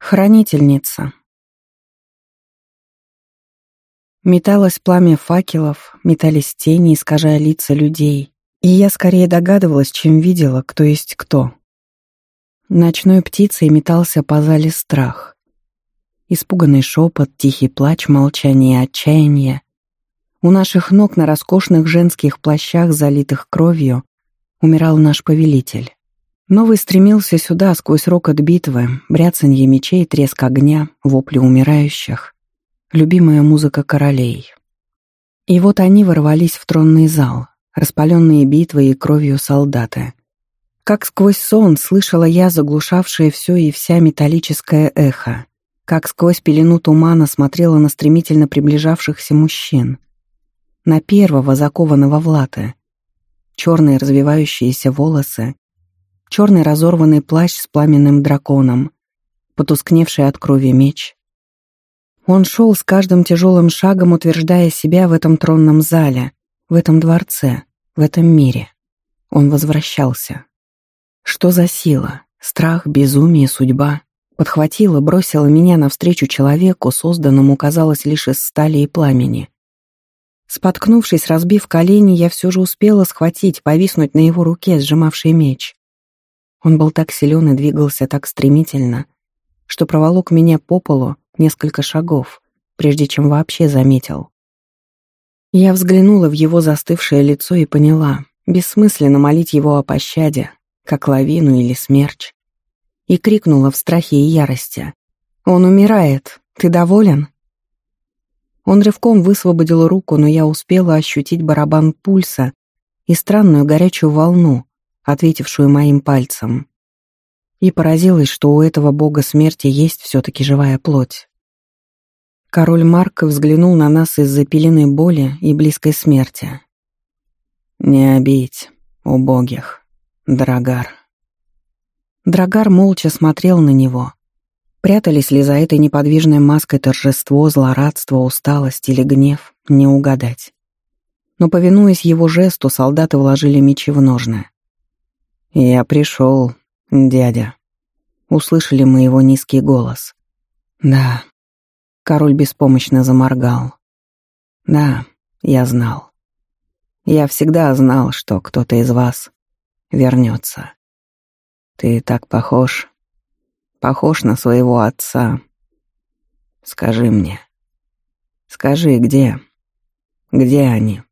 Хранительница. Металось пламя факелов, метались тени, искажая лица людей, и я скорее догадывалась, чем видела, кто есть кто. Ночной птицей метался по зале страх. Испуганный шепот, тихий плач, молчание отчаяние. У наших ног на роскошных женских плащах, залитых кровью, умирал наш повелитель. Новый стремился сюда сквозь рокот битвы, бряцанье мечей, треск огня, вопли умирающих. Любимая музыка королей. И вот они ворвались в тронный зал, распаленные битвой и кровью солдаты. Как сквозь сон слышала я заглушавшее все и вся металлическое эхо, как сквозь пелену тумана смотрела на стремительно приближавшихся мужчин. На первого, закованного в латы. Черные развивающиеся волосы, черный разорванный плащ с пламенным драконом, потускневший от крови меч. Он шел с каждым тяжелым шагом, утверждая себя в этом тронном зале, в этом дворце, в этом мире. Он возвращался. Что за сила, страх, безумие, судьба подхватила, бросила меня навстречу человеку, созданному, казалось, лишь из стали и пламени. Споткнувшись, разбив колени, я все же успела схватить, повиснуть на его руке, сжимавший меч. Он был так силен и двигался так стремительно, что проволок меня по полу несколько шагов, прежде чем вообще заметил. Я взглянула в его застывшее лицо и поняла, бессмысленно молить его о пощаде, как лавину или смерч. И крикнула в страхе и ярости. «Он умирает! Ты доволен?» Он рывком высвободил руку, но я успела ощутить барабан пульса и странную горячую волну, ответившую моим пальцем. И поразилась, что у этого бога смерти есть все-таки живая плоть. Король Марк взглянул на нас из-за пелены боли и близкой смерти. «Не обидь, убогих, Драгар». Драгар молча смотрел на него. Прятались ли за этой неподвижной маской торжество, злорадство, усталость или гнев, не угадать. Но, повинуясь его жесту, солдаты вложили мечи в ножны. «Я пришел, дядя». Услышали мы его низкий голос. «Да». Король беспомощно заморгал. «Да, я знал. Я всегда знал, что кто-то из вас вернется. Ты так похож, похож на своего отца. Скажи мне, скажи, где, где они?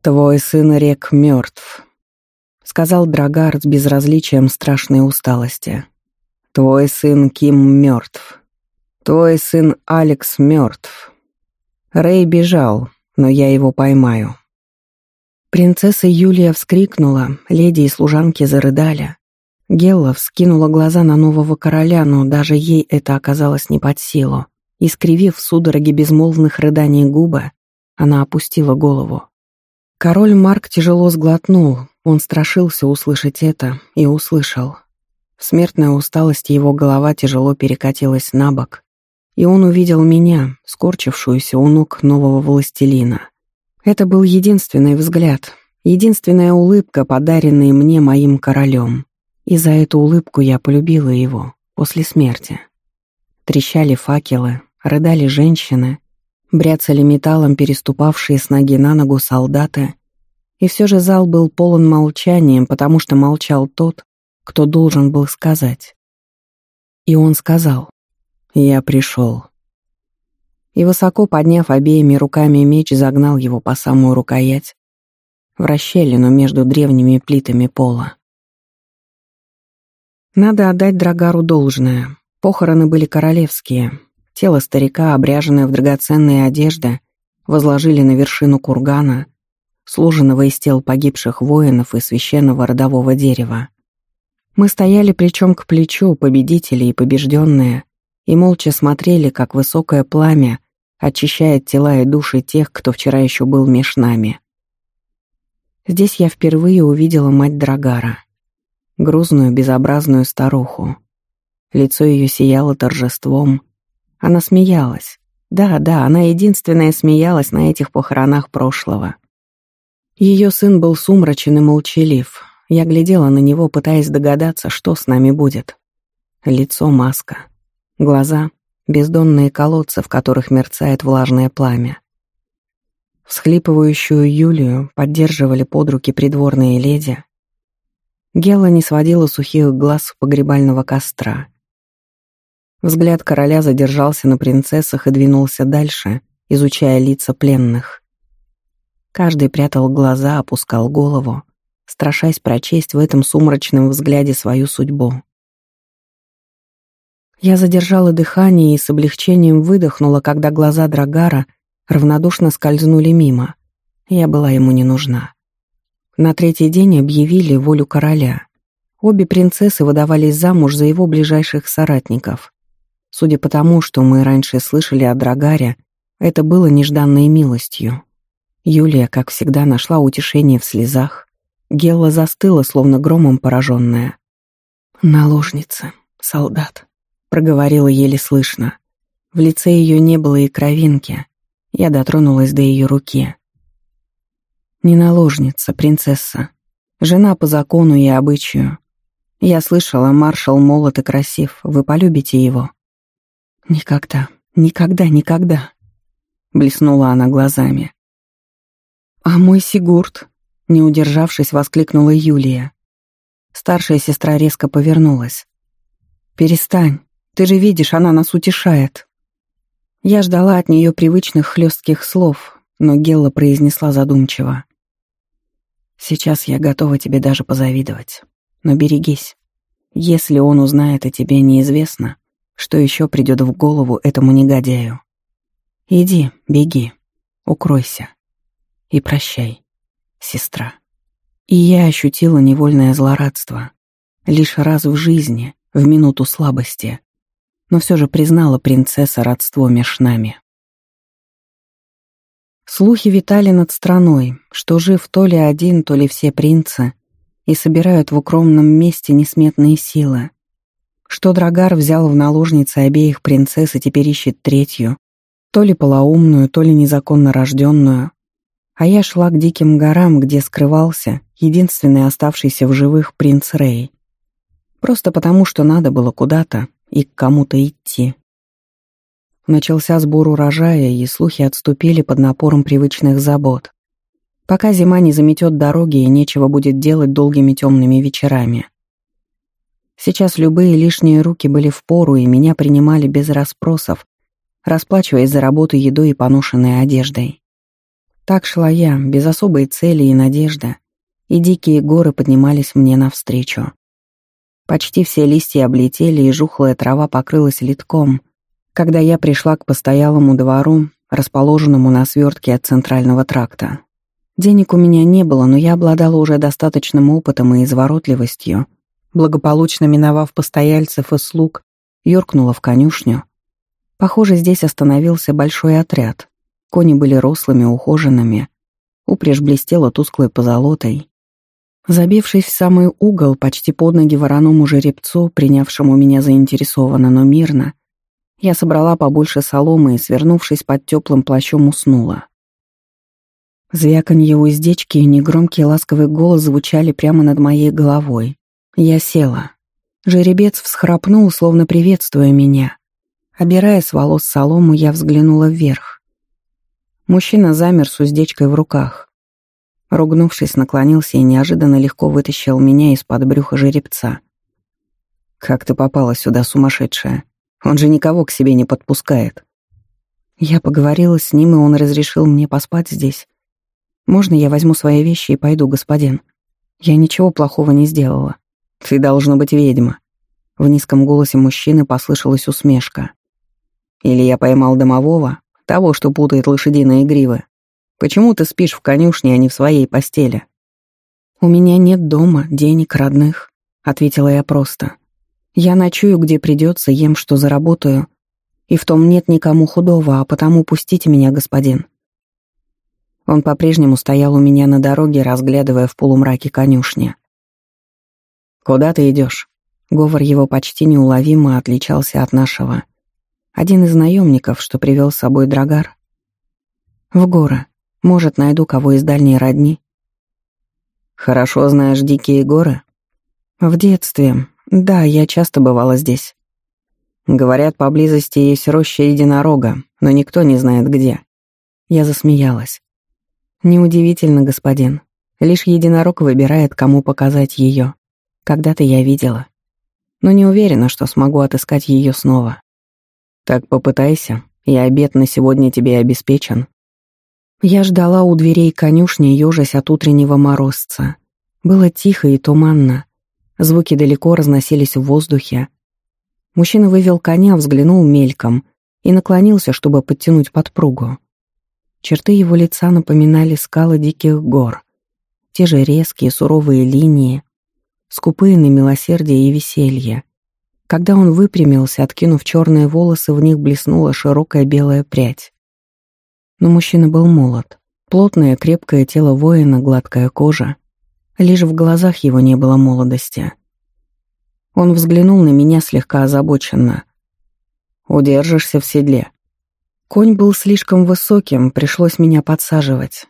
Твой сын рек мертв, — сказал Драгар с безразличием страшной усталости. «Твой сын Ким мертв. Твой сын Алекс мертв. Рэй бежал, но я его поймаю». Принцесса Юлия вскрикнула, леди и служанки зарыдали. Гелла вскинула глаза на нового короля, но даже ей это оказалось не под силу. Искривив судороги безмолвных рыданий губы, она опустила голову. Король Марк тяжело сглотнул, он страшился услышать это и услышал. В смертной усталости его голова тяжело перекатилась на бок, и он увидел меня, скорчившуюся у ног нового властелина. Это был единственный взгляд, единственная улыбка, подаренная мне моим королем. И за эту улыбку я полюбила его после смерти. Трещали факелы, рыдали женщины, бряцали металлом переступавшие с ноги на ногу солдаты — и все же зал был полон молчанием, потому что молчал тот, кто должен был сказать. И он сказал «Я пришел». И высоко подняв обеими руками меч, загнал его по самую рукоять в расщелину между древними плитами пола. Надо отдать Драгару должное. Похороны были королевские. Тело старика, обряженное в драгоценные одежды, возложили на вершину кургана, сложенного из тел погибших воинов и священного родового дерева. Мы стояли плечом к плечу, победители и побежденные, и молча смотрели, как высокое пламя очищает тела и души тех, кто вчера еще был меж нами. Здесь я впервые увидела мать Драгара, грузную, безобразную старуху. Лицо ее сияло торжеством. Она смеялась. Да, да, она единственная смеялась на этих похоронах прошлого. Ее сын был сумрачен и молчалив. Я глядела на него, пытаясь догадаться, что с нами будет. Лицо маска. Глаза — бездонные колодцы, в которых мерцает влажное пламя. Всхлипывающую Юлию поддерживали под руки придворные леди. Гела не сводила сухих глаз погребального костра. Взгляд короля задержался на принцессах и двинулся дальше, изучая лица пленных. Каждый прятал глаза, опускал голову, страшась прочесть в этом сумрачном взгляде свою судьбу. Я задержала дыхание и с облегчением выдохнула, когда глаза Драгара равнодушно скользнули мимо. Я была ему не нужна. На третий день объявили волю короля. Обе принцессы выдавались замуж за его ближайших соратников. Судя по тому, что мы раньше слышали о Драгаре, это было нежданной милостью. Юлия, как всегда, нашла утешение в слезах. Гелла застыла, словно громом пораженная. «Наложница, солдат», — проговорила еле слышно. В лице ее не было и кровинки. Я дотронулась до ее руки. Не наложница, принцесса. Жена по закону и обычаю. Я слышала, маршал молод и красив. Вы полюбите его. Никогда, никогда, никогда. Блеснула она глазами. А мой Сигурд, не удержавшись, воскликнула Юлия. Старшая сестра резко повернулась. «Перестань. Ты же видишь, она нас утешает». Я ждала от нее привычных хлестких слов, но Гелла произнесла задумчиво. «Сейчас я готова тебе даже позавидовать. Но берегись. Если он узнает о тебе неизвестно, что еще придет в голову этому негодяю. Иди, беги, укройся. И прощай, сестра». И я ощутила невольное злорадство. Лишь раз в жизни, в минуту слабости, но все же признала принцесса родство меж нами. Слухи витали над страной, что жив то ли один, то ли все принцы, и собирают в укромном месте несметные силы. Что Драгар взял в наложницы обеих принцесс и теперь ищет третью, то ли полоумную, то ли незаконно рожденную. А я шла к диким горам, где скрывался единственный оставшийся в живых принц Рей. Просто потому, что надо было куда-то, и к кому-то идти. Начался сбор урожая, и слухи отступили под напором привычных забот. Пока зима не заметет дороги и нечего будет делать долгими темными вечерами. Сейчас любые лишние руки были в пору, и меня принимали без расспросов, расплачиваясь за работу едой и поношенной одеждой. Так шла я, без особой цели и надежды, и дикие горы поднимались мне навстречу. Почти все листья облетели, и жухлая трава покрылась литком, когда я пришла к постоялому двору, расположенному на свертке от центрального тракта. Денег у меня не было, но я обладала уже достаточным опытом и изворотливостью. Благополучно миновав постояльцев и слуг, юркнула в конюшню. Похоже, здесь остановился большой отряд. Кони были рослыми, ухоженными. Упряжь блестела тусклой позолотой. Забившись в самый угол, почти под ноги вороному жеребцу, принявшему меня заинтересованно, но мирно, я собрала побольше соломы и, свернувшись под теплым плащом, уснула. Звяканье уздечки и негромкий ласковый голос звучали прямо над моей головой. Я села. Жеребец всхрапнул, словно приветствуя меня. Обирая с волос солому, я взглянула вверх. Мужчина замер с уздечкой в руках. Ругнувшись, наклонился и неожиданно легко вытащил меня из-под брюха жеребца. «Как ты попала сюда, сумасшедшая? Он же никого к себе не подпускает». Я поговорила с ним, и он разрешил мне поспать здесь. «Можно я возьму свои вещи и пойду, господин? Я ничего плохого не сделала. Ты должна быть ведьма». В низком голосе мужчины послышалась усмешка. «Или я поймал домового, того, что путает лошадиные гривы, Почему ты спишь в конюшне, а не в своей постели?» «У меня нет дома, денег, родных», — ответила я просто. «Я ночую, где придется, ем, что заработаю. И в том нет никому худого, а потому пустите меня, господин». Он по-прежнему стоял у меня на дороге, разглядывая в полумраке конюшни. «Куда ты идешь? Говор его почти неуловимо отличался от нашего. Один из наемников, что привел с собой Драгар. «В горы», может, найду кого из дальней родни. Хорошо знаешь дикие горы? В детстве. Да, я часто бывала здесь. Говорят, поблизости есть роща единорога, но никто не знает где. Я засмеялась. Неудивительно, господин. Лишь единорог выбирает, кому показать ее. Когда-то я видела. Но не уверена, что смогу отыскать ее снова. Так попытайся, и обед на сегодня тебе обеспечен. Я ждала у дверей конюшни, ежась от утреннего морозца. Было тихо и туманно. Звуки далеко разносились в воздухе. Мужчина вывел коня, взглянул мельком и наклонился, чтобы подтянуть подпругу. Черты его лица напоминали скалы диких гор. Те же резкие, суровые линии, скупые на милосердие и веселье. Когда он выпрямился, откинув черные волосы, в них блеснула широкая белая прядь. Но мужчина был молод. Плотное, крепкое тело воина, гладкая кожа. Лишь в глазах его не было молодости. Он взглянул на меня слегка озабоченно. «Удержишься в седле». Конь был слишком высоким, пришлось меня подсаживать.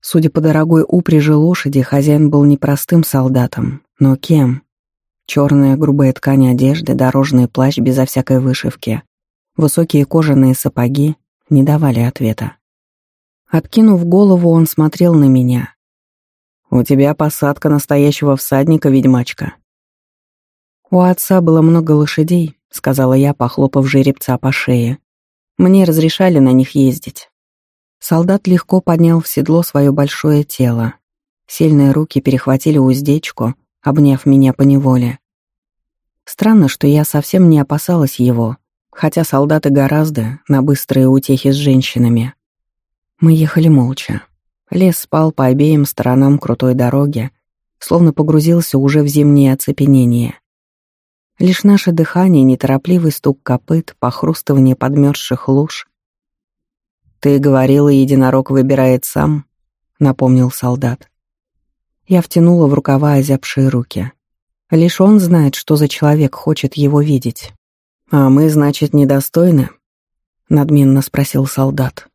Судя по дорогой упряжи лошади, хозяин был не простым солдатом, но кем? Черная грубая ткань одежды, дорожный плащ безо всякой вышивки, высокие кожаные сапоги не давали ответа. Откинув голову, он смотрел на меня. «У тебя посадка настоящего всадника, ведьмачка». «У отца было много лошадей», — сказала я, похлопав жеребца по шее. «Мне разрешали на них ездить». Солдат легко поднял в седло свое большое тело. Сильные руки перехватили уздечку, обняв меня по неволе. Странно, что я совсем не опасалась его, хотя солдаты гораздо на быстрые утехи с женщинами. Мы ехали молча. Лес спал по обеим сторонам крутой дороги, словно погрузился уже в зимнее оцепенение. Лишь наше дыхание, неторопливый стук копыт, похрустывание подмерзших луж. «Ты говорила, единорог выбирает сам», — напомнил солдат. Я втянула в рукава озябшие руки. Лишь он знает, что за человек хочет его видеть. «А мы, значит, недостойны?» — надменно спросил солдат.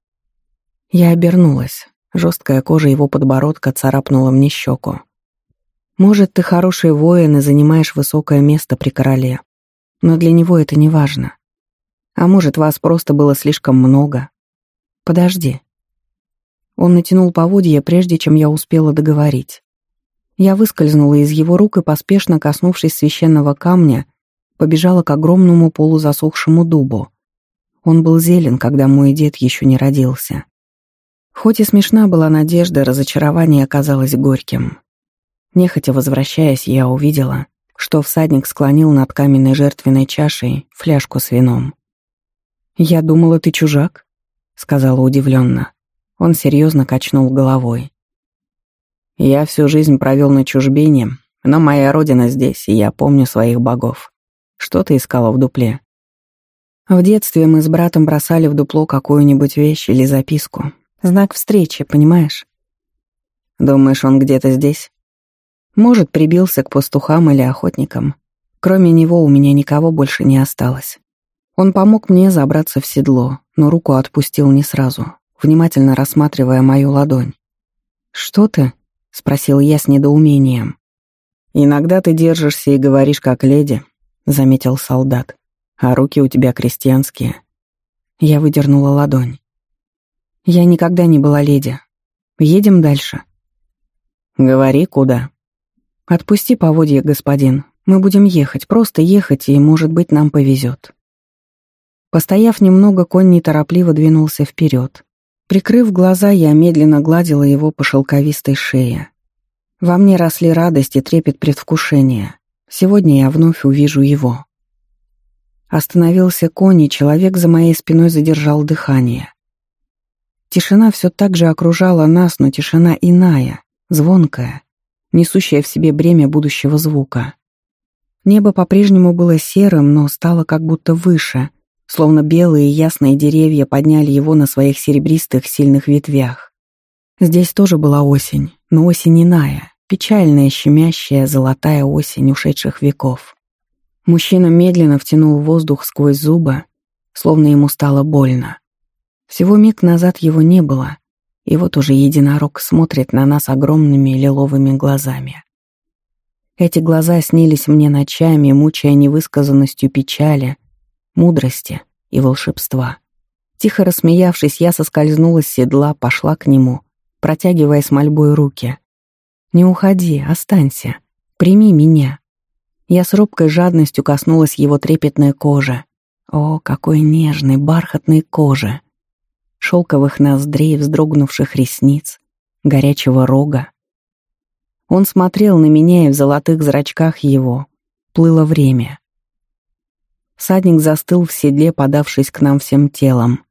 Я обернулась. Жесткая кожа его подбородка царапнула мне щеку. «Может, ты хороший воин и занимаешь высокое место при короле, но для него это не важно. А может, вас просто было слишком много? Подожди». Он натянул поводья, прежде чем я успела договорить. Я выскользнула из его рук и, поспешно коснувшись священного камня, побежала к огромному полузасохшему дубу. Он был зелен, когда мой дед еще не родился. Хоть и смешна была надежда, разочарование оказалось горьким. Нехотя возвращаясь, я увидела, что всадник склонил над каменной жертвенной чашей фляжку с вином. «Я думала, ты чужак», — сказала удивленно. Он серьезно качнул головой. «Я всю жизнь провел на чужбине, но моя родина здесь, и я помню своих богов. Что ты искала в дупле?» В детстве мы с братом бросали в дупло какую-нибудь вещь или записку, Знак встречи, понимаешь? Думаешь, он где-то здесь? Может, прибился к пастухам или охотникам. Кроме него у меня никого больше не осталось. Он помог мне забраться в седло, но руку отпустил не сразу, внимательно рассматривая мою ладонь. «Что ты?» — спросил я с недоумением. «Иногда ты держишься и говоришь как леди», — заметил солдат. «А руки у тебя крестьянские». Я выдернула ладонь. Я никогда не была леди. Едем дальше. Говори, куда. Отпусти поводья, господин. Мы будем ехать, просто ехать, и, может быть, нам повезет. Постояв немного, конь неторопливо двинулся вперед. Прикрыв глаза, я медленно гладила его по шелковистой шее. Во мне росли радость и трепет предвкушения. Сегодня я вновь увижу его. Остановился конь, и человек за моей спиной задержал дыхание. Тишина все так же окружала нас, но тишина иная, звонкая, несущая в себе бремя будущего звука. Небо по-прежнему было серым, но стало как будто выше, словно белые ясные деревья подняли его на своих серебристых сильных ветвях. Здесь тоже была осень, но осень иная, печальная, щемящая, золотая осень ушедших веков. Мужчина медленно втянул воздух сквозь зубы, словно ему стало больно. Всего миг назад его не было, и вот уже единорог смотрит на нас огромными лиловыми глазами. Эти глаза снились мне ночами, мучая невысказанностью печали, мудрости и волшебства. Тихо рассмеявшись, я соскользнула с седла, пошла к нему, протягивая с мольбой руки. «Не уходи, останься. Прими меня». Я с робкой жадностью коснулась его трепетной кожи. О, какой нежной, бархатной кожи! Шелковых ноздрей, вздрогнувших ресниц, горячего рога. Он смотрел на меня, и в золотых зрачках его плыло время. Садник застыл в седле, подавшись к нам всем телом.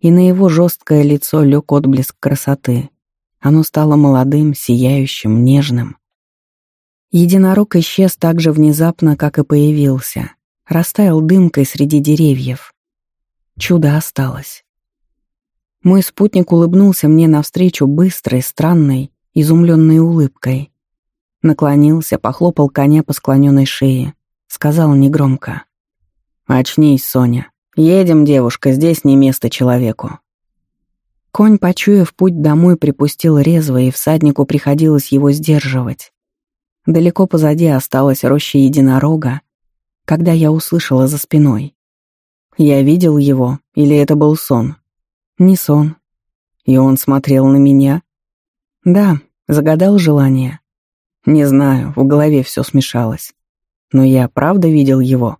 И на его жесткое лицо лег отблеск красоты. Оно стало молодым, сияющим, нежным. Единорог исчез так же внезапно, как и появился. Растаял дымкой среди деревьев. Чудо осталось. Мой спутник улыбнулся мне навстречу быстрой, странной, изумленной улыбкой. Наклонился, похлопал коня по склоненной шее. Сказал негромко. «Очнись, Соня. Едем, девушка, здесь не место человеку». Конь, почуяв путь домой, припустил резво, и всаднику приходилось его сдерживать. Далеко позади осталась роща единорога, когда я услышала за спиной. Я видел его, или это был сон? Не сон. И он смотрел на меня? Да, загадал желание. Не знаю, в голове все смешалось. Но я правда видел его.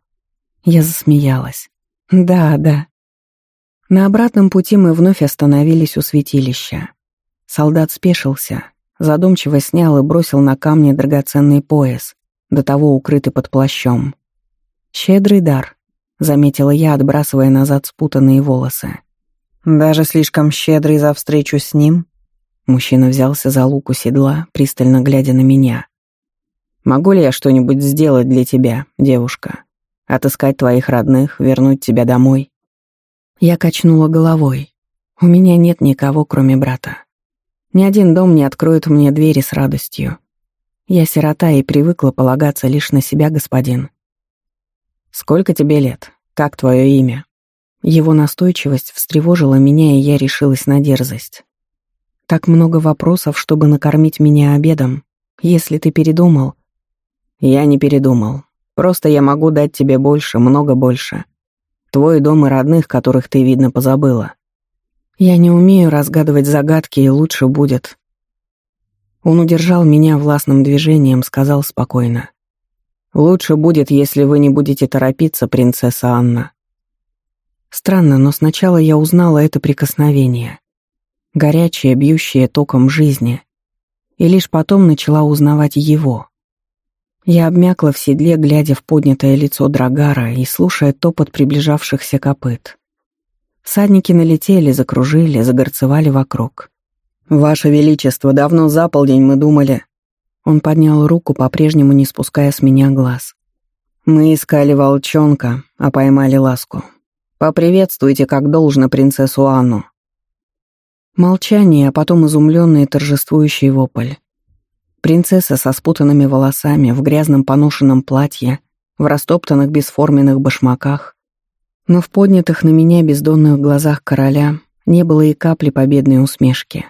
Я засмеялась. Да, да. На обратном пути мы вновь остановились у святилища. Солдат спешился, задумчиво снял и бросил на камни драгоценный пояс, до того укрытый под плащом. «Щедрый дар», — заметила я, отбрасывая назад спутанные волосы. «Даже слишком щедрый за встречу с ним?» Мужчина взялся за луку седла, пристально глядя на меня. «Могу ли я что-нибудь сделать для тебя, девушка?» Отыскать твоих родных, вернуть тебя домой. Я качнула головой. У меня нет никого, кроме брата. Ни один дом не откроет мне двери с радостью. Я сирота и привыкла полагаться лишь на себя, господин. Сколько тебе лет? Как твое имя? Его настойчивость встревожила меня, и я решилась на дерзость. Так много вопросов, чтобы накормить меня обедом. Если ты передумал... Я не передумал. Просто я могу дать тебе больше, много больше. Твой дом и родных, которых ты, видно, позабыла. Я не умею разгадывать загадки, и лучше будет. Он удержал меня властным движением, сказал спокойно. «Лучше будет, если вы не будете торопиться, принцесса Анна». Странно, но сначала я узнала это прикосновение. Горячее, бьющее током жизни. И лишь потом начала узнавать его. Я обмякла в седле, глядя в поднятое лицо Драгара и слушая топот приближавшихся копыт. Всадники налетели, закружили, загорцевали вокруг. «Ваше Величество, давно за полдень мы думали...» Он поднял руку, по-прежнему не спуская с меня глаз. «Мы искали волчонка, а поймали ласку. Поприветствуйте, как должно, принцессу Анну». Молчание, а потом изумленный торжествующий вопль. Принцесса со спутанными волосами, в грязном поношенном платье, в растоптанных бесформенных башмаках. Но в поднятых на меня бездонных глазах короля не было и капли победной усмешки.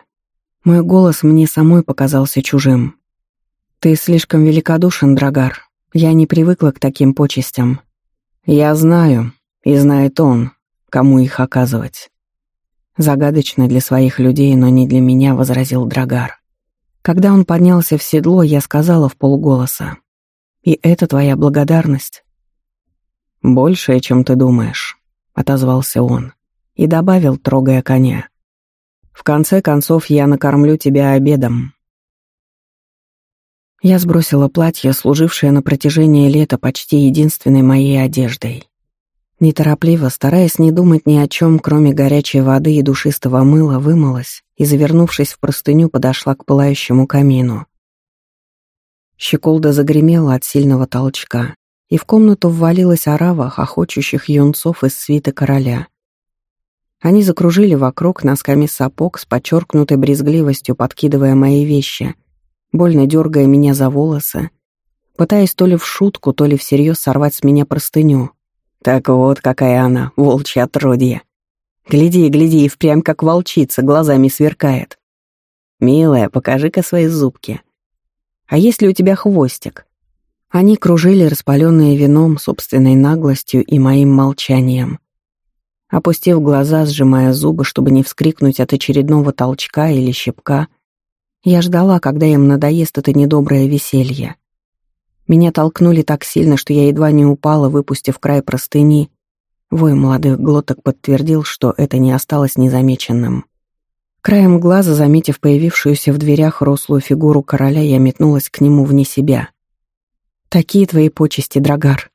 Мой голос мне самой показался чужим. «Ты слишком великодушен, Драгар. Я не привыкла к таким почестям. Я знаю, и знает он, кому их оказывать». Загадочно для своих людей, но не для меня, возразил Драгар. Когда он поднялся в седло, я сказала в полголоса. «И это твоя благодарность?» «Большее, чем ты думаешь», — отозвался он и добавил, трогая коня. «В конце концов, я накормлю тебя обедом». Я сбросила платье, служившее на протяжении лета почти единственной моей одеждой. Неторопливо, стараясь не думать ни о чем, кроме горячей воды и душистого мыла, вымылась и, завернувшись в простыню, подошла к пылающему камину. Щеколда загремела от сильного толчка, и в комнату ввалилась орава хохочущих юнцов из свиты короля. Они закружили вокруг носками сапог с подчеркнутой брезгливостью, подкидывая мои вещи, больно дергая меня за волосы, пытаясь то ли в шутку, то ли всерьез сорвать с меня простыню — так вот, какая она, волчья отродье. Гляди, гляди, и впрямь как волчица, глазами сверкает. Милая, покажи-ка свои зубки. А есть ли у тебя хвостик? Они кружили, распаленные вином, собственной наглостью и моим молчанием. Опустив глаза, сжимая зубы, чтобы не вскрикнуть от очередного толчка или щепка, я ждала, когда им надоест это недоброе веселье. Меня толкнули так сильно, что я едва не упала, выпустив край простыни. Вой молодых глоток подтвердил, что это не осталось незамеченным. Краем глаза, заметив появившуюся в дверях рослую фигуру короля, я метнулась к нему вне себя. «Такие твои почести, Драгар!»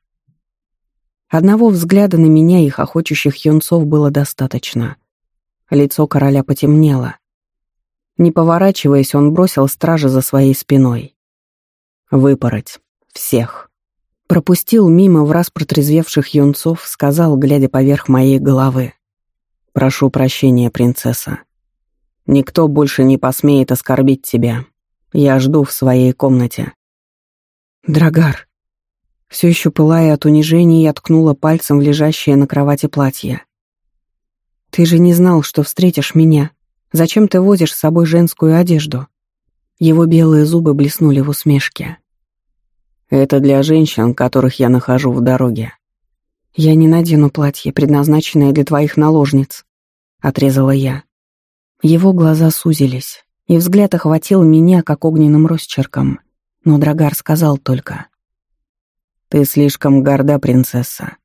Одного взгляда на меня и хохочущих юнцов было достаточно. Лицо короля потемнело. Не поворачиваясь, он бросил стража за своей спиной. «Выпороть. Всех». Пропустил мимо в раз протрезвевших юнцов, сказал, глядя поверх моей головы. «Прошу прощения, принцесса. Никто больше не посмеет оскорбить тебя. Я жду в своей комнате». «Драгар». Все еще пылая от унижения, я ткнула пальцем в лежащее на кровати платье. «Ты же не знал, что встретишь меня. Зачем ты возишь с собой женскую одежду?» Его белые зубы блеснули в усмешке. «Это для женщин, которых я нахожу в дороге». «Я не надену платье, предназначенное для твоих наложниц», — отрезала я. Его глаза сузились, и взгляд охватил меня, как огненным росчерком. Но Драгар сказал только. «Ты слишком горда, принцесса.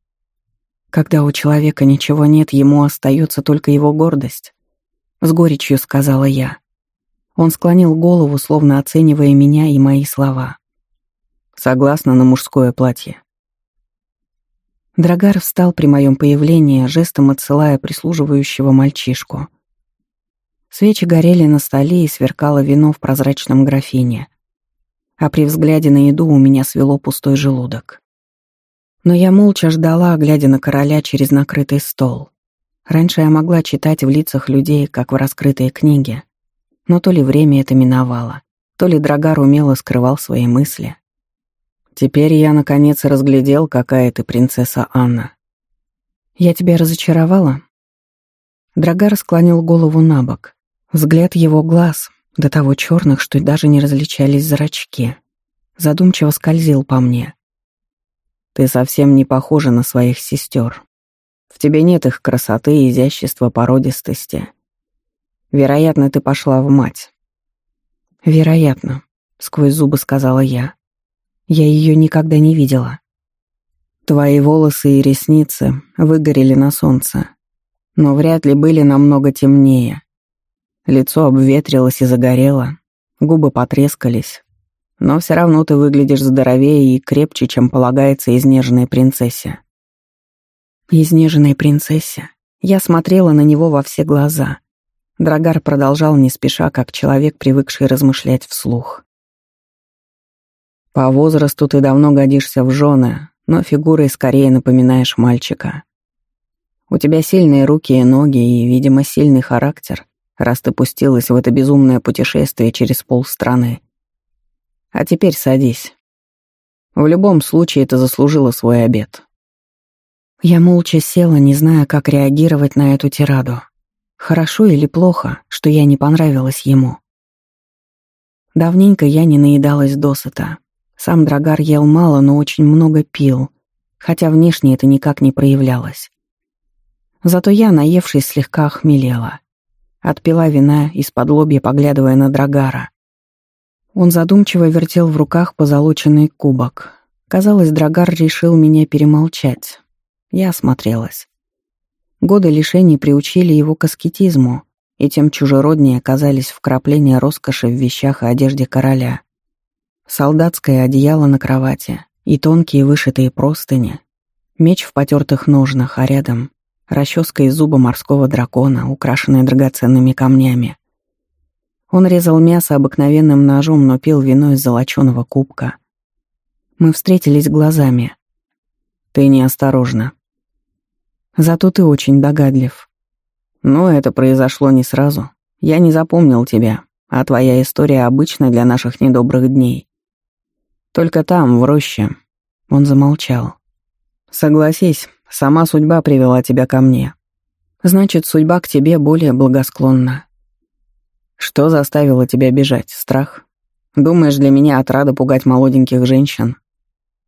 Когда у человека ничего нет, ему остается только его гордость», — с горечью сказала я. Он склонил голову, словно оценивая меня и мои слова. «Согласна на мужское платье». Драгар встал при моем появлении, жестом отсылая прислуживающего мальчишку — Свечи горели на столе и сверкало вино в прозрачном графине. А при взгляде на еду у меня свело пустой желудок. Но я молча ждала, глядя на короля через накрытый стол. Раньше я могла читать в лицах людей, как в раскрытой книге. Но то ли время это миновало, то ли Драгар умело скрывал свои мысли. Теперь я, наконец, разглядел, какая ты принцесса Анна. «Я тебя разочаровала?» Драгар склонил голову на бок. Взгляд его глаз, до того черных, что даже не различались зрачки, задумчиво скользил по мне. «Ты совсем не похожа на своих сестер. В тебе нет их красоты, изящества, породистости. Вероятно, ты пошла в мать». «Вероятно», — сквозь зубы сказала я. «Я ее никогда не видела». «Твои волосы и ресницы выгорели на солнце, но вряд ли были намного темнее». Лицо обветрилось и загорело, губы потрескались. Но все равно ты выглядишь здоровее и крепче, чем полагается изнеженной принцессе. Изнеженной принцессе? Я смотрела на него во все глаза. Драгар продолжал не спеша, как человек, привыкший размышлять вслух. По возрасту ты давно годишься в жены, но фигурой скорее напоминаешь мальчика. У тебя сильные руки и ноги и, видимо, сильный характер раз ты пустилась в это безумное путешествие через полстраны. А теперь садись. В любом случае ты заслужила свой обед. Я молча села, не зная, как реагировать на эту тираду. Хорошо или плохо, что я не понравилась ему. Давненько я не наедалась досыта. Сам Драгар ел мало, но очень много пил, хотя внешне это никак не проявлялось. Зато я, наевшись, слегка охмелела. Отпила вина, из-под лобья поглядывая на Драгара. Он задумчиво вертел в руках позолоченный кубок. Казалось, Драгар решил меня перемолчать. Я осмотрелась. Годы лишений приучили его к аскетизму, и тем чужероднее оказались вкрапления роскоши в вещах и одежде короля. Солдатское одеяло на кровати и тонкие вышитые простыни, меч в потертых ножнах, а рядом расческа из зуба морского дракона, украшенная драгоценными камнями. Он резал мясо обыкновенным ножом, но пил вино из золоченого кубка. Мы встретились глазами. Ты неосторожна. Зато ты очень догадлив. Но это произошло не сразу. Я не запомнил тебя, а твоя история обычна для наших недобрых дней. Только там, в роще. Он замолчал. Согласись, Сама судьба привела тебя ко мне. Значит, судьба к тебе более благосклонна. Что заставило тебя бежать? Страх? Думаешь, для меня отрада пугать молоденьких женщин?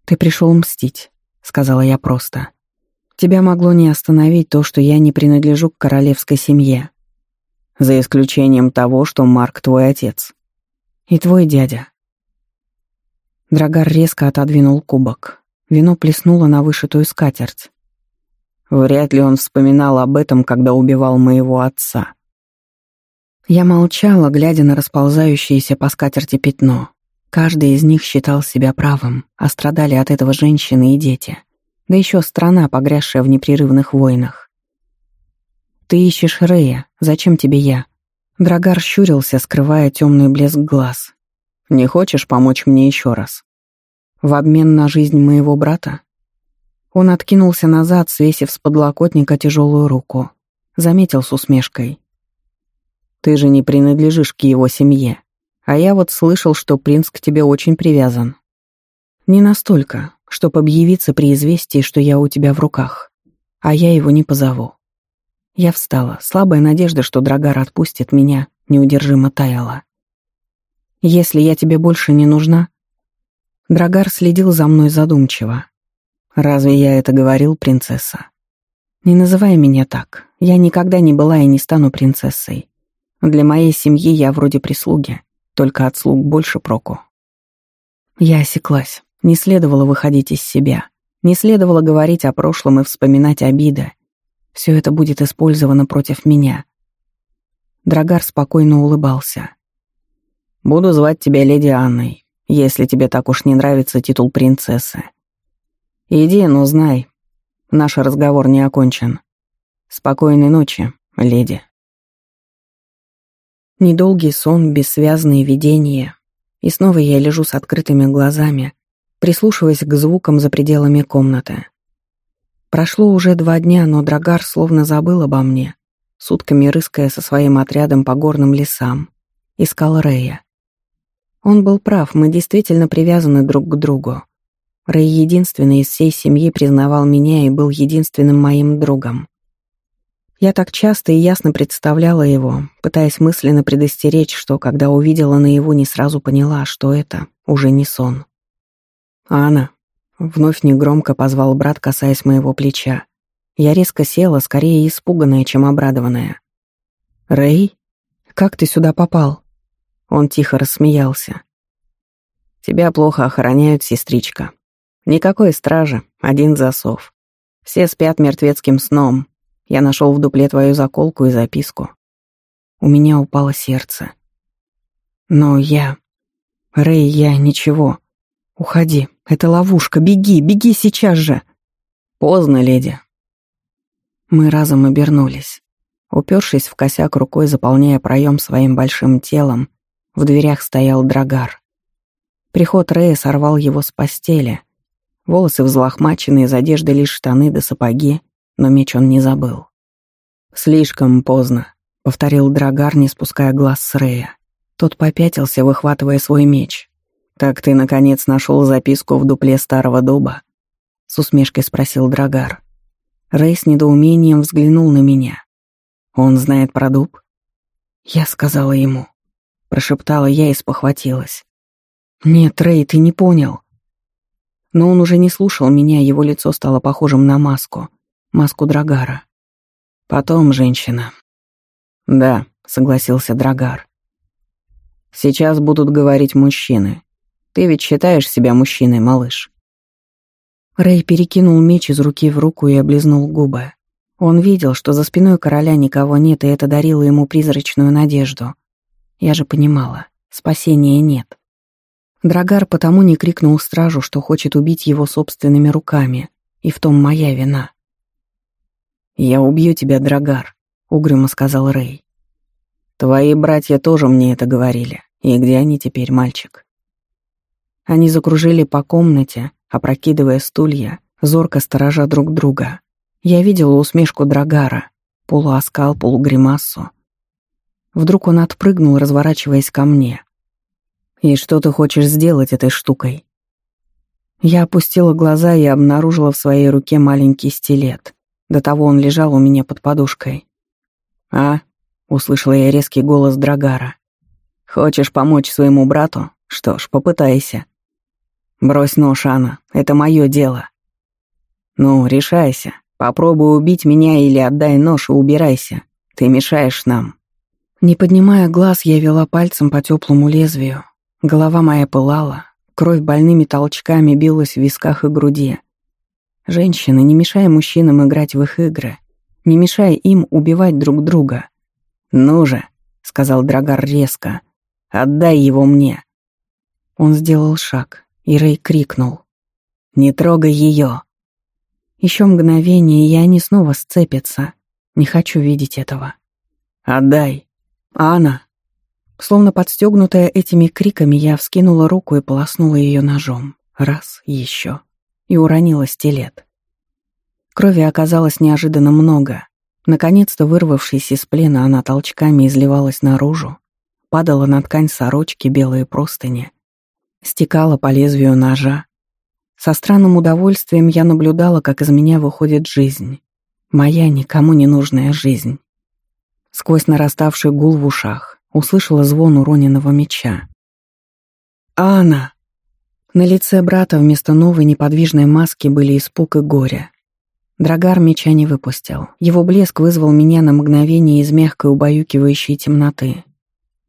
«Ты пришел мстить», — сказала я просто. «Тебя могло не остановить то, что я не принадлежу к королевской семье. За исключением того, что Марк твой отец. И твой дядя». Драгар резко отодвинул кубок. Вино плеснуло на вышитую скатерть. Вряд ли он вспоминал об этом, когда убивал моего отца. Я молчала, глядя на расползающееся по скатерти пятно. Каждый из них считал себя правым, а страдали от этого женщины и дети. Да еще страна, погрязшая в непрерывных войнах. «Ты ищешь Рея. Зачем тебе я?» Драгар щурился, скрывая темный блеск глаз. «Не хочешь помочь мне еще раз?» «В обмен на жизнь моего брата?» Он откинулся назад, свесив с подлокотника тяжелую руку. Заметил с усмешкой. «Ты же не принадлежишь к его семье. А я вот слышал, что принц к тебе очень привязан. Не настолько, чтоб объявиться при известии, что я у тебя в руках. А я его не позову». Я встала. Слабая надежда, что Драгар отпустит меня, неудержимо таяла. «Если я тебе больше не нужна...» Драгар следил за мной задумчиво, «Разве я это говорил, принцесса?» «Не называй меня так. Я никогда не была и не стану принцессой. Для моей семьи я вроде прислуги, только от слуг больше проку». Я осеклась. Не следовало выходить из себя. Не следовало говорить о прошлом и вспоминать обиды. Все это будет использовано против меня. Драгар спокойно улыбался. «Буду звать тебя леди Анной, если тебе так уж не нравится титул принцессы. «Иди, но знай, наш разговор не окончен. Спокойной ночи, леди». Недолгий сон, бессвязные видения. И снова я лежу с открытыми глазами, прислушиваясь к звукам за пределами комнаты. Прошло уже два дня, но Драгар словно забыл обо мне, сутками рыская со своим отрядом по горным лесам. Искал Рея. Он был прав, мы действительно привязаны друг к другу. Рэй единственный из всей семьи признавал меня и был единственным моим другом. Я так часто и ясно представляла его, пытаясь мысленно предостеречь, что, когда увидела на его, не сразу поняла, что это уже не сон. «Анна», — вновь негромко позвал брат, касаясь моего плеча. Я резко села, скорее испуганная, чем обрадованная. «Рэй? Как ты сюда попал?» Он тихо рассмеялся. «Тебя плохо охраняют, сестричка. Никакой стражи, один засов. Все спят мертвецким сном. Я нашел в дупле твою заколку и записку. У меня упало сердце. Но я... Рэй, я ничего. Уходи. Это ловушка. Беги, беги сейчас же. Поздно, леди. Мы разом обернулись. Упершись в косяк рукой, заполняя проем своим большим телом, в дверях стоял Драгар. Приход Рэя сорвал его с постели — Волосы взлохмачены, из одежды лишь штаны да сапоги, но меч он не забыл. «Слишком поздно», — повторил Драгар, не спуская глаз с Рея. Тот попятился, выхватывая свой меч. «Так ты, наконец, нашел записку в дупле старого дуба?» — с усмешкой спросил Драгар. Рэй с недоумением взглянул на меня. «Он знает про дуб?» Я сказала ему. Прошептала я и спохватилась. «Нет, Рэй, ты не понял. Но он уже не слушал меня, его лицо стало похожим на маску. Маску Драгара. Потом женщина. «Да», — согласился Драгар. «Сейчас будут говорить мужчины. Ты ведь считаешь себя мужчиной, малыш?» Рэй перекинул меч из руки в руку и облизнул губы. Он видел, что за спиной короля никого нет, и это дарило ему призрачную надежду. Я же понимала, спасения нет. Драгар потому не крикнул стражу, что хочет убить его собственными руками, и в том моя вина. «Я убью тебя, Драгар», — угрюмо сказал Рэй. «Твои братья тоже мне это говорили. И где они теперь, мальчик?» Они закружили по комнате, опрокидывая стулья, зорко сторожа друг друга. Я видела усмешку Драгара, полуоскал, полугримассу. Вдруг он отпрыгнул, разворачиваясь ко мне. «И что ты хочешь сделать этой штукой?» Я опустила глаза и обнаружила в своей руке маленький стилет. До того он лежал у меня под подушкой. «А?» — услышала я резкий голос Драгара. «Хочешь помочь своему брату? Что ж, попытайся». Брось нож, Анна, это мое дело. Ну, решайся. Попробуй убить меня или отдай нож и убирайся. Ты мешаешь нам. Не поднимая глаз, я вела пальцем по теплому лезвию. Голова моя пылала, кровь больными толчками билась в висках и груди. Женщины, не мешая мужчинам играть в их игры, не мешая им убивать друг друга. «Ну же», — сказал Драгар резко, — «отдай его мне». Он сделал шаг, и Рэй крикнул. «Не трогай ее!» Еще мгновение, и они снова сцепятся. Не хочу видеть этого. «Отдай!» «Анна!» Словно подстегнутая этими криками, я вскинула руку и полоснула ее ножом. Раз, еще. И уронила стилет. Крови оказалось неожиданно много. Наконец-то, вырвавшись из плена, она толчками изливалась наружу, падала на ткань сорочки белые простыни, стекала по лезвию ножа. Со странным удовольствием я наблюдала, как из меня выходит жизнь. Моя никому не нужная жизнь. Сквозь нараставший гул в ушах услышала звон уроненного меча. «Анна!» На лице брата вместо новой неподвижной маски были испуг и горе. Драгар меча не выпустил. Его блеск вызвал меня на мгновение из мягкой убаюкивающей темноты.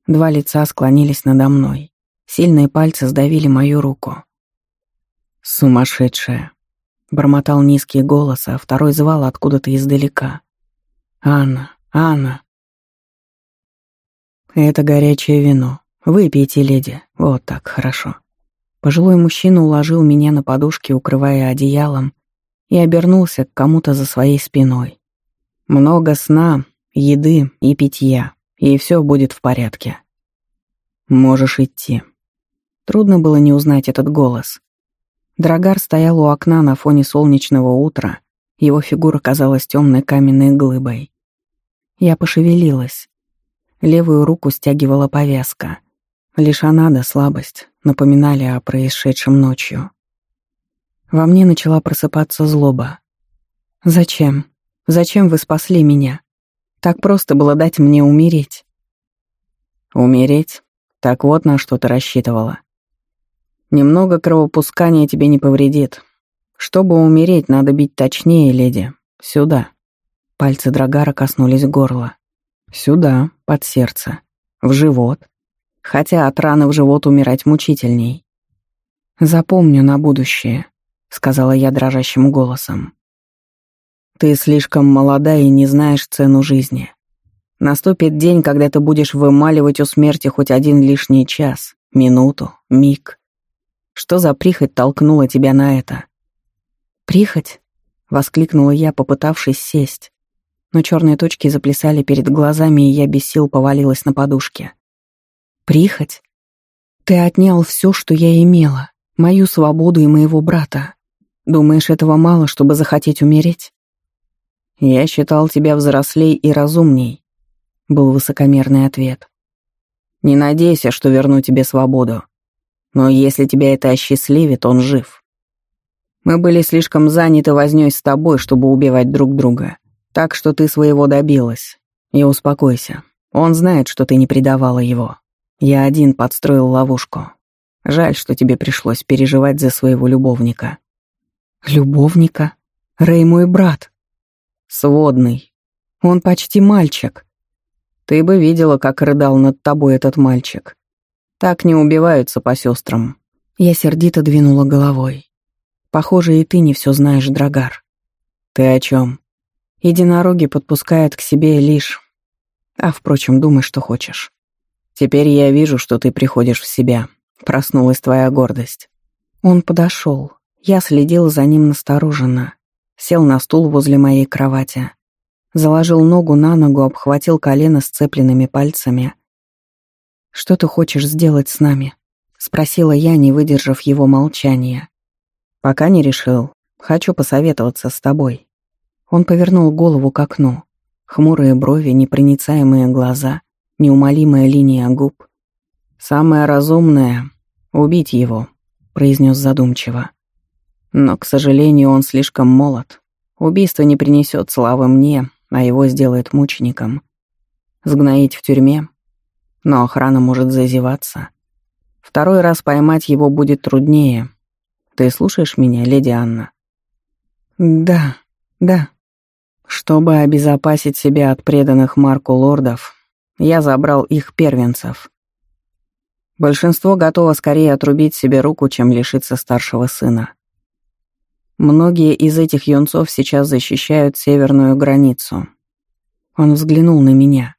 Два лица склонились надо мной. Сильные пальцы сдавили мою руку. «Сумасшедшая!» — бормотал низкий голос, а второй звал откуда-то издалека. «Анна! Анна!» «Это горячее вино. Выпейте, леди. Вот так, хорошо». Пожилой мужчина уложил меня на подушке, укрывая одеялом, и обернулся к кому-то за своей спиной. «Много сна, еды и питья, и все будет в порядке. Можешь идти». Трудно было не узнать этот голос. Драгар стоял у окна на фоне солнечного утра, его фигура казалась темной каменной глыбой. Я пошевелилась, Левую руку стягивала повязка. Лишь она да слабость напоминали о происшедшем ночью. Во мне начала просыпаться злоба. «Зачем? Зачем вы спасли меня? Так просто было дать мне умереть». «Умереть? Так вот на что ты рассчитывала. Немного кровопускания тебе не повредит. Чтобы умереть, надо бить точнее, леди. Сюда». Пальцы Драгара коснулись горла. Сюда, под сердце, в живот. Хотя от раны в живот умирать мучительней. «Запомню на будущее», — сказала я дрожащим голосом. «Ты слишком молода и не знаешь цену жизни. Наступит день, когда ты будешь вымаливать у смерти хоть один лишний час, минуту, миг. Что за прихоть толкнула тебя на это?» «Прихоть?» — воскликнула я, попытавшись сесть но черные точки заплясали перед глазами, и я без сил повалилась на подушке. «Прихоть? Ты отнял все, что я имела, мою свободу и моего брата. Думаешь, этого мало, чтобы захотеть умереть?» «Я считал тебя взрослей и разумней», — был высокомерный ответ. «Не надейся, что верну тебе свободу. Но если тебя это осчастливит, он жив. Мы были слишком заняты вознёй с тобой, чтобы убивать друг друга. Так что ты своего добилась. И успокойся. Он знает, что ты не предавала его. Я один подстроил ловушку. Жаль, что тебе пришлось переживать за своего любовника. Любовника? Рэй мой брат. Сводный. Он почти мальчик. Ты бы видела, как рыдал над тобой этот мальчик. Так не убиваются по сестрам. Я сердито двинула головой. Похоже, и ты не все знаешь, Драгар. Ты о чем? Единороги подпускают к себе лишь... А, впрочем, думай, что хочешь. Теперь я вижу, что ты приходишь в себя. Проснулась твоя гордость. Он подошел. Я следил за ним настороженно. Сел на стул возле моей кровати. Заложил ногу на ногу, обхватил колено сцепленными пальцами. «Что ты хочешь сделать с нами?» — спросила я, не выдержав его молчания. «Пока не решил. Хочу посоветоваться с тобой», он повернул голову к окну. Хмурые брови, непроницаемые глаза, неумолимая линия губ. «Самое разумное — убить его», — произнес задумчиво. «Но, к сожалению, он слишком молод. Убийство не принесет славы мне, а его сделает мучеником. Сгноить в тюрьме, но охрана может зазеваться. Второй раз поймать его будет труднее. Ты слушаешь меня, леди Анна?» «Да, да». «Чтобы обезопасить себя от преданных Марку лордов, я забрал их первенцев. Большинство готово скорее отрубить себе руку, чем лишиться старшего сына. Многие из этих юнцов сейчас защищают северную границу. Он взглянул на меня.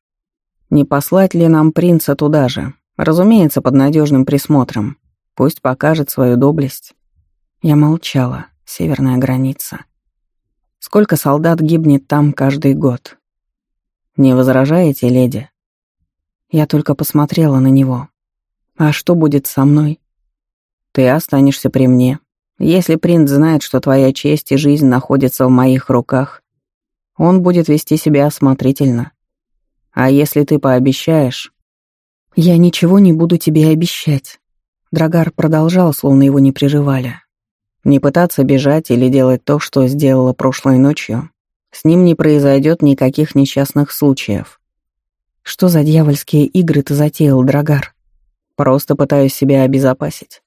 Не послать ли нам принца туда же? Разумеется, под надежным присмотром. Пусть покажет свою доблесть. Я молчала. Северная граница. Сколько солдат гибнет там каждый год? Не возражаете, леди? Я только посмотрела на него. А что будет со мной? Ты останешься при мне. Если принц знает, что твоя честь и жизнь находятся в моих руках, он будет вести себя осмотрительно. А если ты пообещаешь... Я ничего не буду тебе обещать. Драгар продолжал, словно его не прерывали. Не пытаться бежать или делать то, что сделала прошлой ночью. С ним не произойдет никаких несчастных случаев. Что за дьявольские игры ты затеял, Драгар? Просто пытаюсь себя обезопасить.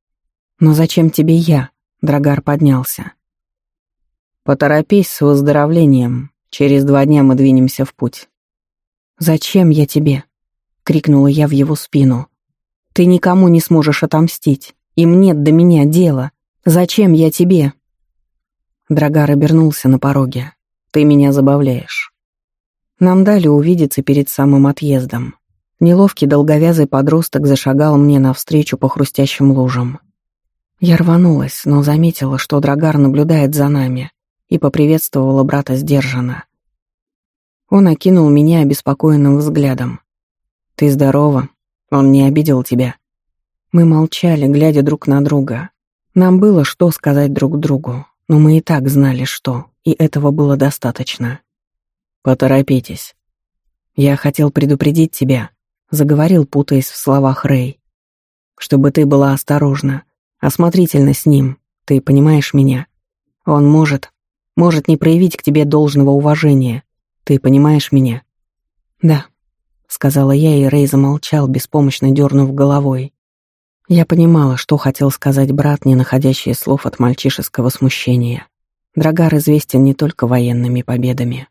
Но зачем тебе я? Драгар поднялся. Поторопись с выздоровлением. Через два дня мы двинемся в путь. «Зачем я тебе?» — крикнула я в его спину. «Ты никому не сможешь отомстить. Им нет до меня дела. Зачем я тебе?» Драгар обернулся на пороге. «Ты меня забавляешь». Нам дали увидеться перед самым отъездом. Неловкий долговязый подросток зашагал мне навстречу по хрустящим лужам. Я рванулась, но заметила, что Драгар наблюдает за нами, и поприветствовала брата сдержанно. Он окинул меня обеспокоенным взглядом. «Ты здорова? Он не обидел тебя?» Мы молчали, глядя друг на друга. Нам было что сказать друг другу, но мы и так знали, что, и этого было достаточно. «Поторопитесь. Я хотел предупредить тебя», — заговорил, путаясь в словах Рэй. «Чтобы ты была осторожна, осмотрительна с ним, ты понимаешь меня? Он может, может не проявить к тебе должного уважения, ты понимаешь меня?» «Да», — сказала я, и Рэй замолчал, беспомощно дернув головой. Я понимала, что хотел сказать брат, не находящий слов от мальчишеского смущения. Драгар известен не только военными победами.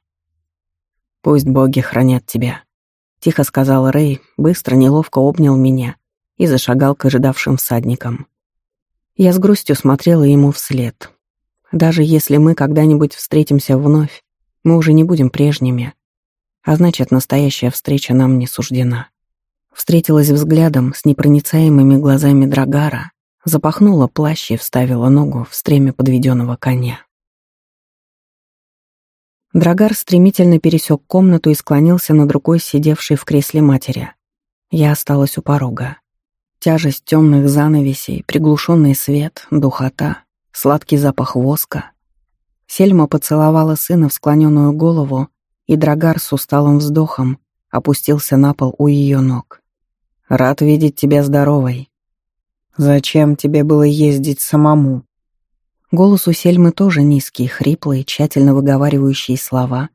«Пусть боги хранят тебя», — тихо сказал Рэй, быстро, неловко обнял меня и зашагал к ожидавшим всадникам. Я с грустью смотрела ему вслед. Даже если мы когда-нибудь встретимся вновь, мы уже не будем прежними. А значит, настоящая встреча нам не суждена. Встретилась взглядом с непроницаемыми глазами Драгара, запахнула плащ и вставила ногу в стремя подведенного коня. Драгар стремительно пересек комнату и склонился над рукой сидевшей в кресле матери. Я осталась у порога. Тяжесть темных занавесей, приглушенный свет, духота, сладкий запах воска, Сельма поцеловала сына в склоненную голову, и Драгар с усталым вздохом опустился на пол у ее ног. «Рад видеть тебя здоровой». «Зачем тебе было ездить самому?» Голос у Сельмы тоже низкий, хриплый, тщательно выговаривающий слова.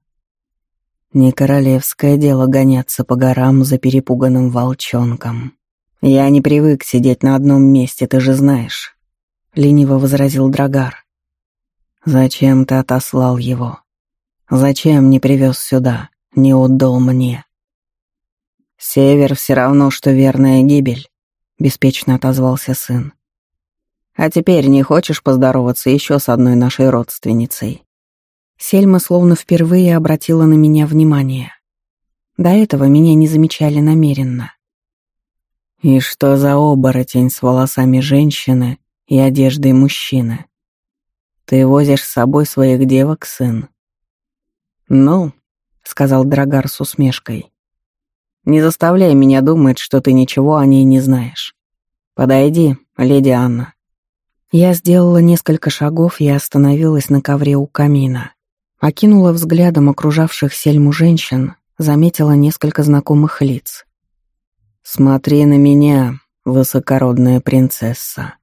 «Не королевское дело гоняться по горам за перепуганным волчонком. Я не привык сидеть на одном месте, ты же знаешь», — лениво возразил Драгар. Зачем ты отослал его? Зачем не привез сюда, не отдал мне? Север все равно, что верная гибель, беспечно отозвался сын. А теперь не хочешь поздороваться еще с одной нашей родственницей? Сельма словно впервые обратила на меня внимание. До этого меня не замечали намеренно. И что за оборотень с волосами женщины и одеждой мужчины? Ты возишь с собой своих девок, сын. Ну, сказал Драгар с усмешкой. Не заставляй меня думать, что ты ничего о ней не знаешь. Подойди, леди Анна. Я сделала несколько шагов и остановилась на ковре у камина. Окинула взглядом окружавших сельму женщин, заметила несколько знакомых лиц. «Смотри на меня, высокородная принцесса»,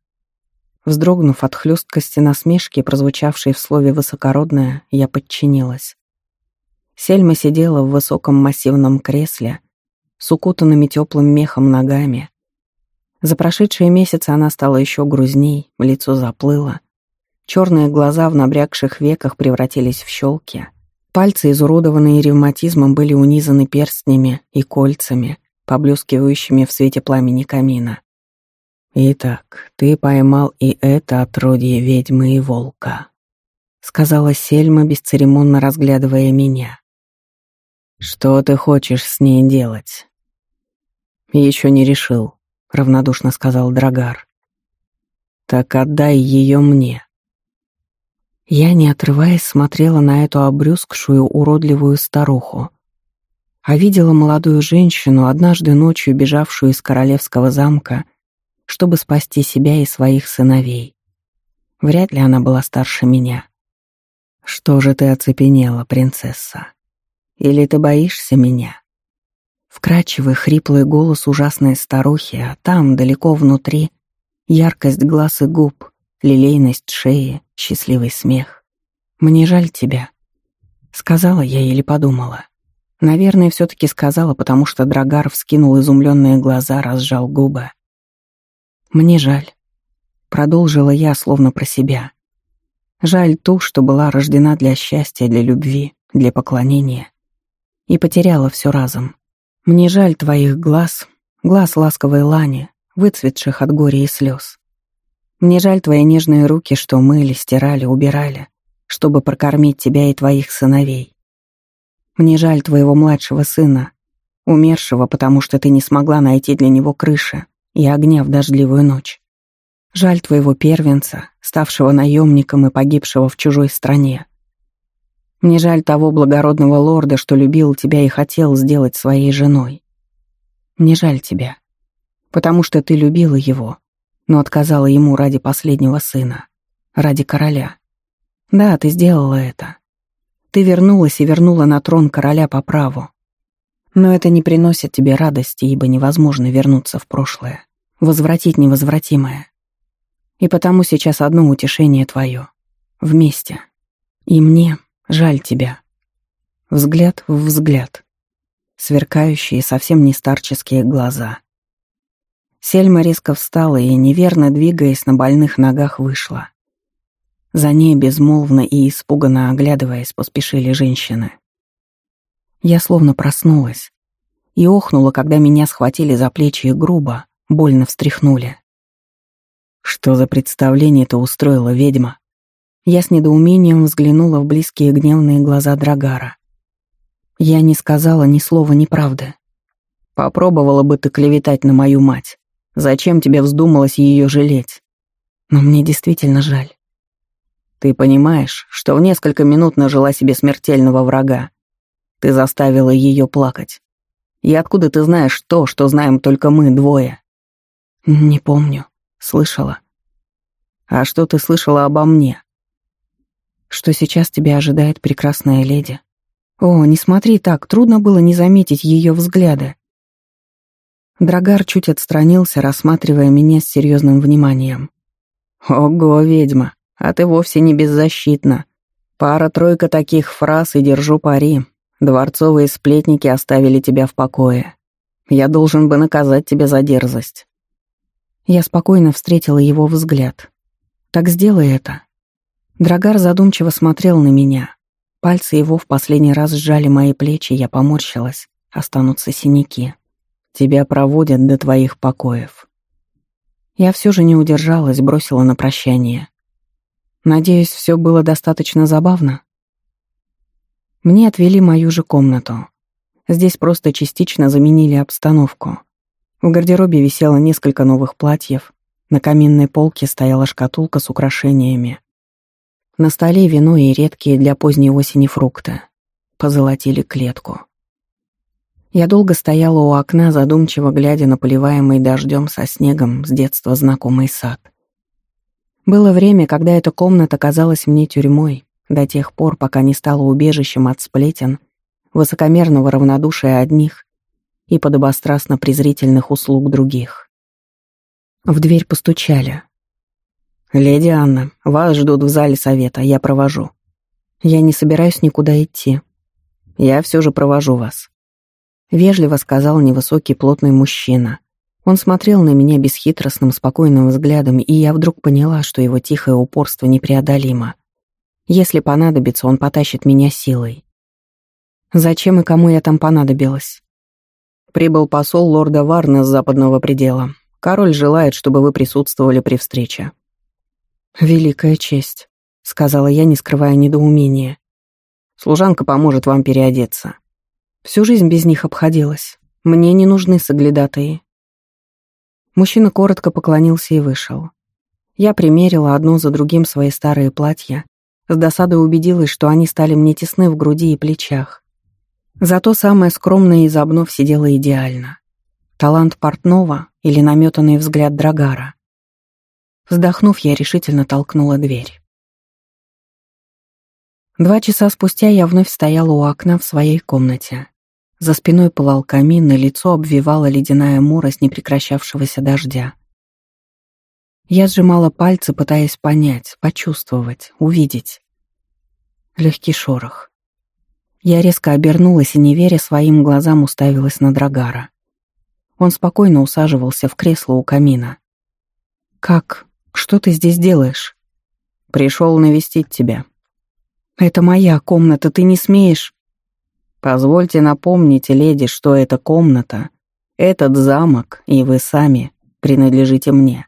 Вздрогнув от хлесткости насмешки, прозвучавшей в слове «высокородная», я подчинилась. Сельма сидела в высоком массивном кресле, с укутанными теплым мехом ногами. За прошедшие месяцы она стала еще грузней, лицо заплыло, Черные глаза в набрякших веках превратились в щелки. Пальцы, изуродованные ревматизмом, были унизаны перстнями и кольцами, поблескивающими в свете пламени камина. «Итак, ты поймал и это отродье ведьмы и волка», — сказала Сельма, бесцеремонно разглядывая меня. «Что ты хочешь с ней делать?» «Еще не решил», — равнодушно сказал Драгар. «Так отдай ее мне». Я, не отрываясь, смотрела на эту обрюзгшую, уродливую старуху. А видела молодую женщину, однажды ночью бежавшую из королевского замка, чтобы спасти себя и своих сыновей. Вряд ли она была старше меня. «Что же ты оцепенела, принцесса? Или ты боишься меня?» Вкрадчивый, хриплый голос ужасной старухи, а там, далеко внутри, яркость глаз и губ, лилейность шеи, счастливый смех. «Мне жаль тебя», — сказала я или подумала. Наверное, все-таки сказала, потому что Драгар вскинул изумленные глаза, разжал губы. «Мне жаль», — продолжила я, словно про себя. «Жаль ту, что была рождена для счастья, для любви, для поклонения. И потеряла все разом. Мне жаль твоих глаз, глаз ласковой лани, выцветших от горя и слез. Мне жаль твои нежные руки, что мыли, стирали, убирали, чтобы прокормить тебя и твоих сыновей. Мне жаль твоего младшего сына, умершего, потому что ты не смогла найти для него крыши и огня в дождливую ночь. Жаль твоего первенца, ставшего наемником и погибшего в чужой стране. Мне жаль того благородного лорда, что любил тебя и хотел сделать своей женой. Мне жаль тебя, потому что ты любила его, но отказала ему ради последнего сына, ради короля. Да, ты сделала это. Ты вернулась и вернула на трон короля по праву. Но это не приносит тебе радости, ибо невозможно вернуться в прошлое, возвратить невозвратимое. И потому сейчас одно утешение твое. Вместе. И мне жаль тебя. Взгляд в взгляд. Сверкающие, совсем не старческие глаза — Сельма резко встала и, неверно двигаясь на больных ногах, вышла. За ней безмолвно и испуганно оглядываясь поспешили женщины. Я словно проснулась и охнула, когда меня схватили за плечи и грубо, больно встряхнули. «Что за представление ты устроила, ведьма?» Я с недоумением взглянула в близкие гневные глаза Драгара. Я не сказала ни слова неправды. Попробовала бы ты клеветать на мою мать. Зачем тебе вздумалось ее жалеть? Но мне действительно жаль. Ты понимаешь, что в несколько минут нажила себе смертельного врага. Ты заставила ее плакать. И откуда ты знаешь то, что знаем только мы двое? Не помню. Слышала. А что ты слышала обо мне? Что сейчас тебя ожидает прекрасная леди. О, не смотри так, трудно было не заметить ее взгляда. Драгар чуть отстранился, рассматривая меня с серьезным вниманием. «Ого, ведьма, а ты вовсе не беззащитна. Пара-тройка таких фраз и держу пари. Дворцовые сплетники оставили тебя в покое. Я должен бы наказать тебя за дерзость». Я спокойно встретила его взгляд. «Так сделай это». Драгар задумчиво смотрел на меня. Пальцы его в последний раз сжали мои плечи, я поморщилась. Останутся синяки. Тебя проводят до твоих покоев. Я все же не удержалась, бросила на прощание. Надеюсь, все было достаточно забавно. Мне отвели мою же комнату. Здесь просто частично заменили обстановку. В гардеробе висело несколько новых платьев, на каминной полке стояла шкатулка с украшениями. На столе вино и редкие для поздней осени фрукты. Позолотили клетку. Я долго стояла у окна, задумчиво глядя на поливаемый дождем со снегом с детства знакомый сад. Было время, когда эта комната казалась мне тюрьмой, до тех пор, пока не стала убежищем от сплетен, высокомерного равнодушия одних и подобострастно-презрительных услуг других. В дверь постучали. «Леди Анна, вас ждут в зале совета, я провожу. Я не собираюсь никуда идти. Я все же провожу вас». Вежливо сказал невысокий плотный мужчина. Он смотрел на меня бесхитростным, спокойным взглядом, и я вдруг поняла, что его тихое упорство непреодолимо. Если понадобится, он потащит меня силой. Зачем и кому я там понадобилась? Прибыл посол лорда Варна с западного предела. Король желает, чтобы вы присутствовали при встрече. Великая честь, сказала я, не скрывая недоумения. Служанка поможет вам переодеться. Всю жизнь без них обходилась. Мне не нужны соглядатые. Мужчина коротко поклонился и вышел. Я примерила одно за другим свои старые платья, с досадой убедилась, что они стали мне тесны в груди и плечах. Зато самое скромное из обнов сидело идеально. Талант портного или наметанный взгляд Драгара. Вздохнув, я решительно толкнула дверь. Два часа спустя я вновь стояла у окна в своей комнате. За спиной пылал камин, и лицо обвивала ледяная морость непрекращавшегося дождя. Я сжимала пальцы, пытаясь понять, почувствовать, увидеть. Легкий шорох. Я резко обернулась и, не веря своим глазам, уставилась на Драгара. Он спокойно усаживался в кресло у камина. «Как? Что ты здесь делаешь?» «Пришел навестить тебя», «Это моя комната, ты не смеешь...» «Позвольте напомнить, леди, что эта комната, этот замок и вы сами принадлежите мне.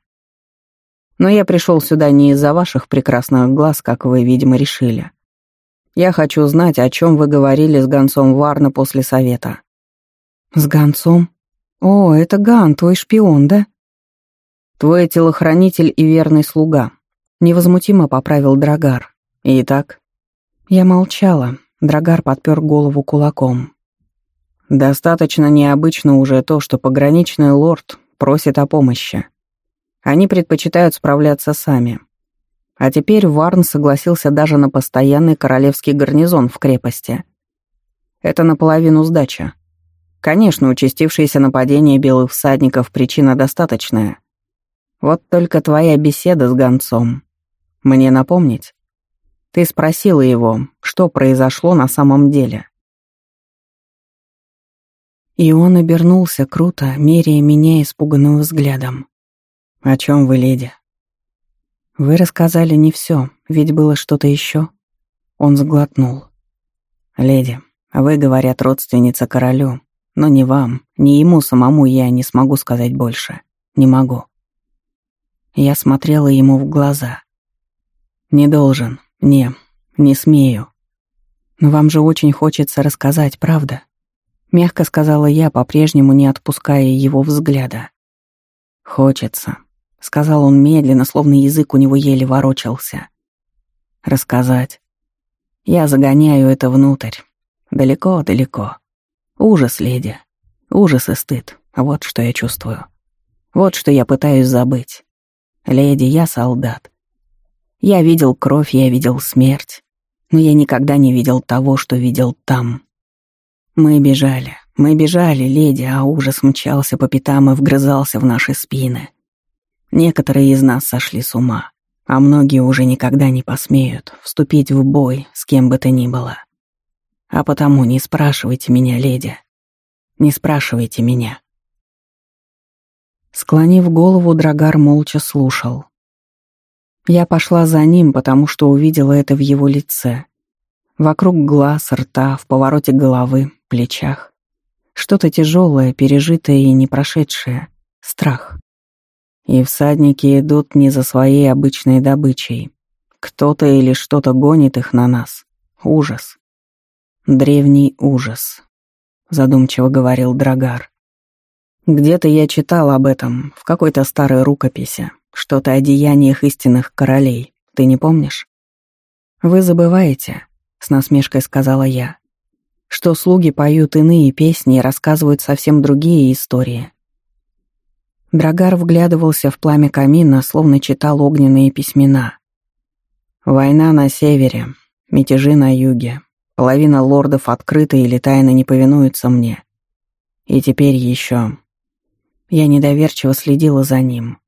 Но я пришел сюда не из-за ваших прекрасных глаз, как вы, видимо, решили. Я хочу знать, о чем вы говорили с гонцом Варна после совета». «С гонцом? О, это Ган, твой шпион, да?» «Твой телохранитель и верный слуга», — невозмутимо поправил Драгар. «Итак, я молчала. Драгар подпер голову кулаком. Достаточно необычно уже то, что пограничный лорд просит о помощи. Они предпочитают справляться сами. А теперь Варн согласился даже на постоянный королевский гарнизон в крепости. Это наполовину сдача. Конечно, участившиеся нападения белых всадников причина достаточная. Вот только твоя беседа с гонцом. Мне напомнить? Ты спросила его, что произошло на самом деле. И он обернулся круто, меряя меня испуганным взглядом. «О чем вы, леди?» «Вы рассказали не все, ведь было что-то еще. Он сглотнул. «Леди, вы, говорят, родственница королю, но не вам, ни ему самому я не смогу сказать больше. Не могу». Я смотрела ему в глаза. «Не должен, «Не, не смею. Но вам же очень хочется рассказать, правда?» Мягко сказала я, по-прежнему не отпуская его взгляда. «Хочется», — сказал он медленно, словно язык у него еле ворочался. «Рассказать. Я загоняю это внутрь. Далеко-далеко. Ужас, леди. Ужас и стыд. Вот что я чувствую. Вот что я пытаюсь забыть. Леди, я солдат. Я видел кровь, я видел смерть, но я никогда не видел того, что видел там. Мы бежали, мы бежали, леди, а ужас мчался по пятам и вгрызался в наши спины. Некоторые из нас сошли с ума, а многие уже никогда не посмеют вступить в бой с кем бы то ни было. А потому не спрашивайте меня, леди. Не спрашивайте меня. Склонив голову, Драгар молча слушал. Я пошла за ним, потому что увидела это в его лице. Вокруг глаз, рта, в повороте головы, плечах. Что-то тяжелое, пережитое и не прошедшее. Страх. И всадники идут не за своей обычной добычей. Кто-то или что-то гонит их на нас. Ужас. Древний ужас. Задумчиво говорил Драгар. Где-то я читал об этом, в какой-то старой рукописи. Что-то о деяниях истинных королей. Ты не помнишь? Вы забываете, с насмешкой сказала я, что слуги поют иные песни и рассказывают совсем другие истории. Драгар вглядывался в пламя камина, словно читал огненные письмена. Война на севере, мятежи на юге. Половина лордов открыто или тайно не повинуются мне. И теперь еще. Я недоверчиво следила за ним.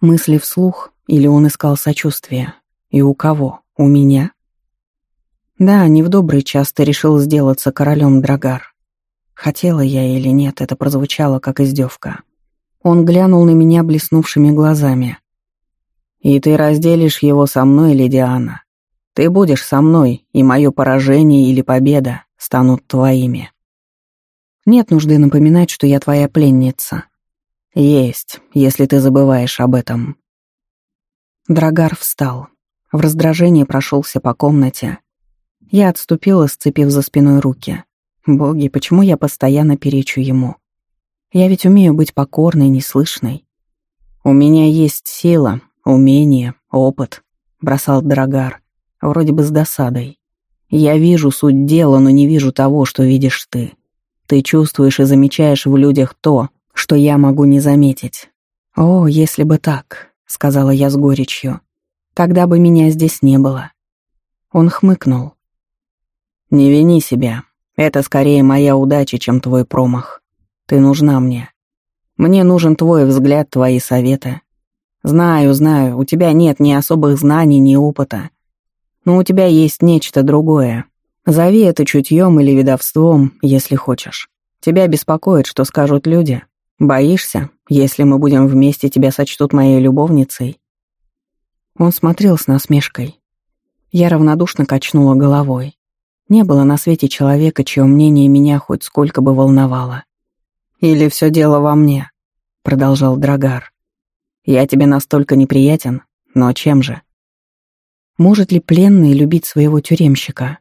Мысли вслух, или он искал сочувствия? И у кого? У меня? Да, не в добрый час ты решил сделаться королем Драгар. Хотела я или нет, это прозвучало как издевка. Он глянул на меня блеснувшими глазами. «И ты разделишь его со мной, леди Анна. Ты будешь со мной, и мое поражение или победа станут твоими». «Нет нужды напоминать, что я твоя пленница». «Есть, если ты забываешь об этом». Драгар встал. В раздражении прошелся по комнате. Я отступила, сцепив за спиной руки. Боги, почему я постоянно перечу ему? Я ведь умею быть покорной, неслышной. У меня есть сила, умение, опыт, бросал Драгар, вроде бы с досадой. Я вижу суть дела, но не вижу того, что видишь ты. Ты чувствуешь и замечаешь в людях то, что я могу не заметить. О, если бы так, сказала я с горечью. Тогда бы меня здесь не было. Он хмыкнул. Не вини себя. Это скорее моя удача, чем твой промах. Ты нужна мне. Мне нужен твой взгляд, твои советы. Знаю, знаю, у тебя нет ни особых знаний, ни опыта. Но у тебя есть нечто другое. Зови это чутьем или ведовством, если хочешь. Тебя беспокоит, что скажут люди. Боишься, если мы будем вместе, тебя сочтут моей любовницей?» Он смотрел с насмешкой. Я равнодушно качнула головой. Не было на свете человека, чье мнение меня хоть сколько бы волновало. «Или все дело во мне», — продолжал Драгар. «Я тебе настолько неприятен, но чем же?» Может ли пленный любить своего тюремщика?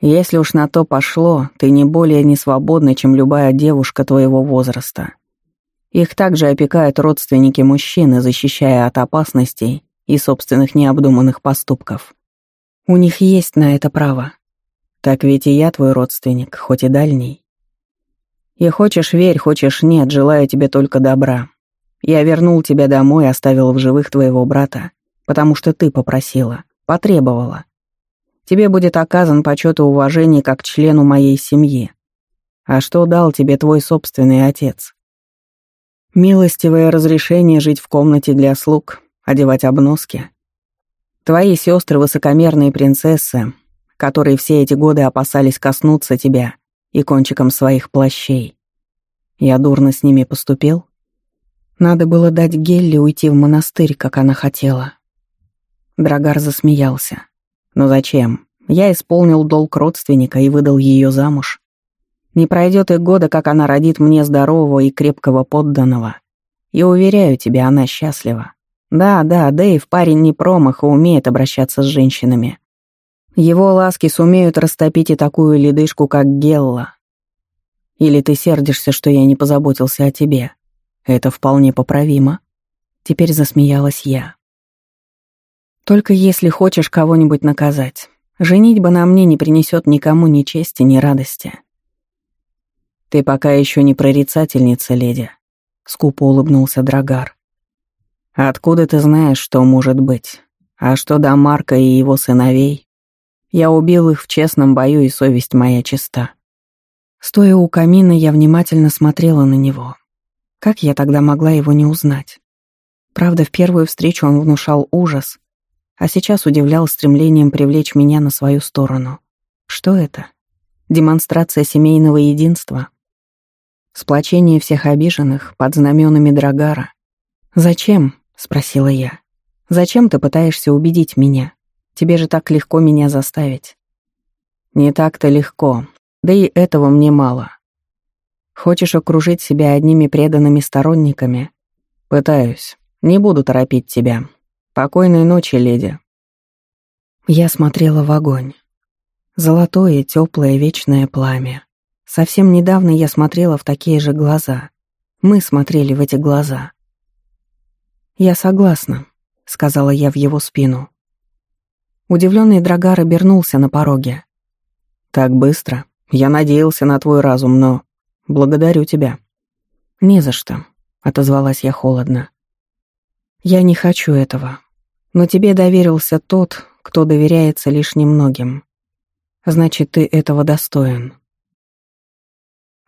Если уж на то пошло, ты не более не свободна, чем любая девушка твоего возраста. Их также опекают родственники мужчины, защищая от опасностей и собственных необдуманных поступков. У них есть на это право. Так ведь и я твой родственник, хоть и дальний. И хочешь верь, хочешь нет, желаю тебе только добра. Я вернул тебя домой, оставил в живых твоего брата, потому что ты попросила, потребовала. Тебе будет оказан почет и уважение как члену моей семьи. А что дал тебе твой собственный отец? Милостивое разрешение жить в комнате для слуг, одевать обноски. Твои сестры высокомерные принцессы, которые все эти годы опасались коснуться тебя — и кончиком своих плащей. Я дурно с ними поступил? Надо было дать Гелли уйти в монастырь, как она хотела. Драгар засмеялся. Но зачем? Я исполнил долг родственника и выдал ее замуж. Не пройдет и года, как она родит мне здорового и крепкого подданного. И уверяю тебя, она счастлива. Да, да, Дэйв парень не промах и умеет обращаться с женщинами. Его ласки сумеют растопить и такую ледышку, как Гелла. Или ты сердишься, что я не позаботился о тебе? Это вполне поправимо. Теперь засмеялась я. Только если хочешь кого-нибудь наказать. Женитьба на мне не принесет никому ни чести, ни радости. Ты пока еще не прорицательница, леди. Скупо улыбнулся Драгар. Откуда ты знаешь, что может быть? А что до Марка и его сыновей? Я убил их в честном бою, и совесть моя чиста. Стоя у камина, я внимательно смотрела на него. Как я тогда могла его не узнать? Правда, в первую встречу он внушал ужас, а сейчас удивлял стремлением привлечь меня на свою сторону. Что это? Демонстрация семейного единства? Сплочение всех обиженных под знаменами Драгара? «Зачем?» — спросила я. «Зачем ты пытаешься убедить меня? Тебе же так легко меня заставить». «Не так-то легко. Да и этого мне мало. Хочешь окружить себя одними преданными сторонниками? Пытаюсь. Не буду торопить тебя. Покойной ночи, леди». Я смотрела в огонь. Золотое, теплое, вечное пламя. Совсем недавно я смотрела в такие же глаза. Мы смотрели в эти глаза. «Я согласна», — сказала я в его спину. Удивленный Драгар обернулся на пороге. «Так быстро. Я надеялся на твой разум, но... Благодарю тебя». «Не за что», — отозвалась я холодно. «Я не хочу этого. Но тебе доверился тот, кто доверяется лишь немногим. Значит, ты этого достоин».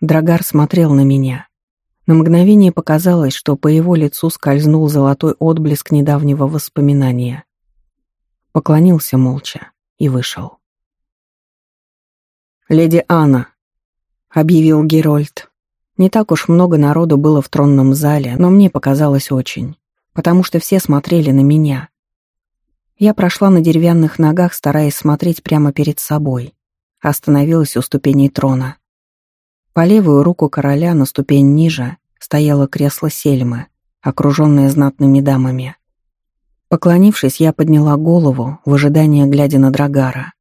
Драгар смотрел на меня. На мгновение показалось, что по его лицу скользнул золотой отблеск недавнего воспоминания поклонился молча и вышел. «Леди Анна», — объявил Герольд, — Не так уж много народу было в тронном зале, но мне показалось очень, потому что все смотрели на меня. Я прошла на деревянных ногах, стараясь смотреть прямо перед собой. Остановилась у ступеней трона. По левую руку короля на ступень ниже стояло кресло Сельмы, окруженное знатными дамами. Поклонившись, я подняла голову, в ожидании глядя на Драгара.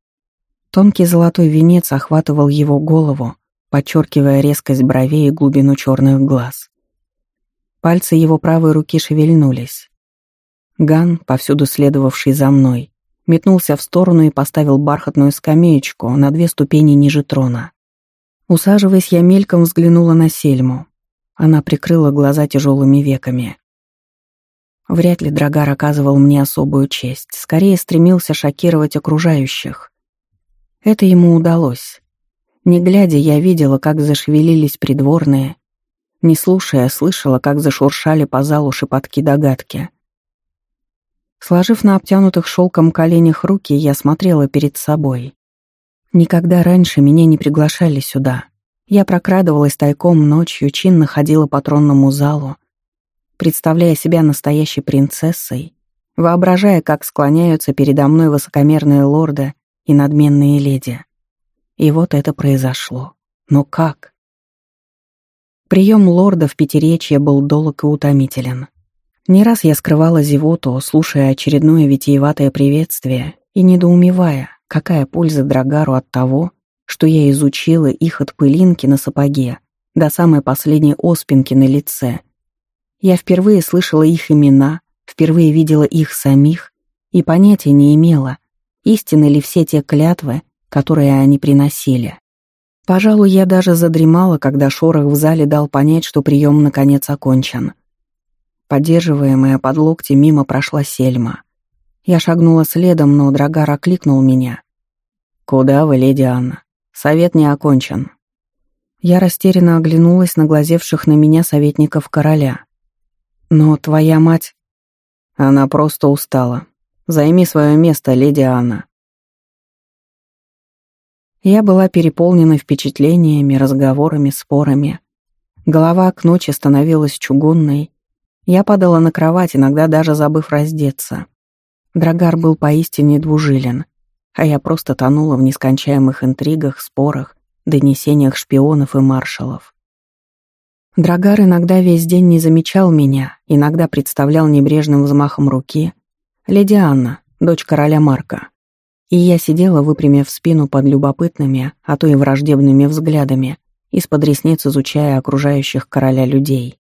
Тонкий золотой венец охватывал его голову, подчеркивая резкость бровей и глубину черных глаз. Пальцы его правой руки шевельнулись. Ган, повсюду следовавший за мной, метнулся в сторону и поставил бархатную скамеечку на две ступени ниже трона. Усаживаясь, я мельком взглянула на Сельму. Она прикрыла глаза тяжелыми веками. Вряд ли Драгар оказывал мне особую честь, скорее стремился шокировать окружающих. Это ему удалось. Не глядя, я видела, как зашевелились придворные. Не слушая, слышала, как зашуршали по залу шепотки догадки. Сложив на обтянутых шелком коленях руки, я смотрела перед собой. Никогда раньше меня не приглашали сюда. Я прокрадывалась тайком ночью, чинно ходила по тронному залу, представляя себя настоящей принцессой, воображая, как склоняются передо мной высокомерные лорды и надменные леди. И вот это произошло. Но как? Прием лорда в Пятеречье был долг и утомителен. Не раз я скрывала зевоту, слушая очередное витиеватое приветствие и недоумевая, какая польза Драгару от того, что я изучила их от пылинки на сапоге до самой последней оспинки на лице. Я впервые слышала их имена, впервые видела их самих и понятия не имела, истинны ли все те клятвы, которые они приносили. Пожалуй, я даже задремала, когда шорох в зале дал понять, что прием наконец окончен. Поддерживаемая под локти мимо прошла Сельма. Я шагнула следом, но Драгар окликнул меня. «Куда вы, леди Анна? Совет не окончен». Я растерянно оглянулась на глазевших на меня советников короля. «Но твоя мать...» Она просто устала. Займи свое место, леди Анна. Я была переполнена впечатлениями, разговорами, спорами. Голова к ночи становилась чугунной. Я падала на кровать, иногда даже забыв раздеться. Драгар был поистине двужилен, а я просто тонула в нескончаемых интригах, спорах, донесениях шпионов и маршалов. Драгар иногда весь день не замечал меня, иногда представлял небрежным взмахом руки. Леди Анна, дочь короля Марка. И я сидела, выпрямив спину под любопытными, а то и враждебными взглядами, из-под ресниц изучая окружающих короля людей.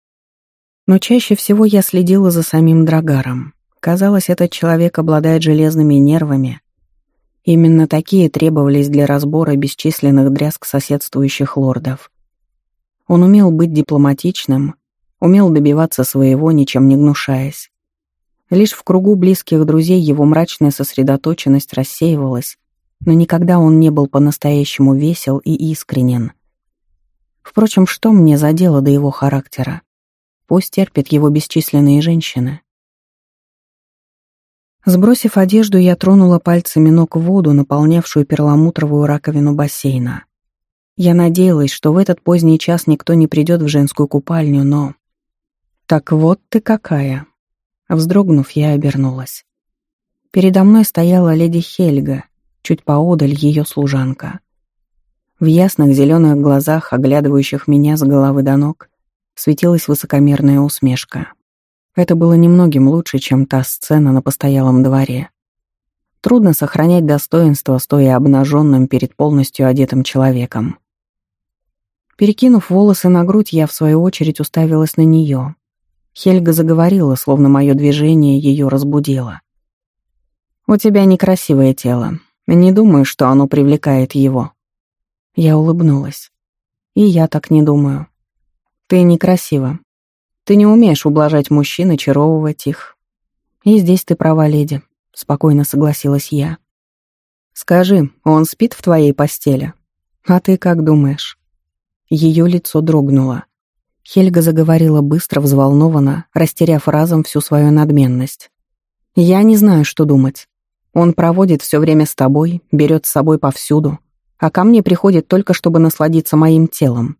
Но чаще всего я следила за самим Драгаром. Казалось, этот человек обладает железными нервами. Именно такие требовались для разбора бесчисленных дрязг соседствующих лордов. Он умел быть дипломатичным, умел добиваться своего, ничем не гнушаясь. Лишь в кругу близких друзей его мрачная сосредоточенность рассеивалась, но никогда он не был по-настоящему весел и искренен. Впрочем, что мне за дело до его характера? Пусть терпят его бесчисленные женщины. Сбросив одежду, я тронула пальцами ног в воду, наполнявшую перламутровую раковину бассейна. Я надеялась, что в этот поздний час никто не придет в женскую купальню, но... Так вот ты какая. Вздрогнув, я обернулась. Передо мной стояла леди Хельга, чуть поодаль ее служанка. В ясных зеленых глазах, оглядывающих меня с головы до ног, светилась высокомерная усмешка. Это было немногим лучше, чем та сцена на постоялом дворе. Трудно сохранять достоинство, стоя обнаженным перед полностью одетым человеком. Перекинув волосы на грудь, я в свою очередь уставилась на нее. Хельга заговорила, словно мое движение ее разбудило. «У тебя некрасивое тело. Не думаю, что оно привлекает его». Я улыбнулась. «И я так не думаю. Ты некрасива. Ты не умеешь ублажать мужчин и чаровывать их. И здесь ты права, леди», — спокойно согласилась я. «Скажи, он спит в твоей постели? А ты как думаешь?» Ее лицо дрогнуло. Хельга заговорила быстро, взволнованно, растеряв разом всю свою надменность. «Я не знаю, что думать. Он проводит все время с тобой, берет с собой повсюду, а ко мне приходит только, чтобы насладиться моим телом.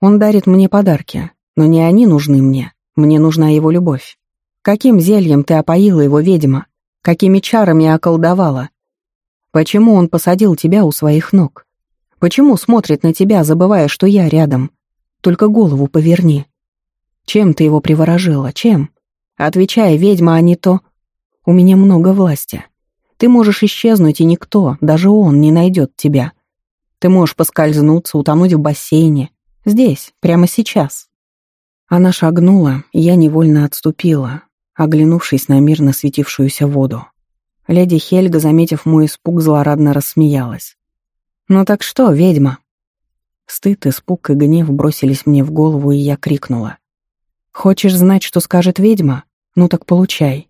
Он дарит мне подарки, но не они нужны мне. Мне нужна его любовь. Каким зельем ты опоила его, ведьма? Какими чарами околдовала? Почему он посадил тебя у своих ног? Почему смотрит на тебя, забывая, что я рядом? Только голову поверни. Чем ты его приворожила? Чем? Отвечай, ведьма, а не то. У меня много власти. Ты можешь исчезнуть, и никто, даже он, не найдет тебя. Ты можешь поскользнуться, утонуть в бассейне. Здесь, прямо сейчас. Она шагнула, и я невольно отступила, оглянувшись на мирно светившуюся воду. Леди Хельга, заметив мой испуг, злорадно рассмеялась. «Ну так что, ведьма?» Стыд, испуг и гнев бросились мне в голову, и я крикнула. «Хочешь знать, что скажет ведьма? Ну так получай.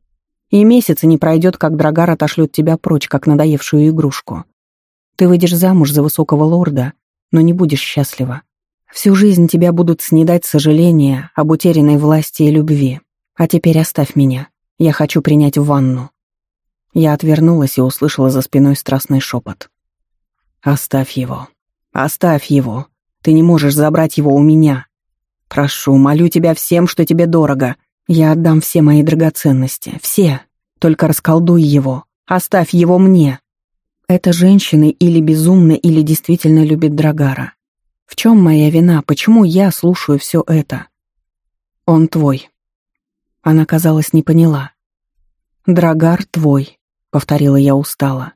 И месяца не пройдет, как Драгар отошлет тебя прочь, как надоевшую игрушку. Ты выйдешь замуж за высокого лорда, но не будешь счастлива. Всю жизнь тебя будут снедать сожаления об утерянной власти и любви. А теперь оставь меня. Я хочу принять ванну». Я отвернулась и услышала за спиной страстный шепот. «Оставь его. Оставь его. Ты не можешь забрать его у меня. Прошу, молю тебя всем, что тебе дорого. Я отдам все мои драгоценности. Все. Только расколдуй его. Оставь его мне». Эта женщина или безумна, или действительно любит Драгара. В чем моя вина? Почему я слушаю все это? Он твой. Она, казалось, не поняла. Драгар твой, повторила я устало.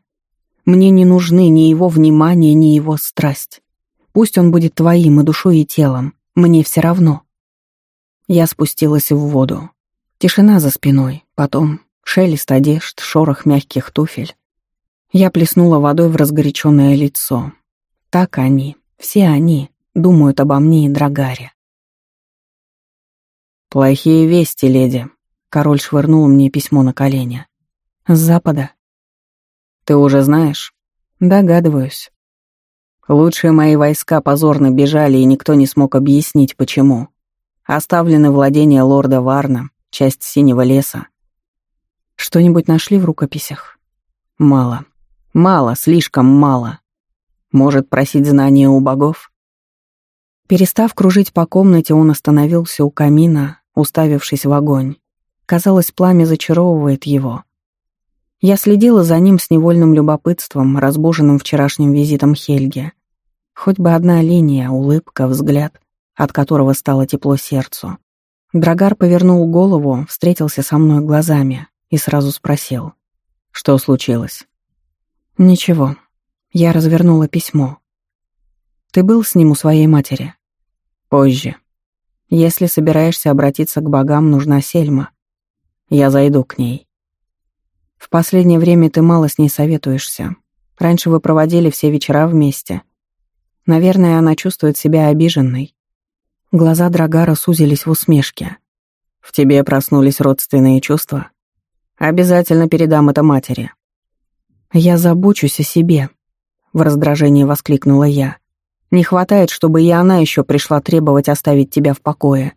Мне не нужны ни его внимание, ни его страсть. Пусть он будет твоим и душой, и телом. Мне все равно. Я спустилась в воду. Тишина за спиной, потом шелест одежд, шорох мягких туфель. Я плеснула водой в разгоряченное лицо. Так они, все они думают обо мне и Драгаре. «Плохие вести, леди», — король швырнул мне письмо на колени. «С запада». «Ты уже знаешь?» «Догадываюсь». Лучшие мои войска позорно бежали, и никто не смог объяснить, почему. Оставлены владения лорда Варна, часть Синего леса. Что-нибудь нашли в рукописях? Мало. Мало, слишком мало. Может, просить знания у богов? Перестав кружить по комнате, он остановился у камина, уставившись в огонь. Казалось, пламя зачаровывает его. Я следила за ним с невольным любопытством, разбуженным вчерашним визитом Хельги. Хоть бы одна линия, улыбка, взгляд, от которого стало тепло сердцу. Драгар повернул голову, встретился со мной глазами и сразу спросил. «Что случилось?» «Ничего», я развернула письмо. «Ты был с ним у своей матери?» «Позже. Если собираешься обратиться к богам, нужна Сельма. Я зайду к ней. В последнее время ты мало с ней советуешься. Раньше вы проводили все вечера вместе. Наверное, она чувствует себя обиженной». Глаза Драгара сузились в усмешке. «В тебе проснулись родственные чувства? Обязательно передам это матери». «Я забочусь о себе», — в раздражении воскликнула я. «Не хватает, чтобы и она еще пришла требовать оставить тебя в покое».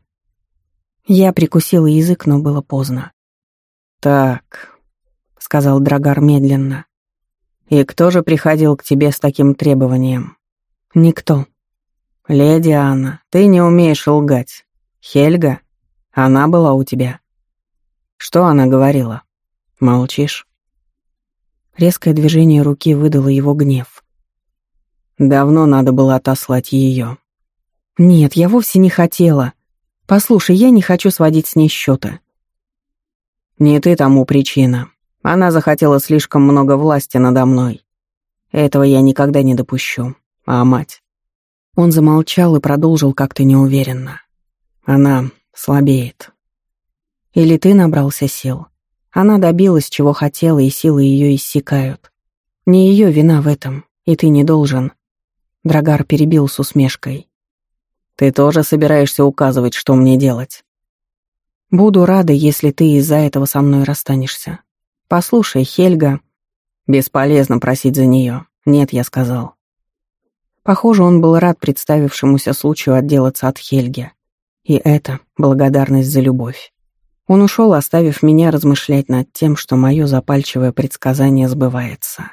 Я прикусила язык, но было поздно. «Так», — сказал Драгар медленно. «И кто же приходил к тебе с таким требованием?» «Никто». «Леди Анна, ты не умеешь лгать. Хельга? Она была у тебя?» «Что она говорила?» «Молчишь?» Резкое движение руки выдало его гнев. Давно надо было отослать ее. Нет, я вовсе не хотела. Послушай, я не хочу сводить с ней счеты. Не ты тому причина. Она захотела слишком много власти надо мной. Этого я никогда не допущу. А мать? Он замолчал и продолжил как-то неуверенно. Она слабеет. Или ты набрался сил. Она добилась, чего хотела, и силы ее иссякают. Не ее вина в этом, и ты не должен. Драгар перебил с усмешкой. «Ты тоже собираешься указывать, что мне делать?» «Буду рада, если ты из-за этого со мной расстанешься. Послушай, Хельга...» «Бесполезно просить за нее. Нет, я сказал». Похоже, он был рад представившемуся случаю отделаться от Хельги. И это благодарность за любовь. Он ушел, оставив меня размышлять над тем, что мое запальчивое предсказание сбывается.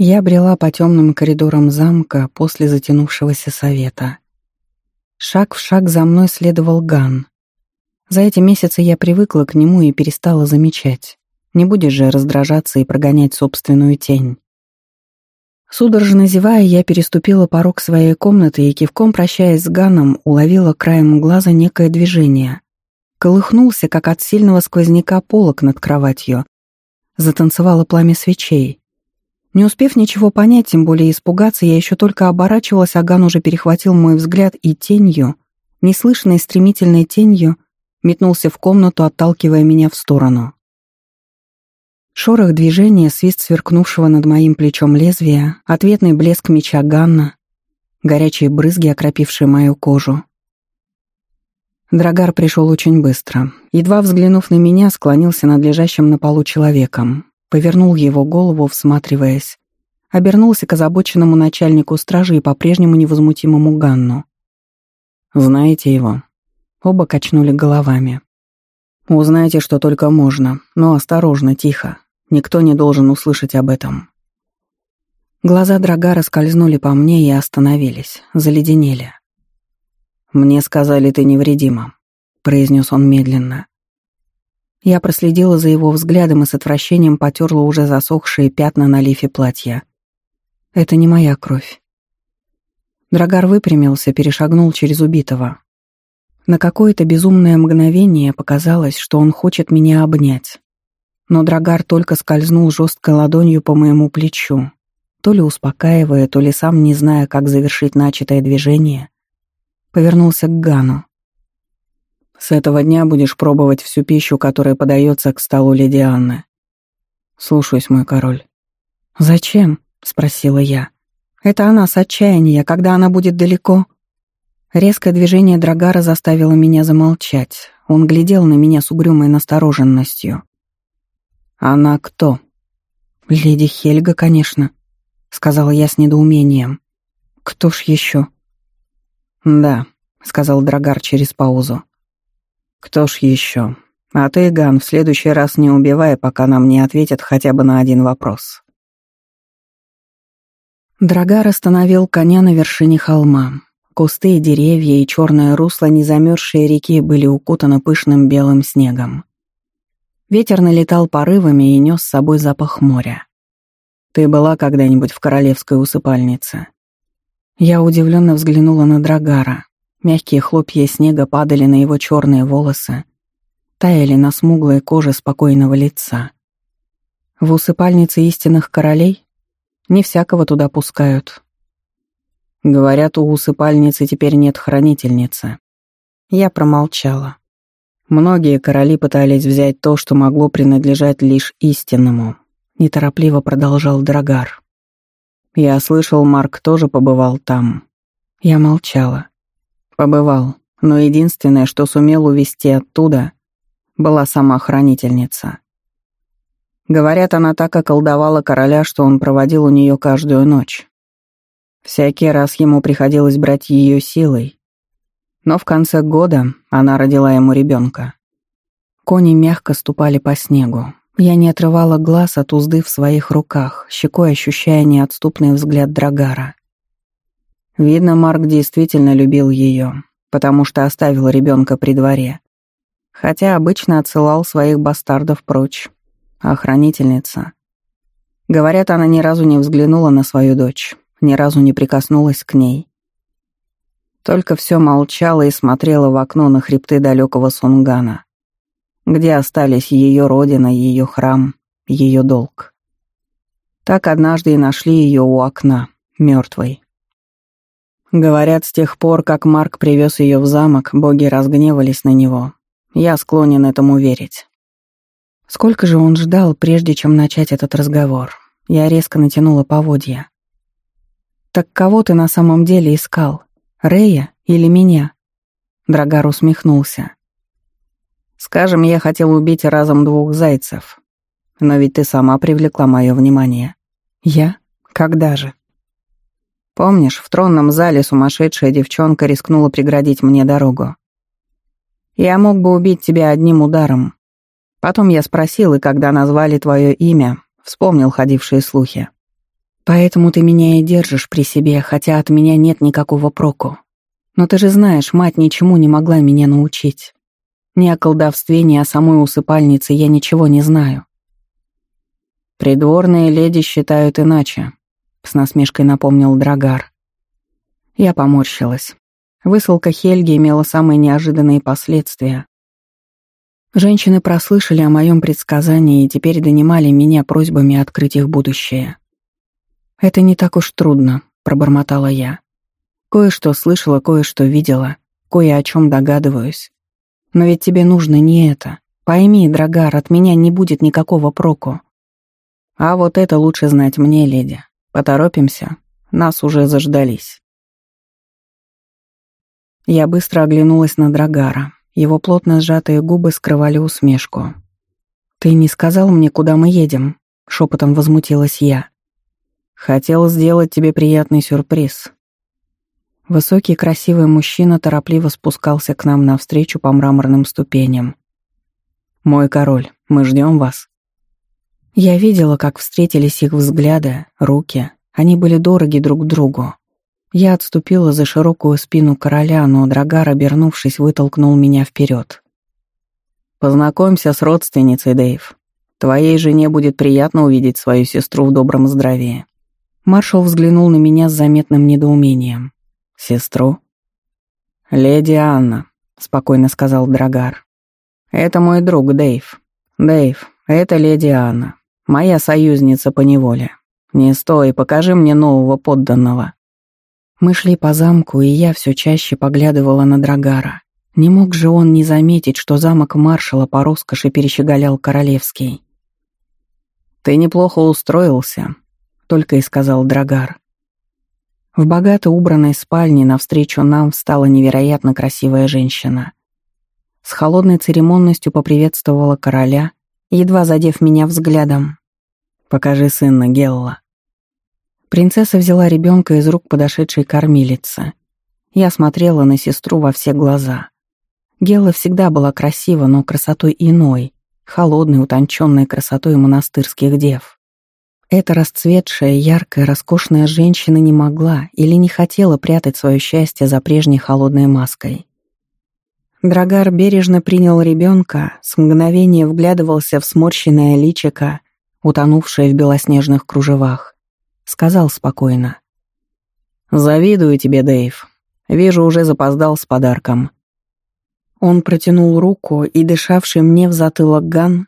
Я брела по темным коридорам замка после затянувшегося совета. Шаг в шаг за мной следовал Ган. За эти месяцы я привыкла к нему и перестала замечать. Не будешь же раздражаться и прогонять собственную тень. Судорожно зевая, я переступила порог своей комнаты и, кивком прощаясь с Ганом, уловила краем глаза некое движение. Колыхнулся, как от сильного сквозняка полок над кроватью. Затанцевало пламя свечей. Не успев ничего понять, тем более испугаться, я еще только оборачивалась, а Ган уже перехватил мой взгляд и тенью, неслышной стремительной тенью, метнулся в комнату, отталкивая меня в сторону. Шорох движения, свист сверкнувшего над моим плечом лезвия, ответный блеск меча Ганна, горячие брызги, окропившие мою кожу. Драгар пришел очень быстро. Едва взглянув на меня, склонился над лежащим на полу человеком повернул его голову, всматриваясь, обернулся к озабоченному начальнику стражи и по-прежнему невозмутимому Ганну. «Знаете его?» Оба качнули головами. «Узнайте, что только можно, но осторожно, тихо. Никто не должен услышать об этом». Глаза Драгара скользнули по мне и остановились, заледенели. «Мне сказали, ты невредима», — произнес он медленно. Я проследила за его взглядом и с отвращением потерла уже засохшие пятна на лифе платья. Это не моя кровь. Драгар выпрямился, перешагнул через убитого. На какое-то безумное мгновение показалось, что он хочет меня обнять. Но Драгар только скользнул жесткой ладонью по моему плечу, то ли успокаивая, то ли сам не зная, как завершить начатое движение, повернулся к Гану. С этого дня будешь пробовать всю пищу, которая подается к столу леди Анны. Слушаюсь, мой король. Зачем? спросила я. Это она с отчаяния, когда она будет далеко. Резкое движение Драгара заставило меня замолчать. Он глядел на меня с угрюмой настороженностью. «Она кто?» «Леди Хельга, конечно», — сказала я с недоумением. «Кто ж еще?» «Да», — сказал Драгар через паузу. «Кто ж еще? А ты, Ган, в следующий раз не убивай, пока нам не ответят хотя бы на один вопрос». Драгар остановил коня на вершине холма. Кусты, деревья и черное русло незамерзшей реки были укутаны пышным белым снегом. Ветер налетал порывами и нес с собой запах моря. «Ты была когда-нибудь в королевской усыпальнице?» Я удивленно взглянула на Драгара. Мягкие хлопья снега падали на его черные волосы, таяли на смуглой коже спокойного лица. В усыпальнице истинных королей не всякого туда пускают. Говорят, у усыпальницы теперь нет хранительницы. Я промолчала. Многие короли пытались взять то, что могло принадлежать лишь истинному. Неторопливо продолжал Драгар. Я слышал, Марк тоже побывал там. Я молчала. Побывал, но единственное, что сумел увести оттуда, была сама хранительница. Говорят, она так околдовала короля, что он проводил у нее каждую ночь. Всякий раз ему приходилось брать ее силой. Но в конце года она родила ему ребенка. Кони мягко ступали по снегу. Я не отрывала глаз от узды в своих руках, щекой ощущая неотступный взгляд Драгара. Видно, Марк действительно любил ее, потому что оставил ребенка при дворе. Хотя обычно отсылал своих бастардов прочь. Охранительница. Говорят, она ни разу не взглянула на свою дочь, ни разу не прикоснулась к ней. Только все молчала и смотрела в окно на хребты далекого Сунгана, где остались ее родина, ее храм, ее долг. Так однажды и нашли ее у окна, мертвой. Говорят, с тех пор, как Марк привез ее в замок, боги разгневались на него. Я склонен этому верить. Сколько же он ждал, прежде чем начать этот разговор? Я резко натянула поводья. «Так кого ты на самом деле искал? Рея или меня?» Драгар усмехнулся. «Скажем, я хотел убить разом двух зайцев. Но ведь ты сама привлекла мое внимание». «Я? Когда же?» Помнишь, в тронном зале сумасшедшая девчонка рискнула преградить мне дорогу? Я мог бы убить тебя одним ударом. Потом я спросил, и когда назвали твое имя, вспомнил ходившие слухи. Поэтому ты меня и держишь при себе, хотя от меня нет никакого проку. Но ты же знаешь, мать ничему не могла меня научить. Ни о колдовстве, ни о самой усыпальнице я ничего не знаю. Придворные леди считают иначе, с насмешкой напомнил Драгар. Я поморщилась. Высылка Хельги имела самые неожиданные последствия. Женщины прослышали о моем предсказании и теперь донимали меня просьбами открыть их будущее. «Это не так уж трудно», — пробормотала я. «Кое-что слышала, кое-что видела, кое о чем догадываюсь. Но ведь тебе нужно не это. Пойми, Драгар, от меня не будет никакого проку. А вот это лучше знать мне, леди. Поторопимся, нас уже заждались». Я быстро оглянулась на Драгара. Его плотно сжатые губы скрывали усмешку. «Ты не сказал мне, куда мы едем?» — шепотом возмутилась я. Хотел сделать тебе приятный сюрприз. Высокий красивый мужчина торопливо спускался к нам навстречу по мраморным ступеням. «Мой король, мы ждем вас». Я видела, как встретились их взгляды, руки. Они были дороги друг другу. Я отступила за широкую спину короля, но Драгар, обернувшись, вытолкнул меня вперед. «Познакомься с родственницей, Дэйв. Твоей жене будет приятно увидеть свою сестру в добром здравии. Маршал взглянул на меня с заметным недоумением. «Сестру?» «Леди Анна», — спокойно сказал Драгар. «Это мой друг Дэйв. Дэйв, это леди Анна, моя союзница по неволе. Не стой, покажи мне нового подданного». Мы шли по замку, и я все чаще поглядывала на Драгара. Не мог же он не заметить, что замок маршала по роскоши перещеголял королевский. «Ты неплохо устроился», только и сказал Драгар. В богато убранной спальне навстречу нам встала невероятно красивая женщина. С холодной церемонностью поприветствовала короля, едва задев меня взглядом. «Покажи сына, Гелла». Принцесса взяла ребенка из рук подошедшей кормилицы. Я смотрела на сестру во все глаза. Гелла всегда была красива, но красотой иной, холодной, утонченной красотой монастырских дев. Эта расцветшая, яркая, роскошная женщина не могла или не хотела прятать свое счастье за прежней холодной маской. Драгар бережно принял ребенка, с мгновения вглядывался в сморщенное личико, утонувшее в белоснежных кружевах. Сказал спокойно. «Завидую тебе, Дэйв. Вижу, уже запоздал с подарком». Он протянул руку, и дышавший мне в затылок Ган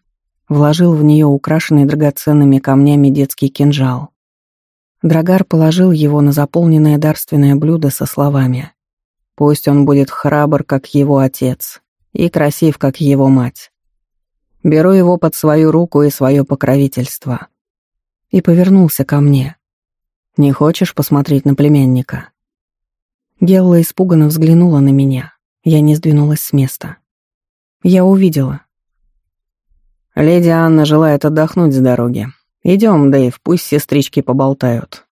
вложил в нее украшенный драгоценными камнями детский кинжал. Драгар положил его на заполненное дарственное блюдо со словами «Пусть он будет храбр, как его отец, и красив, как его мать. Беру его под свою руку и свое покровительство». И повернулся ко мне. «Не хочешь посмотреть на племянника?» Гелла испуганно взглянула на меня. Я не сдвинулась с места. Я увидела, «Леди Анна желает отдохнуть с дороги. Идем, Дэйв, пусть сестрички поболтают».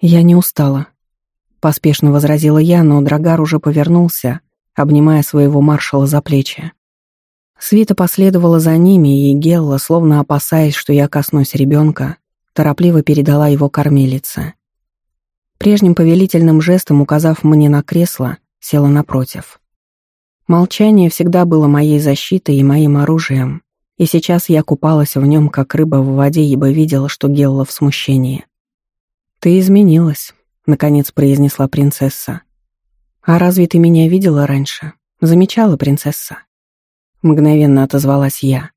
«Я не устала», — поспешно возразила я, но Драгар уже повернулся, обнимая своего маршала за плечи. Свита последовала за ними, и Гелла, словно опасаясь, что я коснусь ребенка, торопливо передала его кормилице. Прежним повелительным жестом, указав мне на кресло, села напротив. Молчание всегда было моей защитой и моим оружием, и сейчас я купалась в нем, как рыба в воде, ибо видела, что Гелла в смущении. «Ты изменилась», — наконец произнесла принцесса. «А разве ты меня видела раньше? Замечала, принцесса?» Мгновенно отозвалась я.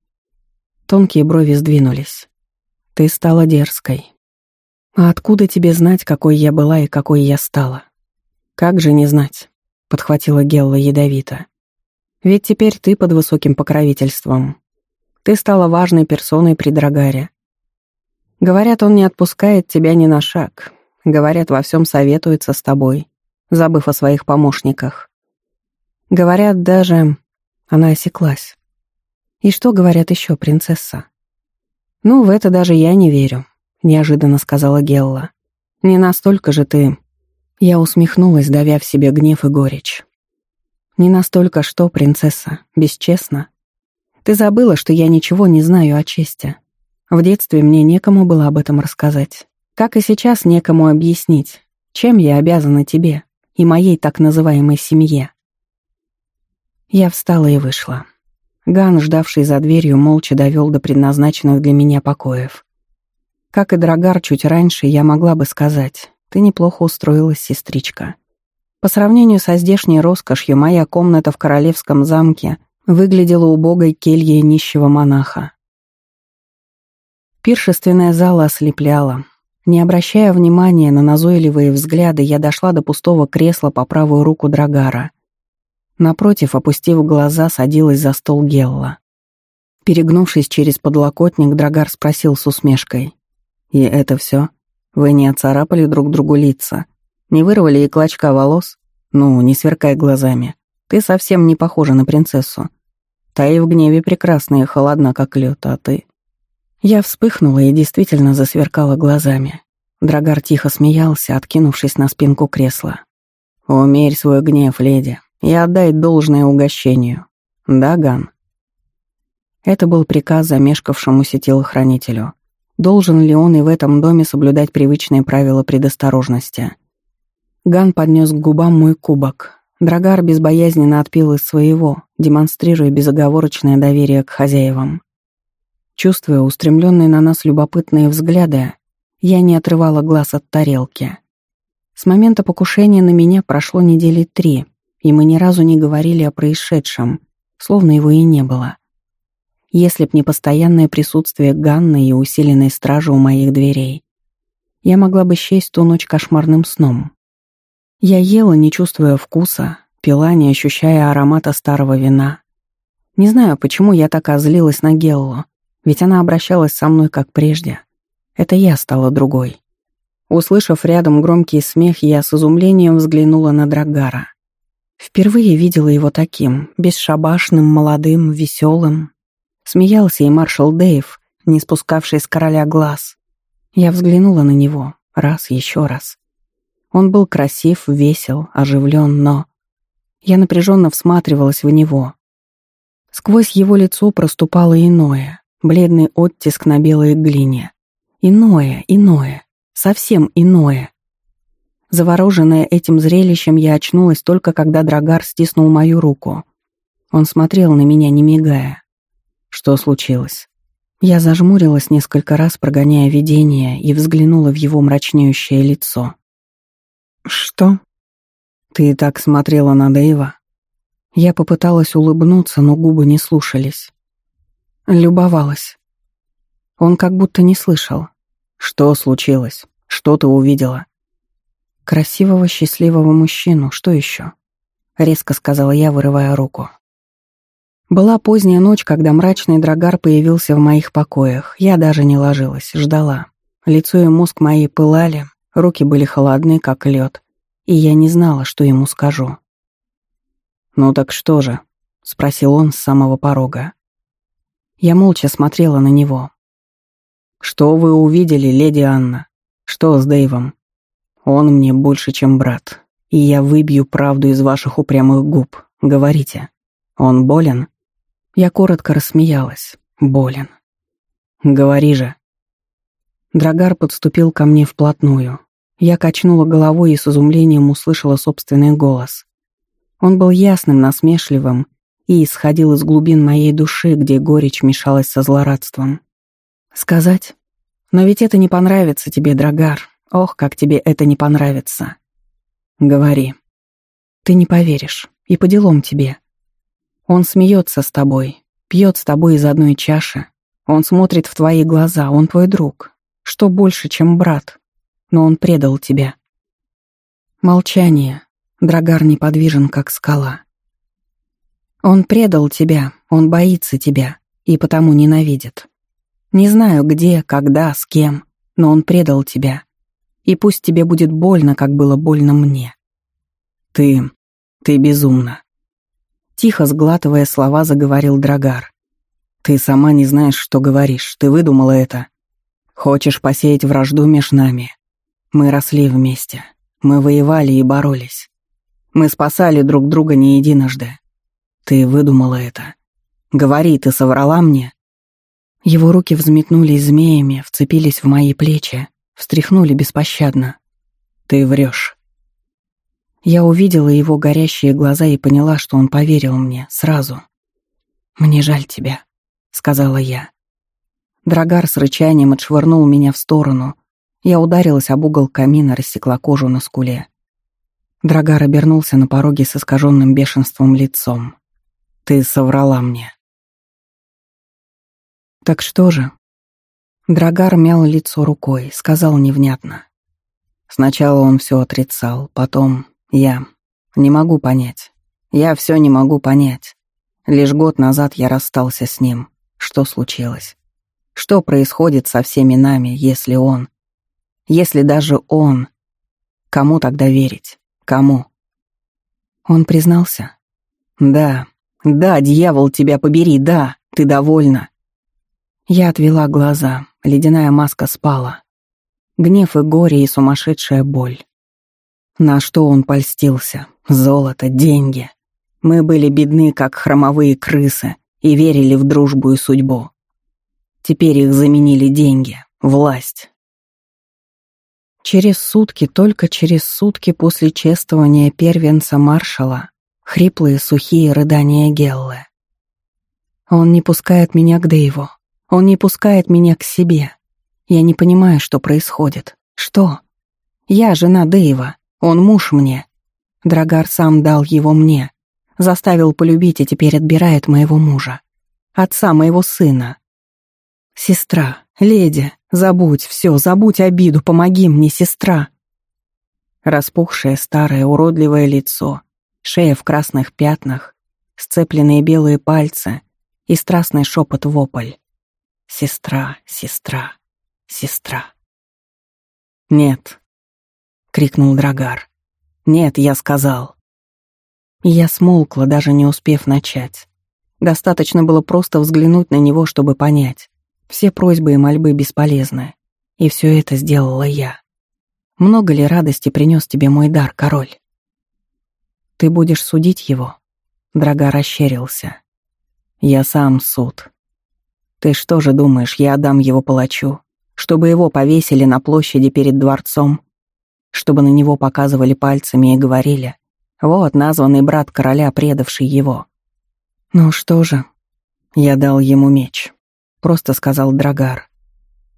Тонкие брови сдвинулись. «Ты стала дерзкой. А откуда тебе знать, какой я была и какой я стала?» «Как же не знать?» — подхватила Гелла ядовито. «Ведь теперь ты под высоким покровительством, ты стала важной персоной при Драгаре. Говорят, он не отпускает тебя ни на шаг. Говорят, во всем советуется с тобой, забыв о своих помощниках. Говорят даже... Она осеклась. И что говорят еще, принцесса? Ну, в это даже я не верю, неожиданно сказала Гелла. Не настолько же ты... Я усмехнулась, давя в себе гнев и горечь. Не настолько что, принцесса, бесчестно. Ты забыла, что я ничего не знаю о чести. В детстве мне некому было об этом рассказать. Как и сейчас некому объяснить, чем я обязана тебе и моей так называемой семье. Я встала и вышла. Ган, ждавший за дверью, молча довел до предназначенных для меня покоев. Как и Драгар чуть раньше, я могла бы сказать, ты неплохо устроилась, сестричка. По сравнению со здешней роскошью, моя комната в королевском замке выглядела убогой кельей нищего монаха. Пиршественная зала ослепляла, не обращая внимания на назойливые взгляды, я дошла до пустого кресла по правую руку Драгара. Напротив, опустив глаза, садилась за стол Гелла. Перегнувшись через подлокотник, Драгар спросил с усмешкой. «И это все? Вы не оцарапали друг другу лица? Не вырвали и клочка волос? Ну, не сверкай глазами. Ты совсем не похожа на принцессу. Та и в гневе прекрасная холодна, как лед, а ты...» Я вспыхнула и действительно засверкала глазами. Драгар тихо смеялся, откинувшись на спинку кресла. «Умерь свой гнев, леди, и отдай должное угощению. Да, Ган?» Это был приказ замешкавшемуся телохранителю. Должен ли он и в этом доме соблюдать привычные правила предосторожности? Ган поднес к губам мой кубок. Драгар безбоязненно отпил из своего, демонстрируя безоговорочное доверие к хозяевам. Чувствуя устремленные на нас любопытные взгляды, я не отрывала глаз от тарелки. С момента покушения на меня прошло недели три, и мы ни разу не говорили о происшедшем, словно его и не было. Если б не постоянное присутствие Ганны и усиленной стражи у моих дверей, я могла бы счесть ту ночь кошмарным сном. Я ела, не чувствуя вкуса, пила, не ощущая аромата старого вина. Не знаю, почему я так озлилась на Геллу, ведь она обращалась со мной как прежде. Это я стала другой. Услышав рядом громкий смех, я с изумлением взглянула на Драгара. Впервые видела его таким, бесшабашным, молодым, веселым. Смеялся и маршал Дэйв, не спускавший с короля глаз. Я взглянула на него, раз, еще раз. Он был красив, весел, оживлен, но... Я напряженно всматривалась в него. Сквозь его лицо проступало иное, бледный оттиск на белой глине. Иное, иное, совсем иное. Завороженная этим зрелищем, я очнулась только когда Драгар стиснул мою руку. Он смотрел на меня, не мигая. Что случилось? Я зажмурилась несколько раз, прогоняя видение, и взглянула в его мрачнеющее лицо. «Что?» «Ты так смотрела на Дэйва?» Я попыталась улыбнуться, но губы не слушались. Любовалась. Он как будто не слышал. «Что случилось? Что ты увидела?» «Красивого, счастливого мужчину. Что еще?» — резко сказала я, вырывая руку. Была поздняя ночь, когда мрачный драгар появился в моих покоях. Я даже не ложилась, ждала. Лицо и мозг мои пылали, руки были холодны, как лед, и я не знала, что ему скажу. «Ну так что же?» — спросил он с самого порога. Я молча смотрела на него. «Что вы увидели, леди Анна? Что с Дэйвом? Он мне больше, чем брат, и я выбью правду из ваших упрямых губ. Говорите, он болен?» Я коротко рассмеялась. «Болен». «Говори же». Драгар подступил ко мне вплотную. Я качнула головой и с изумлением услышала собственный голос. Он был ясным, насмешливым и исходил из глубин моей души, где горечь мешалась со злорадством. Сказать? Но ведь это не понравится тебе, Драгар. Ох, как тебе это не понравится. Говори. Ты не поверишь. И по делам тебе. Он смеется с тобой, пьет с тобой из одной чаши. Он смотрит в твои глаза, он твой друг. Что больше, чем брат. Но он предал тебя. Молчание. Драгар неподвижен, как скала. Он предал тебя, он боится тебя и потому ненавидит. Не знаю где, когда, с кем, но он предал тебя. И пусть тебе будет больно, как было больно мне. Ты... ты безумна. Тихо сглатывая слова, заговорил Драгар. Ты сама не знаешь, что говоришь, ты выдумала это. Хочешь посеять вражду меж нами. Мы росли вместе. Мы воевали и боролись. Мы спасали друг друга не единожды. Ты выдумала это. Говори, ты соврала мне?» Его руки взметнулись змеями, вцепились в мои плечи, Встряхнули беспощадно. Ты врешь. Я увидела его горящие глаза и поняла, что он поверил мне сразу. «Мне жаль тебя», — сказала я. Драгар с рычанием отшвырнул меня в сторону. Я ударилась об угол камина, рассекла кожу на скуле. Драгар обернулся на пороге с искаженным бешенством лицом. «Ты соврала мне». «Так что же?» Драгар мял лицо рукой, сказал невнятно. Сначала он все отрицал, потом я. Не могу понять. Я все не могу понять. Лишь год назад я расстался с ним. Что случилось? Что происходит со всеми нами, если он... Если даже он... Кому тогда верить? Кому? Он признался? Да, да, дьявол, тебя побери, да, ты довольна. Я отвела глаза, ледяная маска спала. Гнев и горе и сумасшедшая боль. На что он польстился? Золото, деньги. Мы были бедны, как хромовые крысы, и верили в дружбу и судьбу. Теперь их заменили деньги, власть. Через сутки, только через сутки после чествования первенца маршала, хриплые сухие рыдания Геллы. Он не пускает меня к Дэйву. Он не пускает меня к себе. Я не понимаю, что происходит. Что? Я жена Дэйва. Он муж мне. Драгар сам дал его мне. Заставил полюбить и теперь отбирает моего мужа. Отца моего сына. «Сестра, леди, забудь все, забудь обиду, помоги мне, сестра!» Распухшее старое уродливое лицо, шея в красных пятнах, сцепленные белые пальцы и страстный шепот вопль. «Сестра, сестра, сестра!» «Нет!» — крикнул Драгар. «Нет, я сказал!» Я смолкла, даже не успев начать. Достаточно было просто взглянуть на него, чтобы понять. Все просьбы и мольбы бесполезны. И все это сделала я. Много ли радости принес тебе мой дар, король? Ты будешь судить его? Драга расщерился. Я сам суд. Ты что же думаешь, я отдам его палачу, чтобы его повесили на площади перед дворцом, чтобы на него показывали пальцами и говорили, вот названный брат короля, предавший его. Ну что же, я дал ему меч просто сказал Драгар.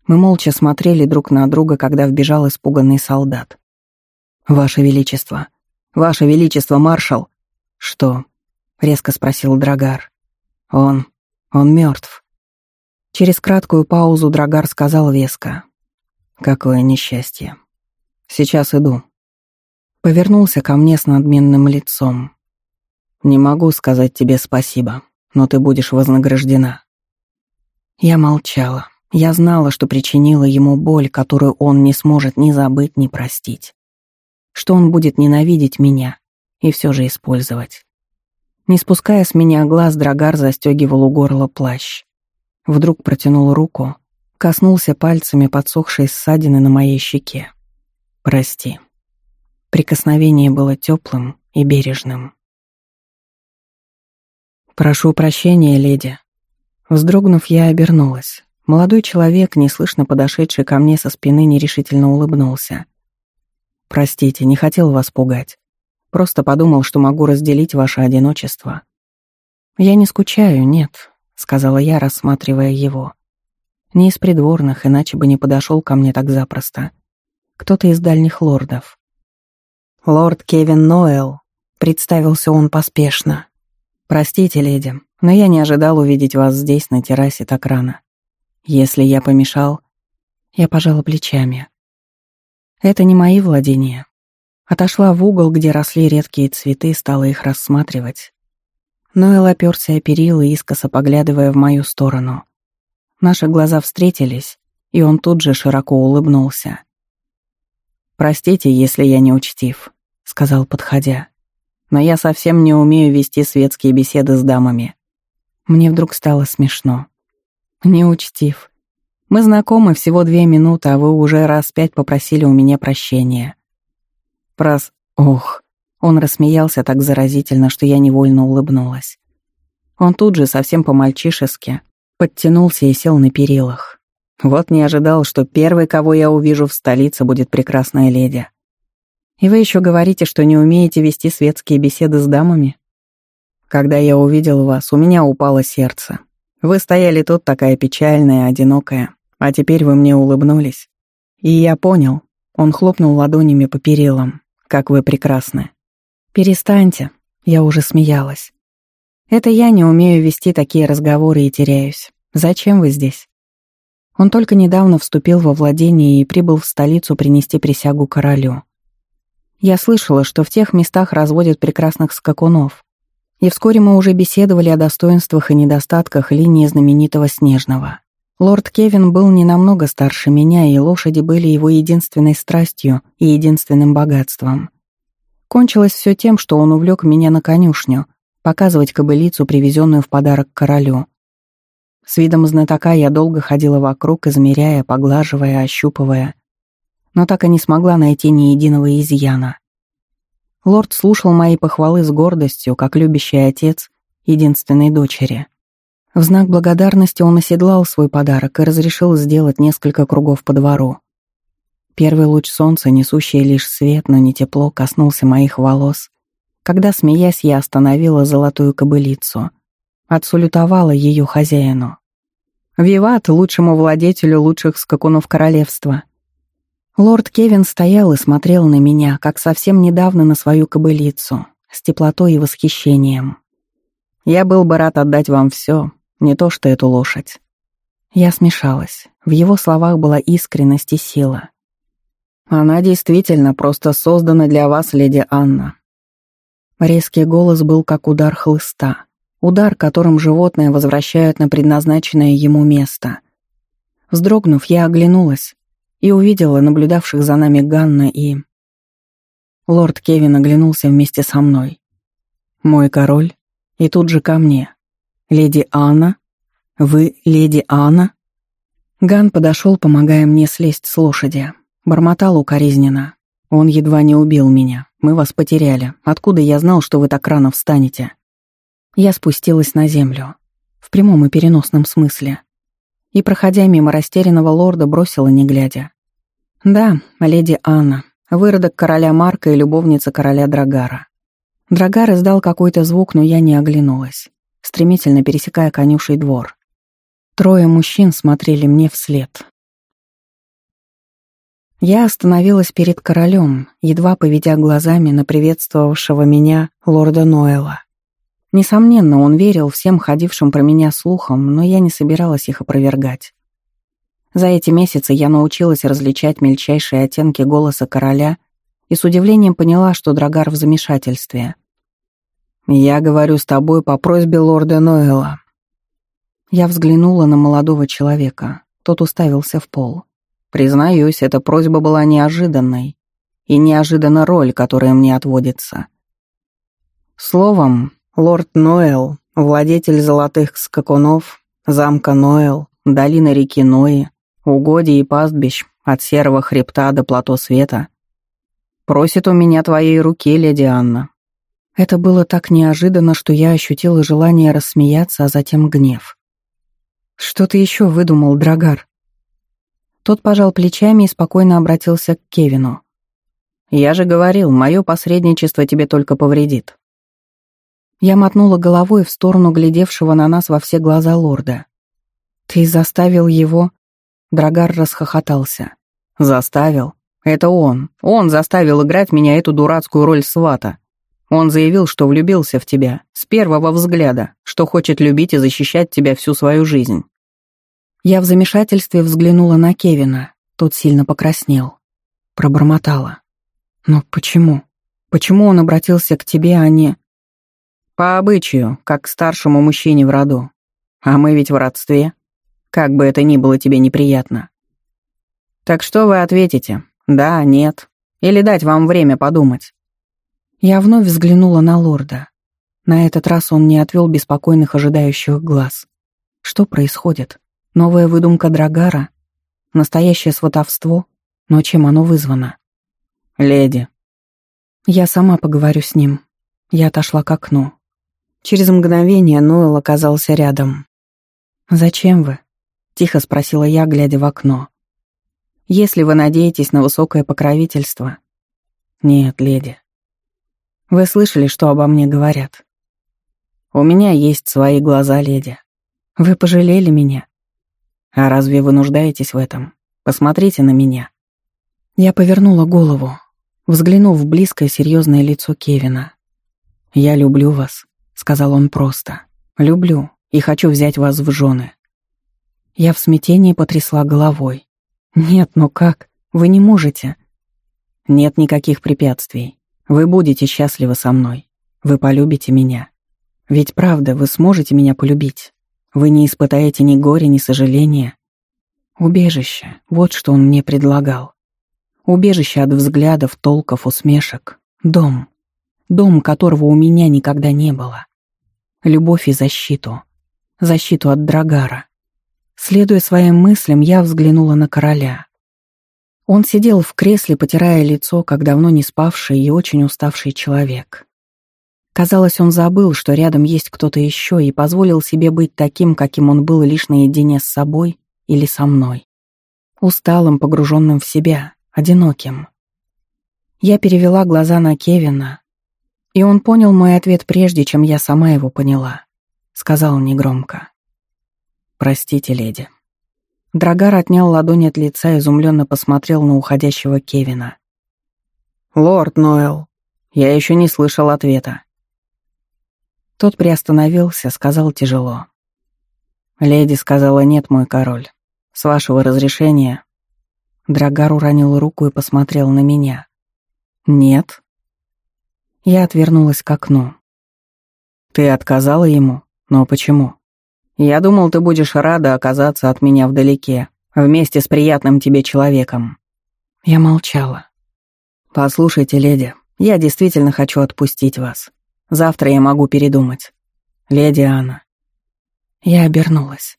Мы молча смотрели друг на друга, когда вбежал испуганный солдат. «Ваше Величество! Ваше Величество, маршал!» «Что?» — резко спросил Драгар. «Он... он мертв. Через краткую паузу Драгар сказал веско. «Какое несчастье. Сейчас иду». Повернулся ко мне с надменным лицом. «Не могу сказать тебе спасибо, но ты будешь вознаграждена. Я молчала. Я знала, что причинила ему боль, которую он не сможет ни забыть, ни простить. Что он будет ненавидеть меня и все же использовать. Не спуская с меня глаз, Драгар застегивал у горла плащ. Вдруг протянул руку, коснулся пальцами подсохшей ссадины на моей щеке. «Прости». Прикосновение было теплым и бережным. «Прошу прощения, леди», Вздрогнув, я обернулась. Молодой человек, неслышно подошедший ко мне со спины, нерешительно улыбнулся. «Простите, не хотел вас пугать. Просто подумал, что могу разделить ваше одиночество». «Я не скучаю, нет», — сказала я, рассматривая его. «Не из придворных, иначе бы не подошел ко мне так запросто. Кто-то из дальних лордов». «Лорд Кевин Ноэл», — представился он поспешно. «Простите, леди, но я не ожидал увидеть вас здесь, на террасе, так рано. Если я помешал, я пожала плечами. Это не мои владения. Отошла в угол, где росли редкие цветы, стала их рассматривать. Ноэл оперся о перила, искоса поглядывая в мою сторону. Наши глаза встретились, и он тут же широко улыбнулся. «Простите, если я не учтив», — сказал, подходя. «Но я совсем не умею вести светские беседы с дамами. Мне вдруг стало смешно. Не учтив. Мы знакомы всего две минуты, а вы уже раз пять попросили у меня прощения. Прос... Ох. Он рассмеялся так заразительно, что я невольно улыбнулась. Он тут же, совсем по-мальчишески, подтянулся и сел на перилах. Вот не ожидал, что первой, кого я увижу в столице, будет прекрасная леди. И вы еще говорите, что не умеете вести светские беседы с дамами? Когда я увидел вас, у меня упало сердце. Вы стояли тут такая печальная, одинокая, а теперь вы мне улыбнулись. И я понял, он хлопнул ладонями по перилам, как вы прекрасны. Перестаньте, я уже смеялась. Это я не умею вести такие разговоры и теряюсь. Зачем вы здесь? Он только недавно вступил во владение и прибыл в столицу принести присягу королю. Я слышала, что в тех местах разводят прекрасных скакунов. И вскоре мы уже беседовали о достоинствах и недостатках линии знаменитого Снежного. Лорд Кевин был не намного старше меня, и лошади были его единственной страстью и единственным богатством. Кончилось все тем, что он увлек меня на конюшню, показывать кобылицу, привезенную в подарок королю. С видом знатока я долго ходила вокруг, измеряя, поглаживая, ощупывая, но так и не смогла найти ни единого изъяна. Лорд слушал мои похвалы с гордостью, как любящий отец единственной дочери. В знак благодарности он оседлал свой подарок и разрешил сделать несколько кругов по двору. Первый луч солнца, несущий лишь свет, но не тепло, коснулся моих волос, когда, смеясь, я остановила золотую кобылицу, отсулютовала ее хозяину. Виват лучшему владетелю лучших скакунов королевства. Лорд Кевин стоял и смотрел на меня, как совсем недавно на свою кобылицу, с теплотой и восхищением. Я был бы рад отдать вам все, не то что эту лошадь. Я смешалась. В его словах была искренность и сила. Она действительно просто создана для вас, леди Анна. Резкий голос был как удар хлыста. Удар, которым животное возвращают на предназначенное ему место. Вздрогнув, я оглянулась и увидела наблюдавших за нами Ганна и... Лорд Кевин оглянулся вместе со мной. «Мой король?» И тут же ко мне. «Леди Анна? Вы леди Анна?» Ган подошел, помогая мне слезть с лошади. Бормотал укоризненно. «Он едва не убил меня. Мы вас потеряли. Откуда я знал, что вы так рано встанете?» Я спустилась на землю. В прямом и переносном смысле. И, проходя мимо растерянного лорда, бросила, не глядя. «Да, леди Анна, выродок короля Марка и любовница короля Драгара». Драгар издал какой-то звук, но я не оглянулась, стремительно пересекая конюший двор. Трое мужчин смотрели мне вслед. Я остановилась перед королем, едва поведя глазами на приветствовавшего меня лорда Ноэла. Несомненно, он верил всем ходившим про меня слухам, но я не собиралась их опровергать. За эти месяцы я научилась различать мельчайшие оттенки голоса короля и с удивлением поняла, что Драгар в замешательстве. «Я говорю с тобой по просьбе лорда Ноэла». Я взглянула на молодого человека. Тот уставился в пол. Признаюсь, эта просьба была неожиданной. И неожиданна роль, которая мне отводится. Словом, Лорд Ноэл, владетель золотых скакунов, замка Ноэл, долины реки Нои, угодий и пастбищ от серого хребта до плато света, просит у меня твоей руки, леди Анна. Это было так неожиданно, что я ощутила желание рассмеяться, а затем гнев. «Что ты еще выдумал, Драгар?» Тот пожал плечами и спокойно обратился к Кевину. «Я же говорил, мое посредничество тебе только повредит. Я мотнула головой в сторону глядевшего на нас во все глаза лорда. «Ты заставил его?» Драгар расхохотался. «Заставил? Это он. Он заставил играть меня эту дурацкую роль свата. Он заявил, что влюбился в тебя, с первого взгляда, что хочет любить и защищать тебя всю свою жизнь». Я в замешательстве взглянула на Кевина. Тот сильно покраснел. Пробормотала. «Но почему? Почему он обратился к тебе, а не...» По обычаю, как к старшему мужчине в роду. А мы ведь в родстве. Как бы это ни было тебе неприятно. Так что вы ответите? Да, нет. Или дать вам время подумать? Я вновь взглянула на лорда. На этот раз он не отвел беспокойных ожидающих глаз. Что происходит? Новая выдумка Драгара? Настоящее сватовство? Но чем оно вызвано? Леди. Я сама поговорю с ним. Я отошла к окну. Через мгновение Ноэл оказался рядом. «Зачем вы?» — тихо спросила я, глядя в окно. «Если вы надеетесь на высокое покровительство...» «Нет, леди». «Вы слышали, что обо мне говорят?» «У меня есть свои глаза, леди. Вы пожалели меня?» «А разве вы нуждаетесь в этом? Посмотрите на меня». Я повернула голову, взглянув в близкое серьезное лицо Кевина. «Я люблю вас», — сказал он просто. «Люблю и хочу взять вас в жены». Я в смятении потрясла головой. «Нет, ну как? Вы не можете». «Нет никаких препятствий. Вы будете счастливы со мной. Вы полюбите меня. Ведь правда, вы сможете меня полюбить. Вы не испытаете ни горя, ни сожаления. Убежище — вот что он мне предлагал. Убежище от взглядов, толков, усмешек. Дом. Дом, которого у меня никогда не было. Любовь и защиту. Защиту от Драгара. Следуя своим мыслям, я взглянула на короля. Он сидел в кресле, потирая лицо, как давно не спавший и очень уставший человек. Казалось, он забыл, что рядом есть кто-то еще, и позволил себе быть таким, каким он был лишь наедине с собой или со мной. Усталым, погруженным в себя, одиноким. Я перевела глаза на Кевина, и он понял мой ответ прежде, чем я сама его поняла. Сказал негромко. «Простите, леди». Драгар отнял ладонь от лица и изумленно посмотрел на уходящего Кевина. «Лорд Ноэл, я еще не слышал ответа». Тот приостановился, сказал тяжело. «Леди сказала нет, мой король. С вашего разрешения...» Драгар уронил руку и посмотрел на меня. «Нет». Я отвернулась к окну. «Ты отказала ему? Но почему? Я думал, ты будешь рада оказаться от меня вдалеке, вместе с приятным тебе человеком». Я молчала. «Послушайте, леди, я действительно хочу отпустить вас. Завтра я могу передумать. Леди Анна». Я обернулась.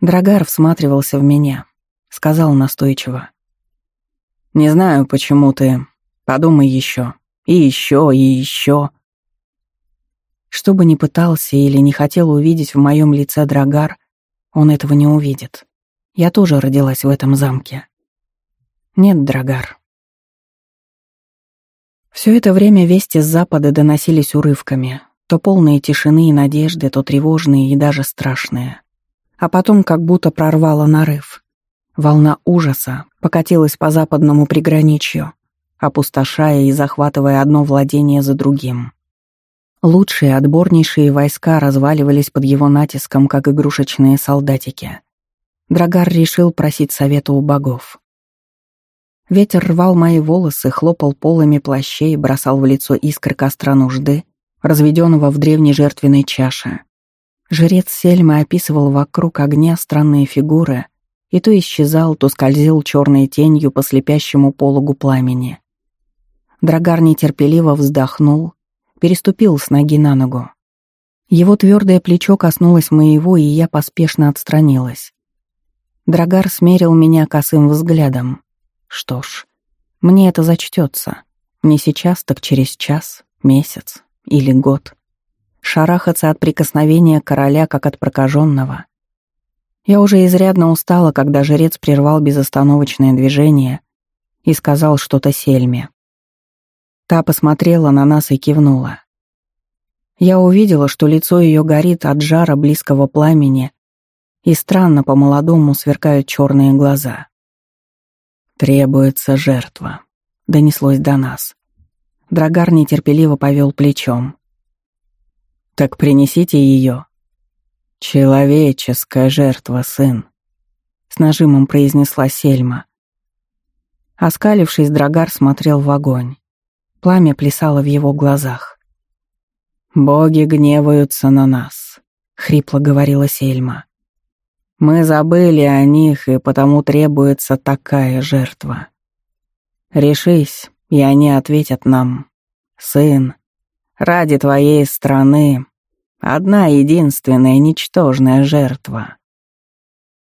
Драгар всматривался в меня, сказал настойчиво. «Не знаю, почему ты. Подумай еще. И еще, и еще». Что бы ни пытался или не хотел увидеть в моем лице Драгар, он этого не увидит. Я тоже родилась в этом замке. Нет, Драгар, все это время вести с запада доносились урывками, то полные тишины и надежды, то тревожные и даже страшные. А потом как будто прорвало нарыв. Волна ужаса покатилась по западному приграничью, опустошая и захватывая одно владение за другим. Лучшие, отборнейшие войска разваливались под его натиском, как игрушечные солдатики. Драгар решил просить совета у богов. Ветер рвал мои волосы, хлопал полами плащей, бросал в лицо искры костра нужды, разведенного в древней жертвенной чаше. Жрец Сельмы описывал вокруг огня странные фигуры и то исчезал, то скользил черной тенью по слепящему пологу пламени. Драгар нетерпеливо вздохнул, переступил с ноги на ногу. Его твердое плечо коснулось моего, и я поспешно отстранилась. Драгар смерил меня косым взглядом. Что ж, мне это зачтется. Не сейчас, так через час, месяц или год. Шарахаться от прикосновения короля, как от прокаженного. Я уже изрядно устала, когда жрец прервал безостановочное движение и сказал что-то Сельме. Та посмотрела на нас и кивнула. Я увидела, что лицо ее горит от жара близкого пламени, и странно по-молодому сверкают черные глаза. «Требуется жертва», — донеслось до нас. Драгар нетерпеливо повел плечом. «Так принесите ее». «Человеческая жертва, сын», — с нажимом произнесла Сельма. Оскалившись, Драгар смотрел в огонь. Пламя плясало в его глазах. «Боги гневаются на нас», — хрипло говорила Сельма. Мы забыли о них, и потому требуется такая жертва. Решись, и они ответят нам. Сын, ради твоей страны одна единственная ничтожная жертва.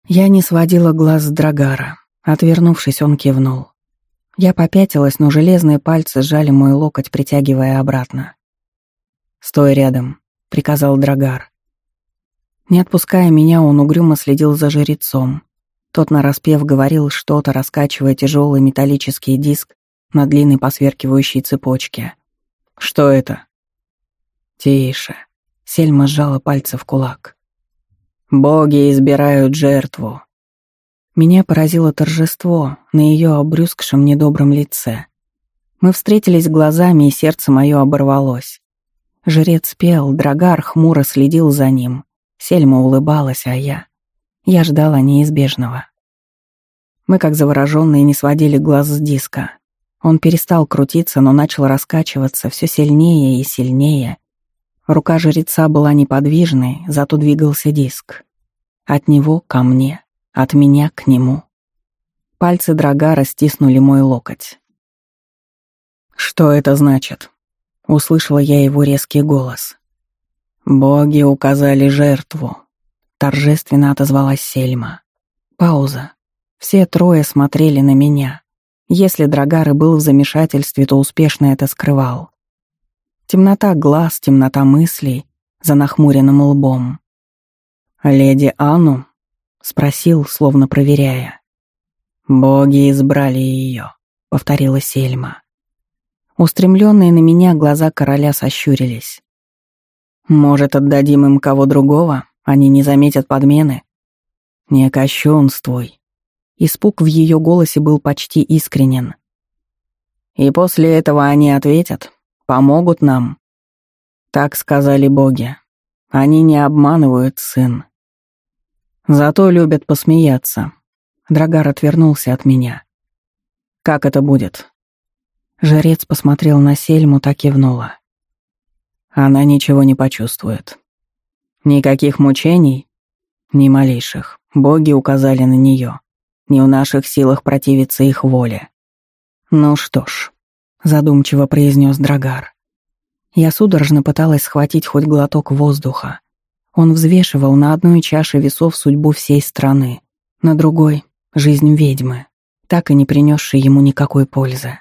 Я не сводила глаз с Драгара. Отвернувшись, он кивнул. Я попятилась, но железные пальцы сжали мой локоть, притягивая обратно. «Стой рядом», — приказал Драгар. Не отпуская меня, он угрюмо следил за жрецом. Тот нараспев говорил что-то, раскачивая тяжелый металлический диск на длинной посверкивающей цепочке. «Что это?» «Тише». Сельма сжала пальцы в кулак. «Боги избирают жертву». Меня поразило торжество на ее обрюзгшем недобром лице. Мы встретились глазами, и сердце мое оборвалось. Жрец пел, Драгар хмуро следил за ним. Сельма улыбалась, а я... Я ждала неизбежного. Мы, как завороженные, не сводили глаз с диска. Он перестал крутиться, но начал раскачиваться все сильнее и сильнее. Рука жреца была неподвижной, зато двигался диск. От него ко мне, от меня к нему. Пальцы Драгара стиснули мой локоть. «Что это значит?» — услышала я его резкий голос. «Боги указали жертву», — торжественно отозвалась Сельма. Пауза. Все трое смотрели на меня. Если Драгар был в замешательстве, то успешно это скрывал. Темнота глаз, темнота мыслей за нахмуренным лбом. «Леди Анну?» — спросил, словно проверяя. «Боги избрали ее», — повторила Сельма. Устремленные на меня глаза короля сощурились. Может, отдадим им кого другого? Они не заметят подмены? Не кощунствуй. Испуг в ее голосе был почти искренен. И после этого они ответят, помогут нам. Так сказали боги. Они не обманывают сын. Зато любят посмеяться. Драгар отвернулся от меня. Как это будет? Жрец посмотрел на Сельму, так кивнула. Она ничего не почувствует. Никаких мучений? Ни малейших. Боги указали на нее. Не в наших силах противиться их воле. Ну что ж, задумчиво произнес Драгар. Я судорожно пыталась схватить хоть глоток воздуха. Он взвешивал на одной чаше весов судьбу всей страны, на другой — жизнь ведьмы, так и не принесшей ему никакой пользы.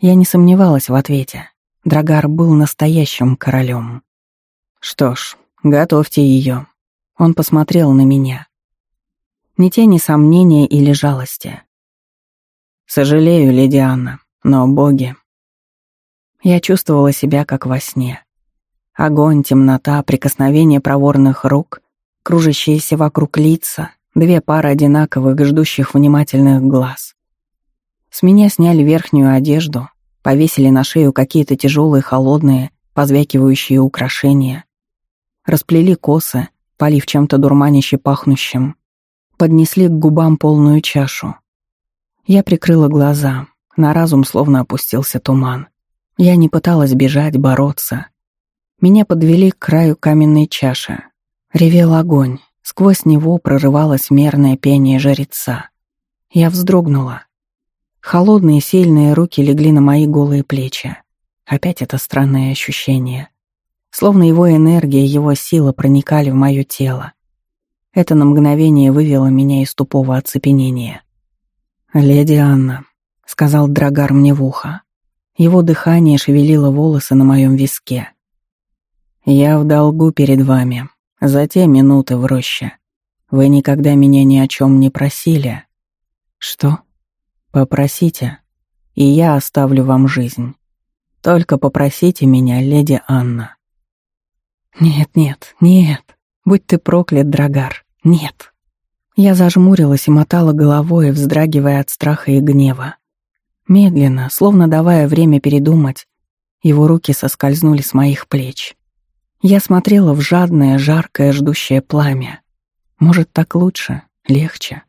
Я не сомневалась в ответе. Драгар был настоящим королем. Что ж, готовьте ее. Он посмотрел на меня. Ни тени сомнения или жалости. Сожалею, леди Анна, но боги... Я чувствовала себя как во сне. Огонь, темнота, прикосновение проворных рук, кружащиеся вокруг лица, две пары одинаковых, ждущих внимательных глаз. С меня сняли верхнюю одежду, повесили на шею какие-то тяжелые, холодные, позвякивающие украшения, расплели косы, полив чем-то дурманище пахнущим, поднесли к губам полную чашу. Я прикрыла глаза, на разум словно опустился туман. Я не пыталась бежать, бороться. Меня подвели к краю каменной чаши. Ревел огонь, сквозь него прорывалось мерное пение жреца. Я вздрогнула. Холодные сильные руки легли на мои голые плечи. Опять это странное ощущение. Словно его энергия, его сила проникали в мое тело. Это на мгновение вывело меня из тупого оцепенения. «Леди Анна», — сказал Драгар мне в ухо. Его дыхание шевелило волосы на моем виске. «Я в долгу перед вами. За те минуты в роще. Вы никогда меня ни о чем не просили». «Что?» Попросите, и я оставлю вам жизнь. Только попросите меня, леди Анна. Нет, нет, нет. Будь ты проклят, Драгар. Нет. Я зажмурилась и мотала головой, вздрагивая от страха и гнева. Медленно, словно давая время передумать, его руки соскользнули с моих плеч. Я смотрела в жадное, жаркое, ждущее пламя. Может, так лучше, легче.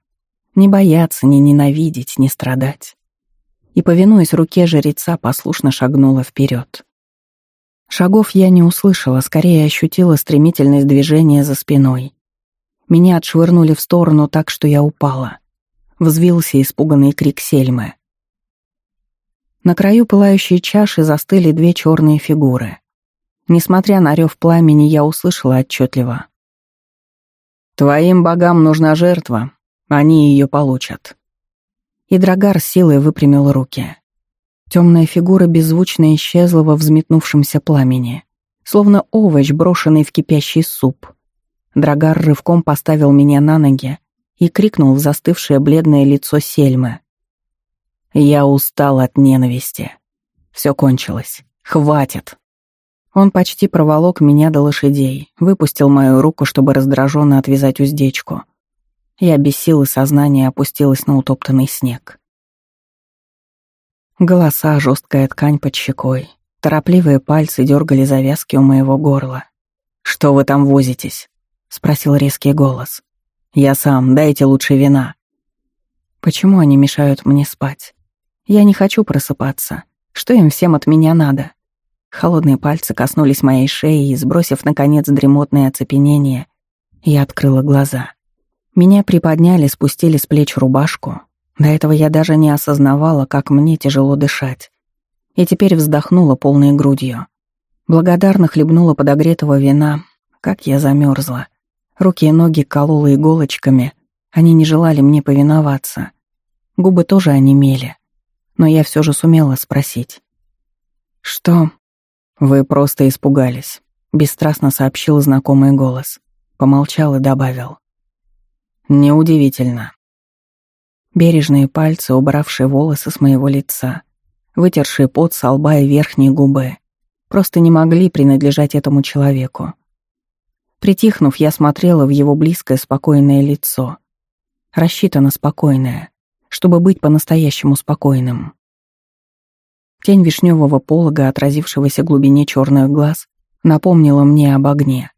Не бояться, не ненавидеть, не страдать. И, повинуясь руке жреца, послушно шагнула вперед. Шагов я не услышала, скорее ощутила стремительность движения за спиной. Меня отшвырнули в сторону так, что я упала. Взвился испуганный крик Сельмы. На краю пылающей чаши застыли две черные фигуры. Несмотря на рев пламени, я услышала отчетливо. «Твоим богам нужна жертва, они ее получат. И Драгар силой выпрямил руки. Темная фигура беззвучно исчезла во взметнувшемся пламени, словно овощ, брошенный в кипящий суп. Драгар рывком поставил меня на ноги и крикнул в застывшее бледное лицо Сельмы. «Я устал от ненависти. Все кончилось. Хватит!» Он почти проволок меня до лошадей, выпустил мою руку, чтобы раздраженно отвязать уздечку. Я без силы сознания опустилась на утоптанный снег. Голоса, жесткая ткань под щекой, торопливые пальцы дергали завязки у моего горла. «Что вы там возитесь?» — спросил резкий голос. «Я сам, дайте лучше вина». «Почему они мешают мне спать? Я не хочу просыпаться. Что им всем от меня надо?» Холодные пальцы коснулись моей шеи и, сбросив, наконец, дремотное оцепенение, я открыла глаза. Меня приподняли, спустили с плеч рубашку. До этого я даже не осознавала, как мне тяжело дышать. И теперь вздохнула полной грудью. Благодарно хлебнула подогретого вина. Как я замерзла. Руки и ноги колола иголочками. Они не желали мне повиноваться. Губы тоже онемели. Но я все же сумела спросить. «Что?» «Вы просто испугались», — бесстрастно сообщил знакомый голос. Помолчал и добавил. «Неудивительно». Бережные пальцы, убравшие волосы с моего лица, вытершие пот со лба и верхней губы, просто не могли принадлежать этому человеку. Притихнув, я смотрела в его близкое спокойное лицо. Рассчитано спокойное, чтобы быть по-настоящему спокойным. Тень вишневого полога, отразившегося глубине черных глаз, напомнила мне об огне.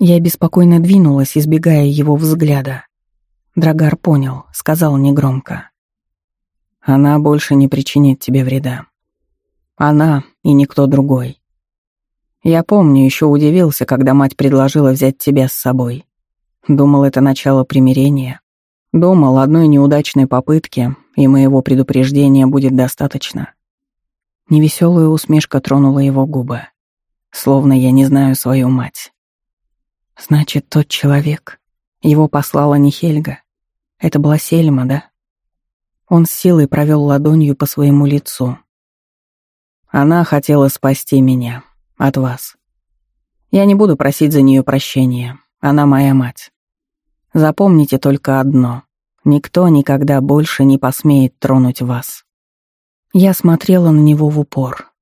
Я беспокойно двинулась, избегая его взгляда. Драгар понял, сказал негромко. «Она больше не причинит тебе вреда. Она и никто другой. Я помню, еще удивился, когда мать предложила взять тебя с собой. Думал, это начало примирения. Думал, одной неудачной попытки и моего предупреждения будет достаточно. Невеселая усмешка тронула его губы. Словно я не знаю свою мать. Значит, тот человек. Его послала не Хельга. Это была Сельма, да? Он с силой провел ладонью по своему лицу. Она хотела спасти меня. От вас. Я не буду просить за нее прощения. Она моя мать. Запомните только одно. Никто никогда больше не посмеет тронуть вас. Я смотрела на него в упор.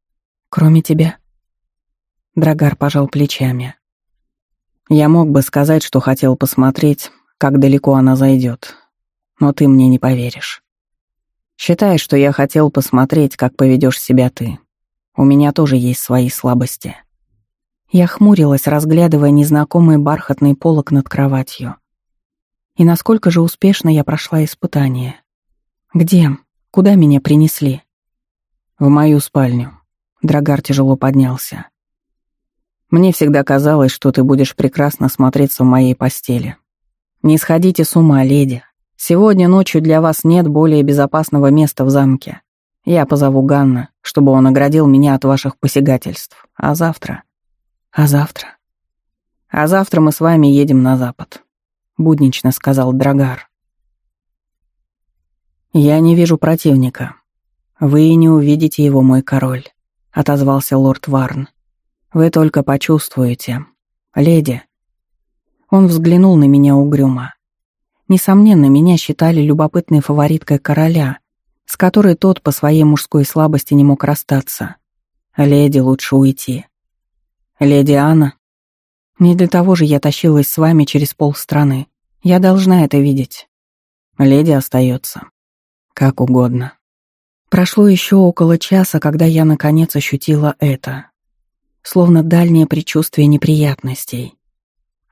«Кроме тебя?» Драгар пожал плечами. «Я мог бы сказать, что хотел посмотреть, как далеко она зайдет, но ты мне не поверишь. Считай, что я хотел посмотреть, как поведешь себя ты. У меня тоже есть свои слабости». Я хмурилась, разглядывая незнакомый бархатный полок над кроватью. И насколько же успешно я прошла испытание. Где? Куда меня принесли? В мою спальню. Драгар тяжело поднялся. Мне всегда казалось, что ты будешь прекрасно смотреться в моей постели. Не сходите с ума, леди. Сегодня ночью для вас нет более безопасного места в замке. Я позову Ганна, чтобы он оградил меня от ваших посягательств. А завтра? А завтра? А завтра мы с вами едем на запад, буднично сказал Драгар. Я не вижу противника, «Вы и не увидите его, мой король», — отозвался лорд Варн. «Вы только почувствуете. Леди». Он взглянул на меня угрюмо. Несомненно, меня считали любопытной фавориткой короля, с которой тот по своей мужской слабости не мог расстаться. «Леди, лучше уйти». «Леди Анна?» «Не для того же я тащилась с вами через полстраны. Я должна это видеть». «Леди остается. Как угодно». Прошло еще около часа, когда я наконец ощутила это. Словно дальнее предчувствие неприятностей.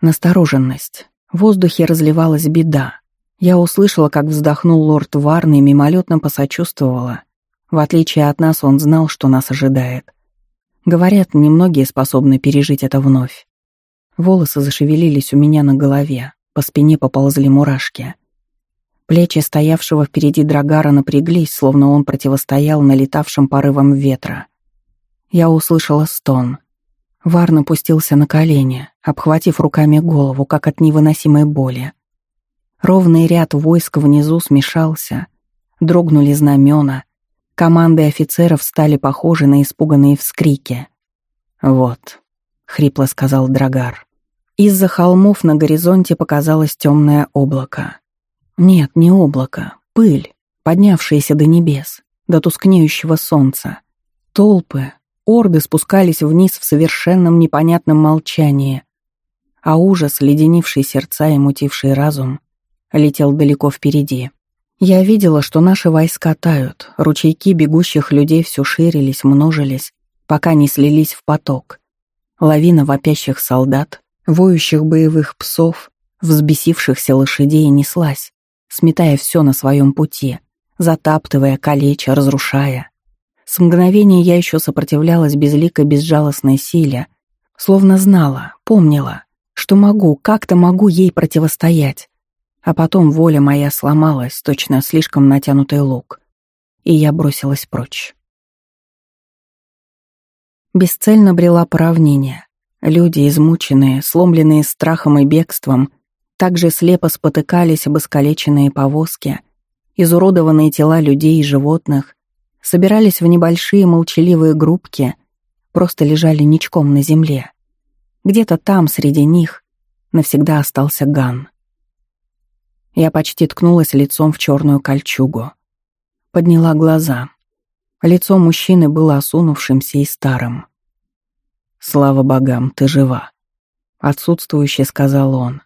Настороженность. В воздухе разливалась беда. Я услышала, как вздохнул лорд Варн и мимолетно посочувствовала. В отличие от нас, он знал, что нас ожидает. Говорят, немногие способны пережить это вновь. Волосы зашевелились у меня на голове, по спине поползли мурашки. Плечи стоявшего впереди Драгара напряглись, словно он противостоял налетавшим порывам ветра. Я услышала стон. Вар напустился на колени, обхватив руками голову, как от невыносимой боли. Ровный ряд войск внизу смешался, дрогнули знамена, команды офицеров стали похожи на испуганные вскрики. «Вот», — хрипло сказал Драгар, — Из-за холмов на горизонте показалось темное облако. Нет, не облако, пыль, поднявшаяся до небес, до тускнеющего солнца. Толпы, орды спускались вниз в совершенном непонятном молчании, а ужас, леденивший сердца и мутивший разум, летел далеко впереди. Я видела, что наши войска тают, ручейки бегущих людей все ширились, множились, пока не слились в поток. Лавина вопящих солдат, воющих боевых псов, взбесившихся лошадей неслась, сметая все на своем пути, затаптывая, калеча, разрушая. С мгновения я еще сопротивлялась безликой безжалостной силе, словно знала, помнила, что могу, как-то могу ей противостоять. А потом воля моя сломалась, точно слишком натянутый лук, и я бросилась прочь. Бесцельно брела по равнине. Люди, измученные, сломленные страхом и бегством, также слепо спотыкались об искалеченные повозки, изуродованные тела людей и животных, собирались в небольшие молчаливые группки, просто лежали ничком на земле. Где-то там, среди них, навсегда остался Ган. Я почти ткнулась лицом в черную кольчугу. Подняла глаза. Лицо мужчины было осунувшимся и старым. «Слава богам, ты жива», — отсутствующе сказал он.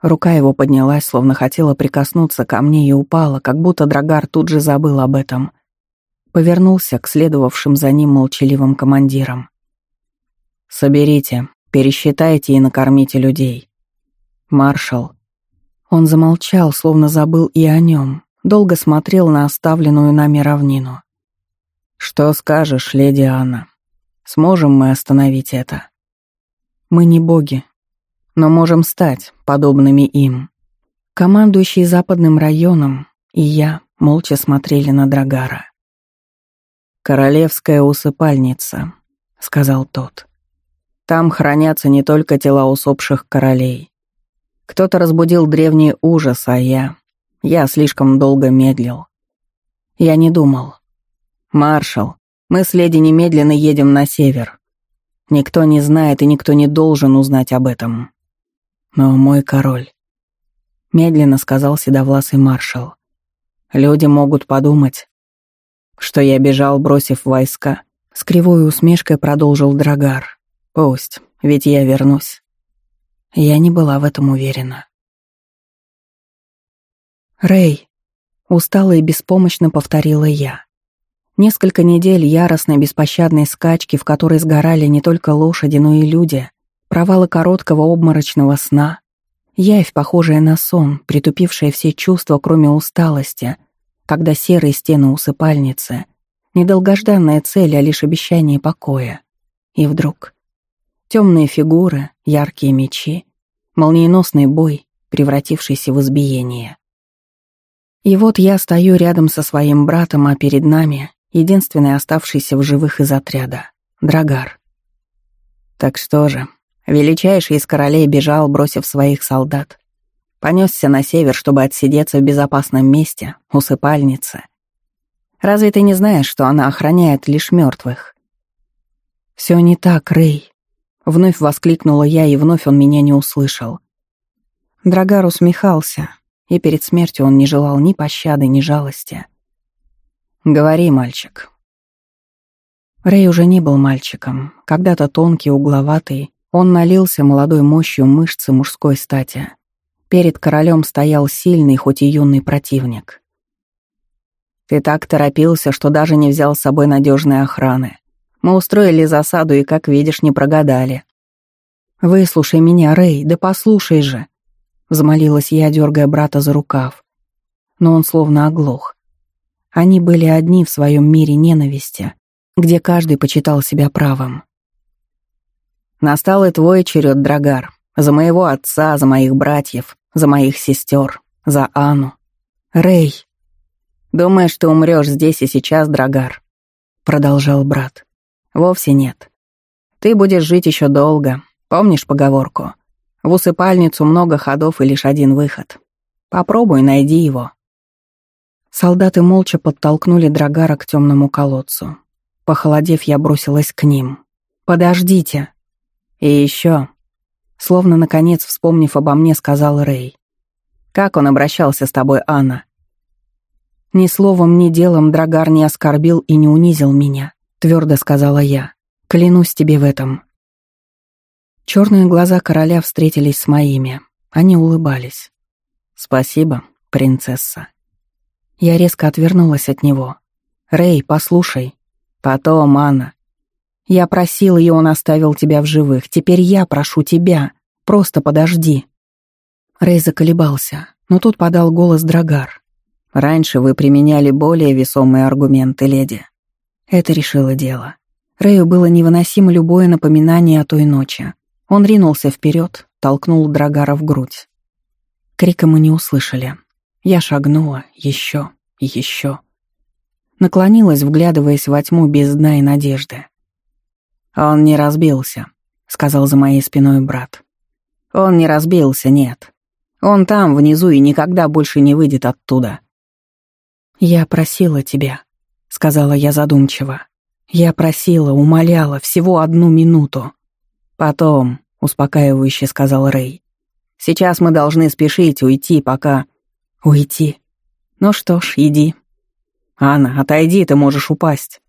Рука его поднялась, словно хотела прикоснуться ко мне и упала, как будто Драгар тут же забыл об этом. Повернулся к следовавшим за ним молчаливым командирам. «Соберите, пересчитайте и накормите людей. Маршал, он замолчал, словно забыл и о нем, долго смотрел на оставленную нами равнину. «Что скажешь, леди Анна? Сможем мы остановить это?» «Мы не боги, но можем стать подобными им». Командующий западным районом и я молча смотрели на Драгара. «Королевская усыпальница», — сказал тот. «Там хранятся не только тела усопших королей, кто-то разбудил древний ужас, а я... Я слишком долго медлил. Я не думал. «Маршал, мы с леди немедленно едем на север. Никто не знает и никто не должен узнать об этом. Но мой король...» Медленно сказал седовласый маршал. «Люди могут подумать, что я бежал, бросив войска». С кривой усмешкой продолжил Драгар. «Пусть, ведь я вернусь. Я не была в этом уверена. «Рэй», — устало и беспомощно повторила я. Несколько недель яростной беспощадной скачки, в которой сгорали не только лошади, но и люди, провалы короткого обморочного сна, явь, похожая на сон, притупившая все чувства, кроме усталости, когда серые стены усыпальницы — недолгожданная цель, а лишь обещание покоя. И вдруг Темные фигуры, яркие мечи, молниеносный бой, превратившийся в избиение. И вот я стою рядом со своим братом, а перед нами единственный оставшийся в живых из отряда — Драгар. Так что же, величайший из королей бежал, бросив своих солдат. Понесся на север, чтобы отсидеться в безопасном месте, усыпальнице. Разве ты не знаешь, что она охраняет лишь мертвых? Все не так, Рэй. Вновь воскликнула я, и вновь он меня не услышал. Драгар усмехался, и перед смертью он не желал ни пощады, ни жалости. «Говори, мальчик». Рэй уже не был мальчиком. Когда-то тонкий, угловатый, он налился молодой мощью мышцы мужской стати. Перед королем стоял сильный, хоть и юный противник. «Ты так торопился, что даже не взял с собой надежной охраны. Мы устроили засаду и, как видишь, не прогадали. «Выслушай меня, Рэй, да послушай же!» Взмолилась я, дергая брата за рукав. Но он словно оглох. Они были одни в своем мире ненависти, где каждый почитал себя правым. «Настал и твой черед, Драгар. За моего отца, за моих братьев, за моих сестер, за Анну. Рэй!» «Думаешь, ты умрешь здесь и сейчас, Драгар?» Продолжал брат. Вовсе нет. Ты будешь жить еще долго. Помнишь поговорку? В усыпальницу много ходов и лишь один выход. Попробуй, найди его. Солдаты молча подтолкнули Драгара к темному колодцу. Похолодев, я бросилась к ним. «Подождите!» «И еще...» Словно, наконец, вспомнив обо мне, сказал Рэй. «Как он обращался с тобой, Анна?» «Ни словом, ни делом Драгар не оскорбил и не унизил меня», — твердо сказала я. «Клянусь тебе в этом». Черные глаза короля встретились с моими. Они улыбались. «Спасибо, принцесса». Я резко отвернулась от него. «Рэй, послушай. Потом, Анна. Я просил, и он оставил тебя в живых. Теперь я прошу тебя. Просто подожди». Рэй заколебался, но тут подал голос Драгар. «Раньше вы применяли более весомые аргументы, леди». Это решило дело. Рэю было невыносимо любое напоминание о той ночи. Он ринулся вперед, толкнул Драгара в грудь. Крика мы не услышали. Я шагнула, еще, еще. Наклонилась, вглядываясь во тьму без дна и надежды. «Он не разбился», — сказал за моей спиной брат. «Он не разбился, нет. Он там, внизу, и никогда больше не выйдет оттуда». «Я просила тебя», — сказала я задумчиво. «Я просила, умоляла, всего одну минуту». «Потом», — успокаивающе сказал Рэй. «Сейчас мы должны спешить, уйти, пока...» «Уйти? Ну что ж, иди». «Анна, отойди, ты можешь упасть».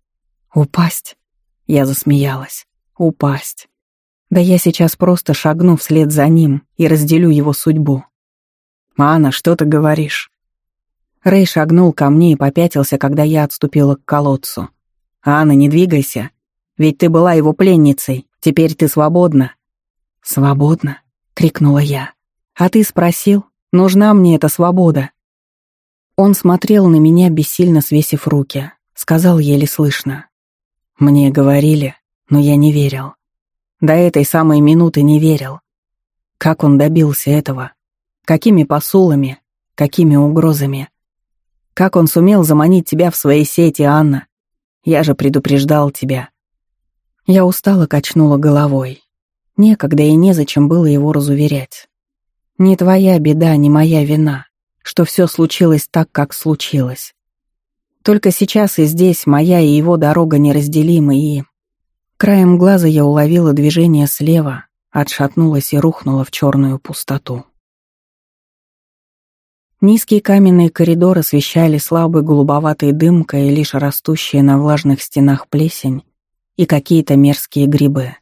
«Упасть?» Я засмеялась. «Упасть». Да я сейчас просто шагну вслед за ним и разделю его судьбу. «Анна, что ты говоришь?» Рэй шагнул ко мне и попятился, когда я отступила к колодцу. «Анна, не двигайся. Ведь ты была его пленницей. Теперь ты свободна». «Свободна?» — крикнула я. «А ты спросил, нужна мне эта свобода?» Он смотрел на меня, бессильно свесив руки. Сказал еле слышно. «Мне говорили, но я не верил. До этой самой минуты не верил. Как он добился этого? Какими посулами? Какими угрозами? Как он сумел заманить тебя в свои сети, Анна? Я же предупреждал тебя». Я устало качнула головой. Некогда и незачем было его разуверять. Не твоя беда, не моя вина, что все случилось так, как случилось. Только сейчас и здесь моя и его дорога неразделимы, и... Краем глаза я уловила движение слева, отшатнулась и рухнула в черную пустоту. Низкие каменные коридоры освещали слабой голубоватой дымкой и лишь растущие на влажных стенах плесень и какие-то мерзкие грибы.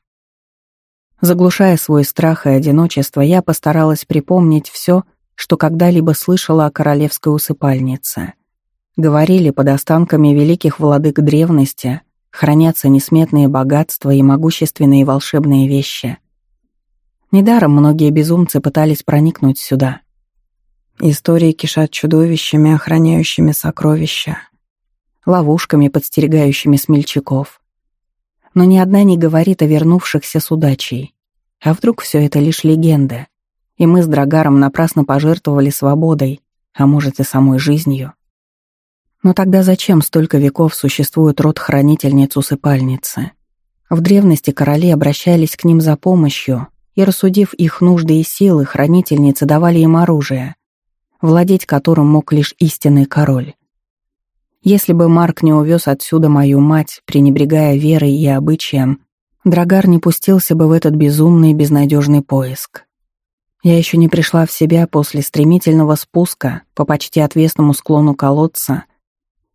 Заглушая свой страх и одиночество, я постаралась припомнить все, что когда-либо слышала о королевской усыпальнице. Говорили, под останками великих владык древности хранятся несметные богатства и могущественные волшебные вещи. Недаром многие безумцы пытались проникнуть сюда. Истории кишат чудовищами, охраняющими сокровища, ловушками, подстерегающими смельчаков, но ни одна не говорит о вернувшихся с удачей. А вдруг все это лишь легенда, и мы с Драгаром напрасно пожертвовали свободой, а может и самой жизнью. Но тогда зачем столько веков существует род хранительниц-усыпальницы? В древности короли обращались к ним за помощью, и, рассудив их нужды и силы, хранительницы давали им оружие, владеть которым мог лишь истинный король. Если бы Марк не увез отсюда мою мать, пренебрегая верой и обычаем, Драгар не пустился бы в этот безумный и безнадежный поиск. Я еще не пришла в себя после стремительного спуска по почти отвесному склону колодца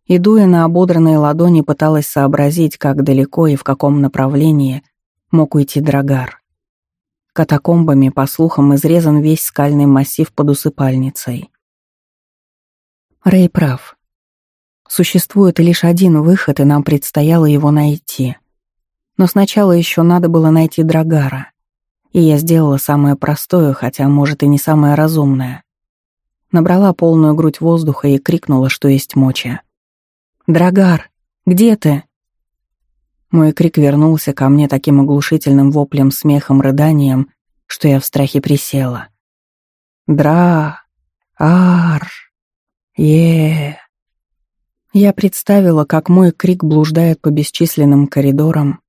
и, дуя на ободранные ладони, пыталась сообразить, как далеко и в каком направлении мог уйти Драгар. Катакомбами, по слухам, изрезан весь скальный массив под усыпальницей. Рэй прав. Существует лишь один выход, и нам предстояло его найти. Но сначала еще надо было найти Драгара. И я сделала самое простое, хотя, может, и не самое разумное. Набрала полную грудь воздуха и крикнула, что есть моча. «Драгар, где ты?» Мой крик вернулся ко мне таким оглушительным воплем, смехом, рыданием, что я в страхе присела. «Дра... ар... е...» Я представила, как мой крик блуждает по бесчисленным коридорам,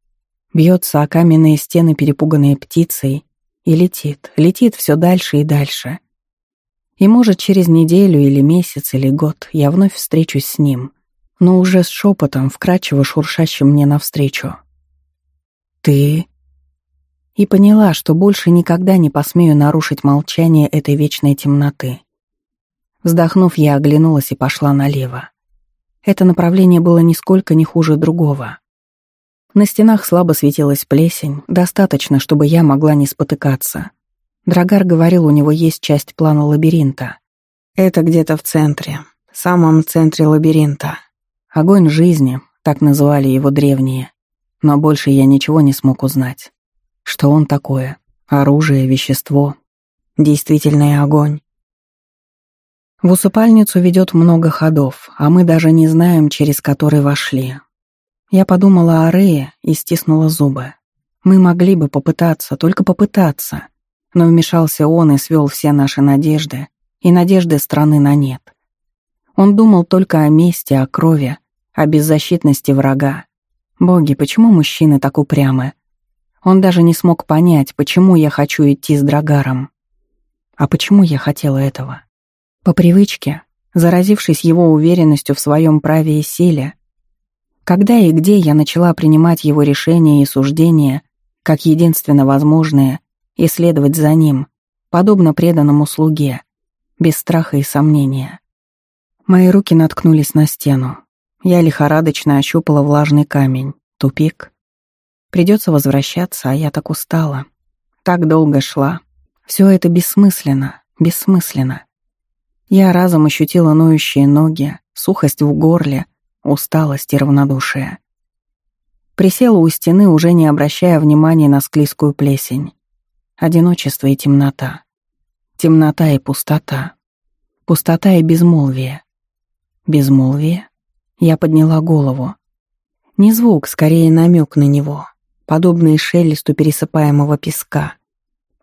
бьется о каменные стены перепуганной птицей и летит, летит все дальше и дальше. И, может, через неделю или месяц или год я вновь встречусь с ним, но уже с шепотом, вкрадчиво шуршащим мне навстречу. «Ты...» И поняла, что больше никогда не посмею нарушить молчание этой вечной темноты. Вздохнув, я оглянулась и пошла налево. Это направление было нисколько не хуже другого. На стенах слабо светилась плесень, достаточно, чтобы я могла не спотыкаться. Драгар говорил, у него есть часть плана лабиринта. Это где-то в центре, в самом центре лабиринта. Огонь жизни, так называли его древние. Но больше я ничего не смог узнать. Что он такое? Оружие, вещество? Действительный огонь? В усыпальницу ведет много ходов, а мы даже не знаем, через который вошли. Я подумала о Рее и стиснула зубы. Мы могли бы попытаться, только попытаться. Но вмешался он и свел все наши надежды, и надежды страны на нет. Он думал только о мести, о крови, о беззащитности врага. Боги, почему мужчины так упрямы? Он даже не смог понять, почему я хочу идти с Драгаром. А почему я хотела этого? По привычке, заразившись его уверенностью в своем праве и силе, когда и где я начала принимать его решения и суждения как единственно возможное и следовать за ним, подобно преданному слуге, без страха и сомнения. Мои руки наткнулись на стену. Я лихорадочно ощупала влажный камень. Тупик. Придется возвращаться, а я так устала. Так долго шла. Все это бессмысленно, бессмысленно. Я разом ощутила ноющие ноги, сухость в горле, усталость и равнодушие. Присела у стены, уже не обращая внимания на склизкую плесень. Одиночество и темнота. Темнота и пустота. Пустота и безмолвие. Безмолвие? Я подняла голову. Не звук, скорее намек на него, подобный шелесту пересыпаемого песка.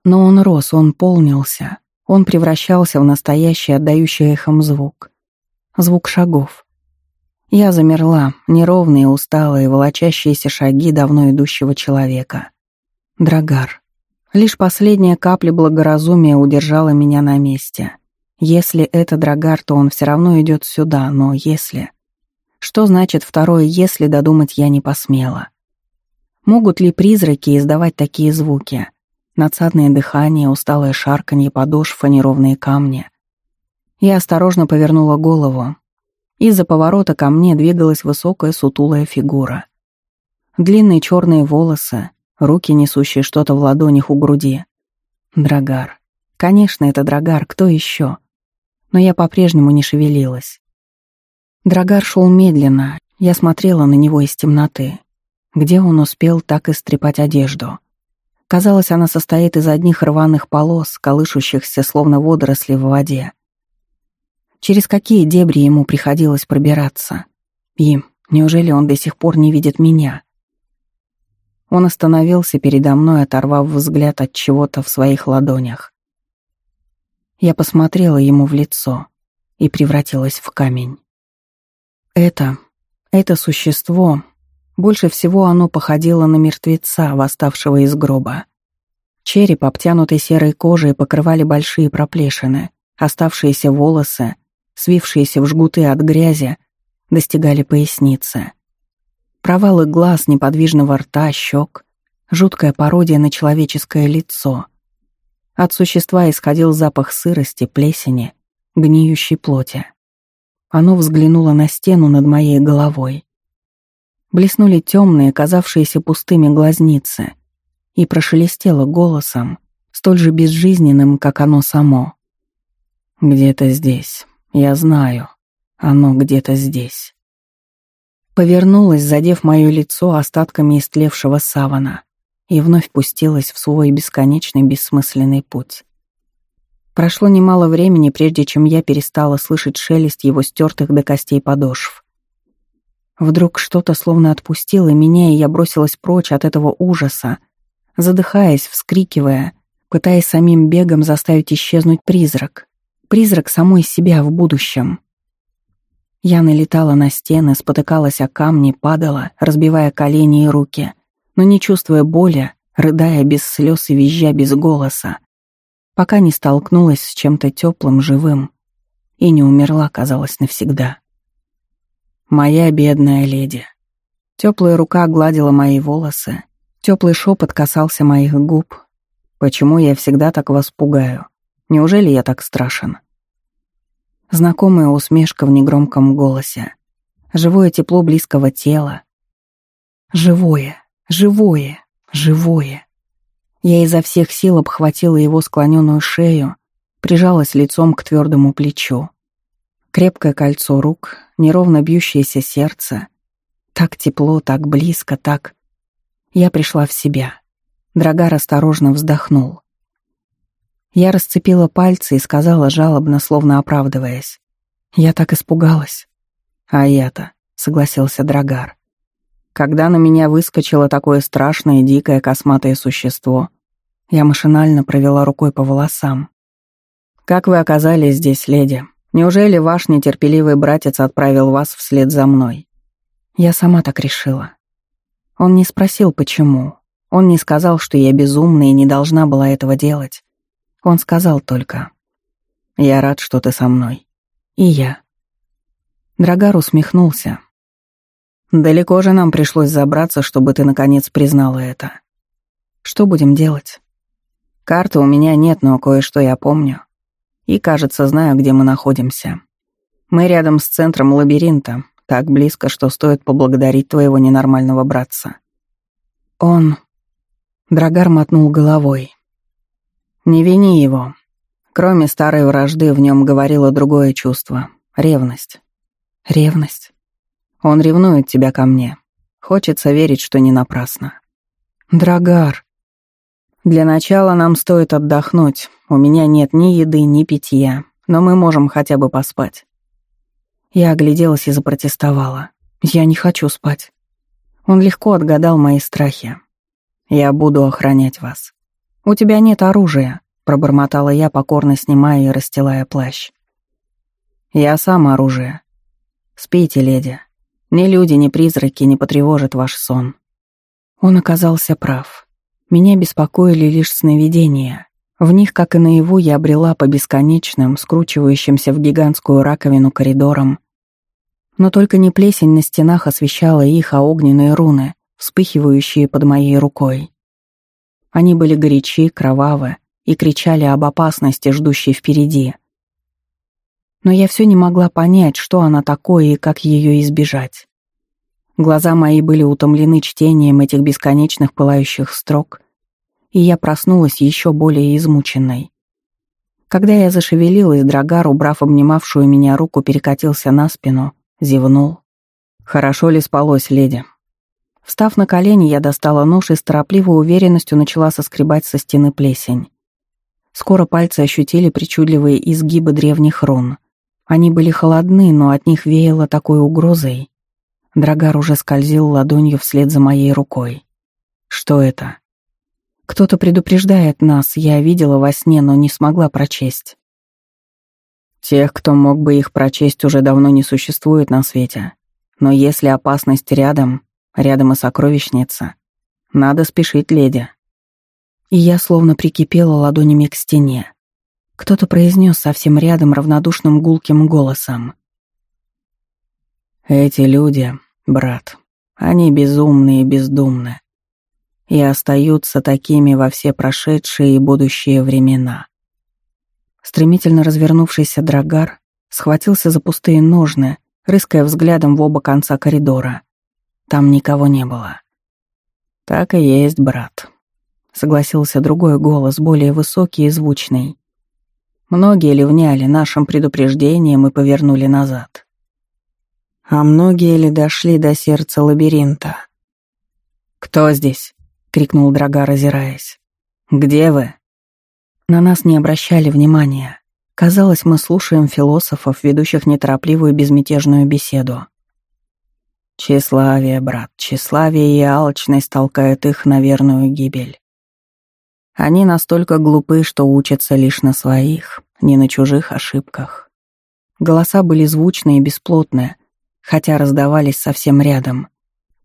Но он рос, он полнился, он превращался в настоящий, отдающий эхом звук. Звук шагов. Я замерла, неровные, усталые, волочащиеся шаги давно идущего человека. Драгар. Лишь последняя капля благоразумия удержала меня на месте. Если это Драгар, то он все равно идет сюда, но если... Что значит второе «если» додумать я не посмела? Могут ли призраки издавать такие звуки? Надсадное дыхание, усталое шарканье подошв, а неровные камни. Я осторожно повернула голову. Из-за поворота ко мне двигалась высокая сутулая фигура. Длинные черные волосы, руки, несущие что-то в ладонях у груди. Драгар. Конечно, это Драгар, кто еще? Но я по-прежнему не шевелилась. Драгар шел медленно, я смотрела на него из темноты. Где он успел так истрепать одежду? Казалось, она состоит из одних рваных полос, колышущихся, словно водоросли в воде. Через какие дебри ему приходилось пробираться? Им, неужели он до сих пор не видит меня? Он остановился передо мной, оторвав взгляд от чего-то в своих ладонях. Я посмотрела ему в лицо и превратилась в камень. Это, это существо, больше всего оно походило на мертвеца, восставшего из гроба. Череп, обтянутый серой кожей, покрывали большие проплешины, оставшиеся волосы, свившиеся в жгуты от грязи, достигали поясницы. Провалы глаз, неподвижного рта, щек, жуткая пародия на человеческое лицо. От существа исходил запах сырости, плесени, гниющей плоти. Оно взглянуло на стену над моей головой. Блеснули темные, казавшиеся пустыми глазницы, и прошелестело голосом, столь же безжизненным, как оно само. «Где-то здесь. Я знаю. Оно где-то здесь». Повернулась, задев мое лицо остатками истлевшего савана, и вновь пустилась в свой бесконечный бессмысленный путь. Прошло немало времени, прежде чем я перестала слышать шелест его стертых до костей подошв. Вдруг что-то словно отпустило меня, и я бросилась прочь от этого ужаса, задыхаясь, вскрикивая, пытаясь самим бегом заставить исчезнуть призрак. Призрак самой себя в будущем. Я налетала на стены, спотыкалась о камни, падала, разбивая колени и руки, но не чувствуя боли, рыдая без слез и визжа без голоса, пока не столкнулась с чем-то теплым, живым и не умерла, казалось, навсегда. Моя бедная леди. Теплая рука гладила мои волосы, Теплый шепот касался моих губ. Почему я всегда так вас пугаю? Неужели я так страшен? Знакомая усмешка в негромком голосе. Живое тепло близкого тела. Живое, живое, живое. Я изо всех сил обхватила его склоненную шею, прижалась лицом к твердому плечу. Крепкое кольцо рук, неровно бьющееся сердце. Так тепло, так близко, так... Я пришла в себя. Драгар осторожно вздохнул. Я расцепила пальцы и сказала жалобно, словно оправдываясь. Я так испугалась. А я-то, согласился Драгар. Когда на меня выскочило такое страшное, дикое, косматое существо, я машинально провела рукой по волосам. «Как вы оказались здесь, леди? Неужели ваш нетерпеливый братец отправил вас вслед за мной?» Я сама так решила. Он не спросил, почему. Он не сказал, что я безумна и не должна была этого делать. Он сказал только «Я рад, что ты со мной». И я. Драгар усмехнулся. «Далеко же нам пришлось забраться, чтобы ты наконец признала это. Что будем делать? Карты у меня нет, но кое-что я помню. И, кажется, знаю, где мы находимся. Мы рядом с центром лабиринта, так близко, что стоит поблагодарить твоего ненормального братца. Он... Драгар мотнул головой. Не вини его. Кроме старой вражды в нем говорило другое чувство — ревность. Ревность? Он ревнует тебя ко мне. Хочется верить, что не напрасно. Драгар. Для начала нам стоит отдохнуть. У меня нет ни еды, ни питья, но мы можем хотя бы поспать. Я огляделась и запротестовала. «Я не хочу спать». Он легко отгадал мои страхи. «Я буду охранять вас. У тебя нет оружия», — пробормотала я, покорно снимая и расстилая плащ. «Я сам оружие. Спите, леди. Ни люди, ни призраки не потревожат ваш сон». Он оказался прав. Меня беспокоили лишь сновидения. В них, как и наяву, я обрела по бесконечным, скручивающимся в гигантскую раковину коридорам. Но только не плесень на стенах освещала их, а огненные руны, вспыхивающие под моей рукой. Они были горячи, кровавы и кричали об опасности, ждущей впереди. Но я все не могла понять, что она такое и как ее избежать. Глаза мои были утомлены чтением этих бесконечных пылающих строк, и я проснулась еще более измученной. Когда я зашевелилась, Драгар, убрав обнимавшую меня руку, перекатился на спину, зевнул. «Хорошо ли спалось, леди?» Встав на колени, я достала нож и с торопливой уверенностью начала соскребать со стены плесень. Скоро пальцы ощутили причудливые изгибы древних рун. Они были холодны, но от них веяло такой угрозой. Драгар уже скользил ладонью вслед за моей рукой. «Что это?» Кто-то предупреждает нас, я видела во сне, но не смогла прочесть. Тех, кто мог бы их прочесть, уже давно не существует на свете. Но если опасность рядом, рядом и сокровищница, надо спешить, леди. И я словно прикипела ладонями к стене. Кто-то произнес совсем рядом равнодушным гулким голосом. «Эти люди, брат, они безумные и бездумны и остаются такими во все прошедшие и будущие времена. Стремительно развернувшийся драгар схватился за пустые ножны, рыская взглядом в оба конца коридора. Там никого не было. «Так и есть, брат», — согласился другой голос, более высокий и звучный. Многие ливняли нашим предупреждением и повернули назад. А многие ли дошли до сердца лабиринта? «Кто здесь?» — крикнул Драгар, озираясь. «Где вы?» На нас не обращали внимания. Казалось, мы слушаем философов, ведущих неторопливую безмятежную беседу. Тщеславие, брат, тщеславие и алчность толкают их на верную гибель. Они настолько глупы, что учатся лишь на своих, не на чужих ошибках. Голоса были звучные и бесплотные, хотя раздавались совсем рядом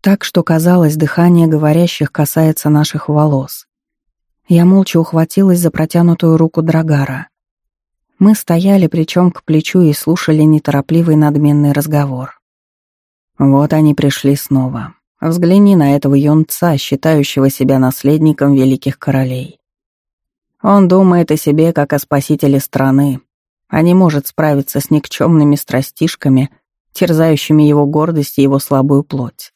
так что, казалось, дыхание говорящих касается наших волос. Я молча ухватилась за протянутую руку Драгара. Мы стояли плечом к плечу и слушали неторопливый надменный разговор. Вот они пришли снова. Взгляни на этого юнца, считающего себя наследником великих королей. Он думает о себе как о спасителе страны, а не может справиться с никчемными страстишками, терзающими его гордость и его слабую плоть.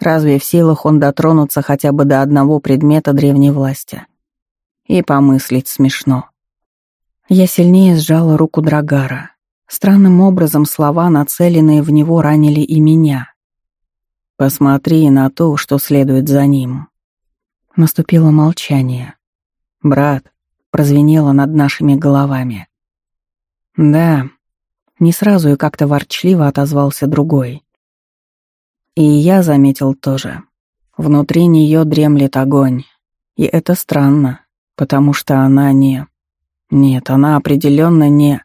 Разве в силах он дотронуться хотя бы до одного предмета древней власти? И помыслить смешно. Я сильнее сжала руку Драгара. Странным образом слова, нацеленные в него, ранили и меня. Посмотри на то, что следует за ним. Наступило молчание. Брат, прозвенело над нашими головами. Да, не сразу и как-то ворчливо отозвался другой. И я заметил тоже. Внутри нее дремлет огонь. И это странно, потому что она не... Нет, она определенно не...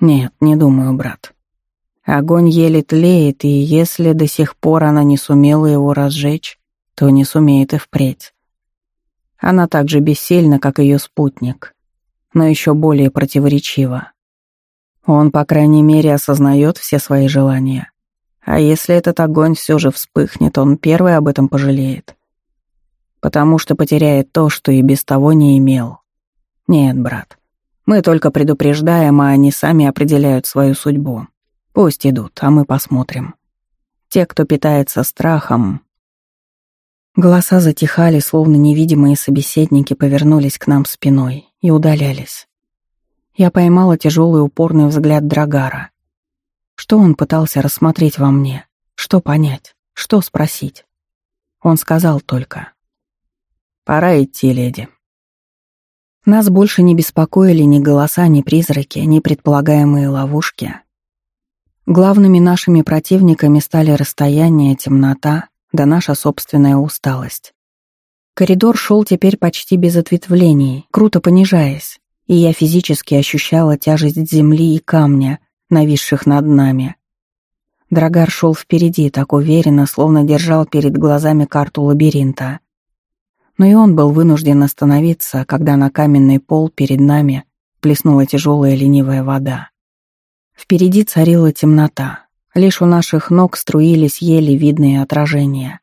Нет, не думаю, брат. Огонь еле тлеет, и если до сих пор она не сумела его разжечь, то не сумеет и впредь. Она так же бессильна, как ее спутник, но еще более противоречива. Он, по крайней мере, осознает все свои желания. А если этот огонь все же вспыхнет, он первый об этом пожалеет. Потому что потеряет то, что и без того не имел. Нет, брат, мы только предупреждаем, а они сами определяют свою судьбу. Пусть идут, а мы посмотрим. Те, кто питается страхом... Голоса затихали, словно невидимые собеседники повернулись к нам спиной и удалялись. Я поймала тяжелый упорный взгляд Драгара. Что он пытался рассмотреть во мне? Что понять? Что спросить? Он сказал только. «Пора идти, леди». Нас больше не беспокоили ни голоса, ни призраки, ни предполагаемые ловушки. Главными нашими противниками стали расстояние, темнота, да наша собственная усталость. Коридор шел теперь почти без ответвлений, круто понижаясь, и я физически ощущала тяжесть земли и камня, нависших над нами. Драгар шел впереди, так уверенно, словно держал перед глазами карту лабиринта. Но и он был вынужден остановиться, когда на каменный пол перед нами плеснула тяжелая ленивая вода. Впереди царила темнота. Лишь у наших ног струились еле видные отражения.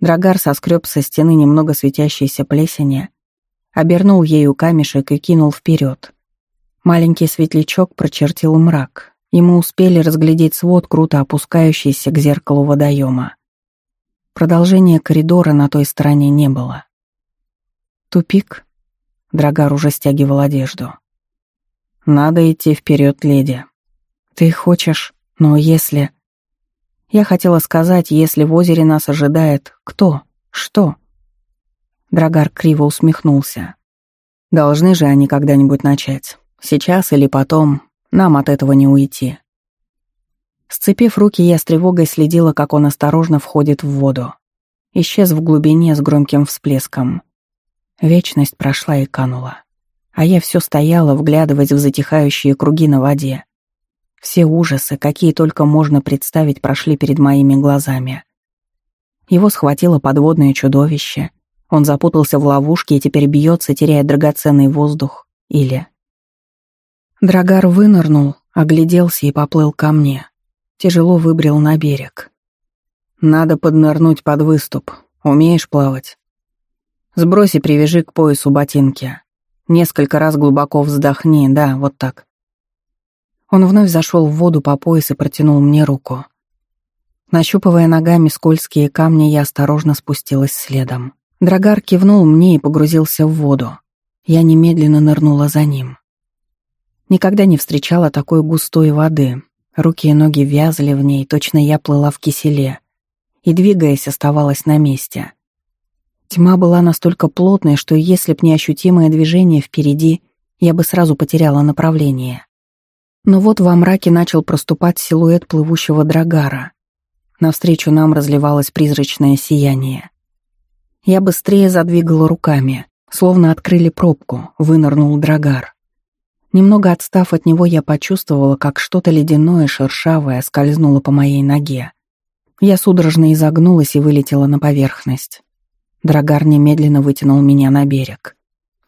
Драгар соскреб со стены немного светящейся плесени, обернул ею камешек и кинул вперед. Маленький светлячок прочертил мрак, и мы успели разглядеть свод, круто опускающийся к зеркалу водоема. Продолжения коридора на той стороне не было. Тупик. Драгар уже стягивал одежду. «Надо идти вперед, леди». «Ты хочешь, но если...» Я хотела сказать, если в озере нас ожидает кто, что. Драгар криво усмехнулся. Должны же они когда-нибудь начать. Сейчас или потом. Нам от этого не уйти. Сцепив руки, я с тревогой следила, как он осторожно входит в воду. Исчез в глубине с громким всплеском. Вечность прошла и канула а я все стояла, вглядываясь в затихающие круги на воде. Все ужасы, какие только можно представить, прошли перед моими глазами. Его схватило подводное чудовище. Он запутался в ловушке и теперь бьется, теряя драгоценный воздух. Или... Драгар вынырнул, огляделся и поплыл ко мне. Тяжело выбрел на берег. «Надо поднырнуть под выступ. Умеешь плавать?» «Сбрось и привяжи к поясу ботинки. Несколько раз глубоко вздохни, да, вот так. Он вновь зашел в воду по пояс и протянул мне руку. Нащупывая ногами скользкие камни, я осторожно спустилась следом. Драгар кивнул мне и погрузился в воду. Я немедленно нырнула за ним. Никогда не встречала такой густой воды. Руки и ноги вязли в ней, точно я плыла в киселе. И, двигаясь, оставалась на месте. Тьма была настолько плотной, что если б не ощутимое движение впереди, я бы сразу потеряла направление. Но вот во мраке начал проступать силуэт плывущего драгара. Навстречу нам разливалось призрачное сияние. Я быстрее задвигала руками, словно открыли пробку, вынырнул драгар. Немного отстав от него, я почувствовала, как что-то ледяное, шершавое скользнуло по моей ноге. Я судорожно изогнулась и вылетела на поверхность. Драгар немедленно вытянул меня на берег.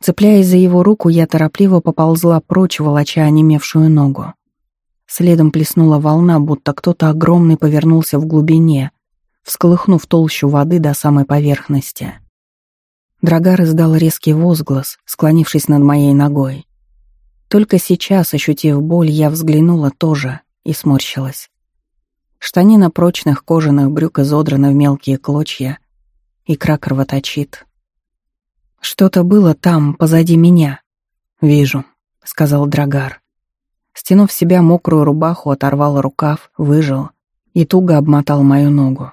Цепляясь за его руку, я торопливо поползла прочь, волоча онемевшую ногу. Следом плеснула волна, будто кто-то огромный повернулся в глубине, всколыхнув толщу воды до самой поверхности. Драгар издал резкий возглас, склонившись над моей ногой. Только сейчас, ощутив боль, я взглянула тоже и сморщилась. Штанина прочных кожаных брюк изодрана в мелкие клочья, икра кровоточит. Что-то было там, позади меня. «Вижу», — сказал Драгар. Стянув себя мокрую рубаху, оторвал рукав, выжил и туго обмотал мою ногу.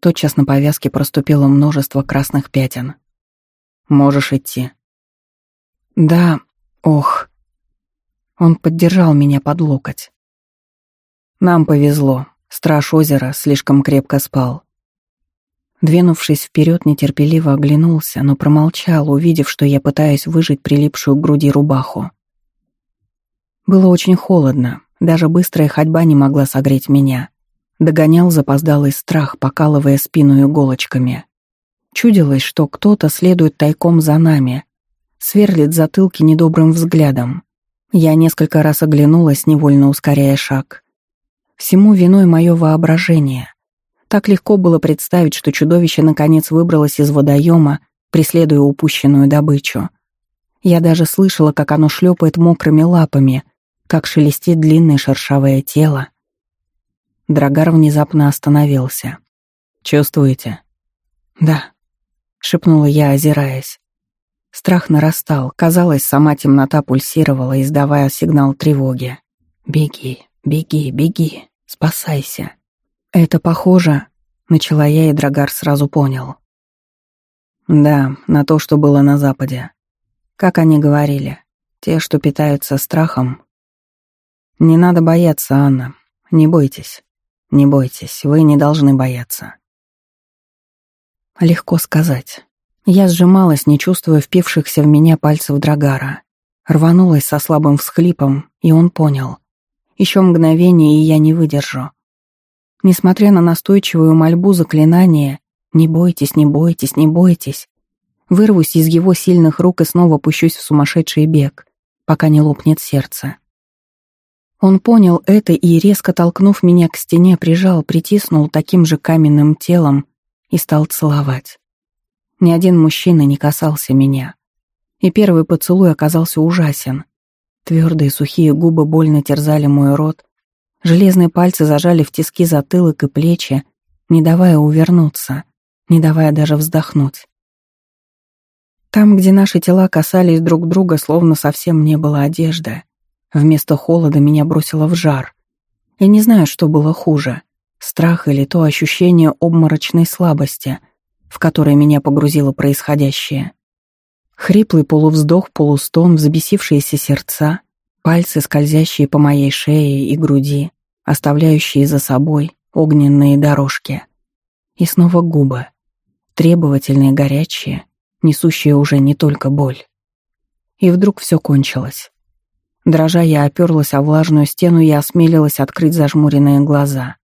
Тотчас на повязке проступило множество красных пятен. «Можешь идти». «Да, ох». Он поддержал меня под локоть. Нам повезло. Страж озера слишком крепко спал. Двинувшись вперед, нетерпеливо оглянулся, но промолчал, увидев, что я пытаюсь выжать прилипшую к груди рубаху. Было очень холодно, даже быстрая ходьба не могла согреть меня. Догонял запоздалый страх, покалывая спину иголочками. Чудилось, что кто-то следует тайком за нами, сверлит затылки недобрым взглядом. Я несколько раз оглянулась, невольно ускоряя шаг. Всему виной мое воображение. Так легко было представить, что чудовище наконец выбралось из водоема, преследуя упущенную добычу. Я даже слышала, как оно шлепает мокрыми лапами, как шелестит длинное шершавое тело. Драгар внезапно остановился. «Чувствуете?» «Да», — шепнула я, озираясь. Страх нарастал, казалось, сама темнота пульсировала, издавая сигнал тревоги. «Беги, беги, беги!» Спасайся. Это похоже, начала я, и Драгар сразу понял. Да, на то, что было на Западе. Как они говорили, те, что питаются страхом. Не надо бояться, Анна. Не бойтесь. Не бойтесь, вы не должны бояться. Легко сказать. Я сжималась, не чувствуя впившихся в меня пальцев Драгара. Рванулась со слабым всхлипом, и он понял. Еще мгновение, и я не выдержу. Несмотря на настойчивую мольбу заклинания «Не бойтесь, не бойтесь, не бойтесь», вырвусь из его сильных рук и снова пущусь в сумасшедший бег, пока не лопнет сердце. Он понял это и, резко толкнув меня к стене, прижал, притиснул таким же каменным телом и стал целовать. Ни один мужчина не касался меня. И первый поцелуй оказался ужасен. Твердые сухие губы больно терзали мой рот, железные пальцы зажали в тиски затылок и плечи, не давая увернуться, не давая даже вздохнуть. Там, где наши тела касались друг друга, словно совсем не было одежды. Вместо холода меня бросило в жар. Я не знаю, что было хуже — страх или то ощущение обморочной слабости, в которое меня погрузило происходящее. Хриплый полувздох, полустон, взбесившиеся сердца, пальцы, скользящие по моей шее и груди, оставляющие за собой огненные дорожки. И снова губы, требовательные, горячие, несущие уже не только боль. И вдруг все кончилось. Дрожа, я оперлась о влажную стену и осмелилась открыть зажмуренные глаза.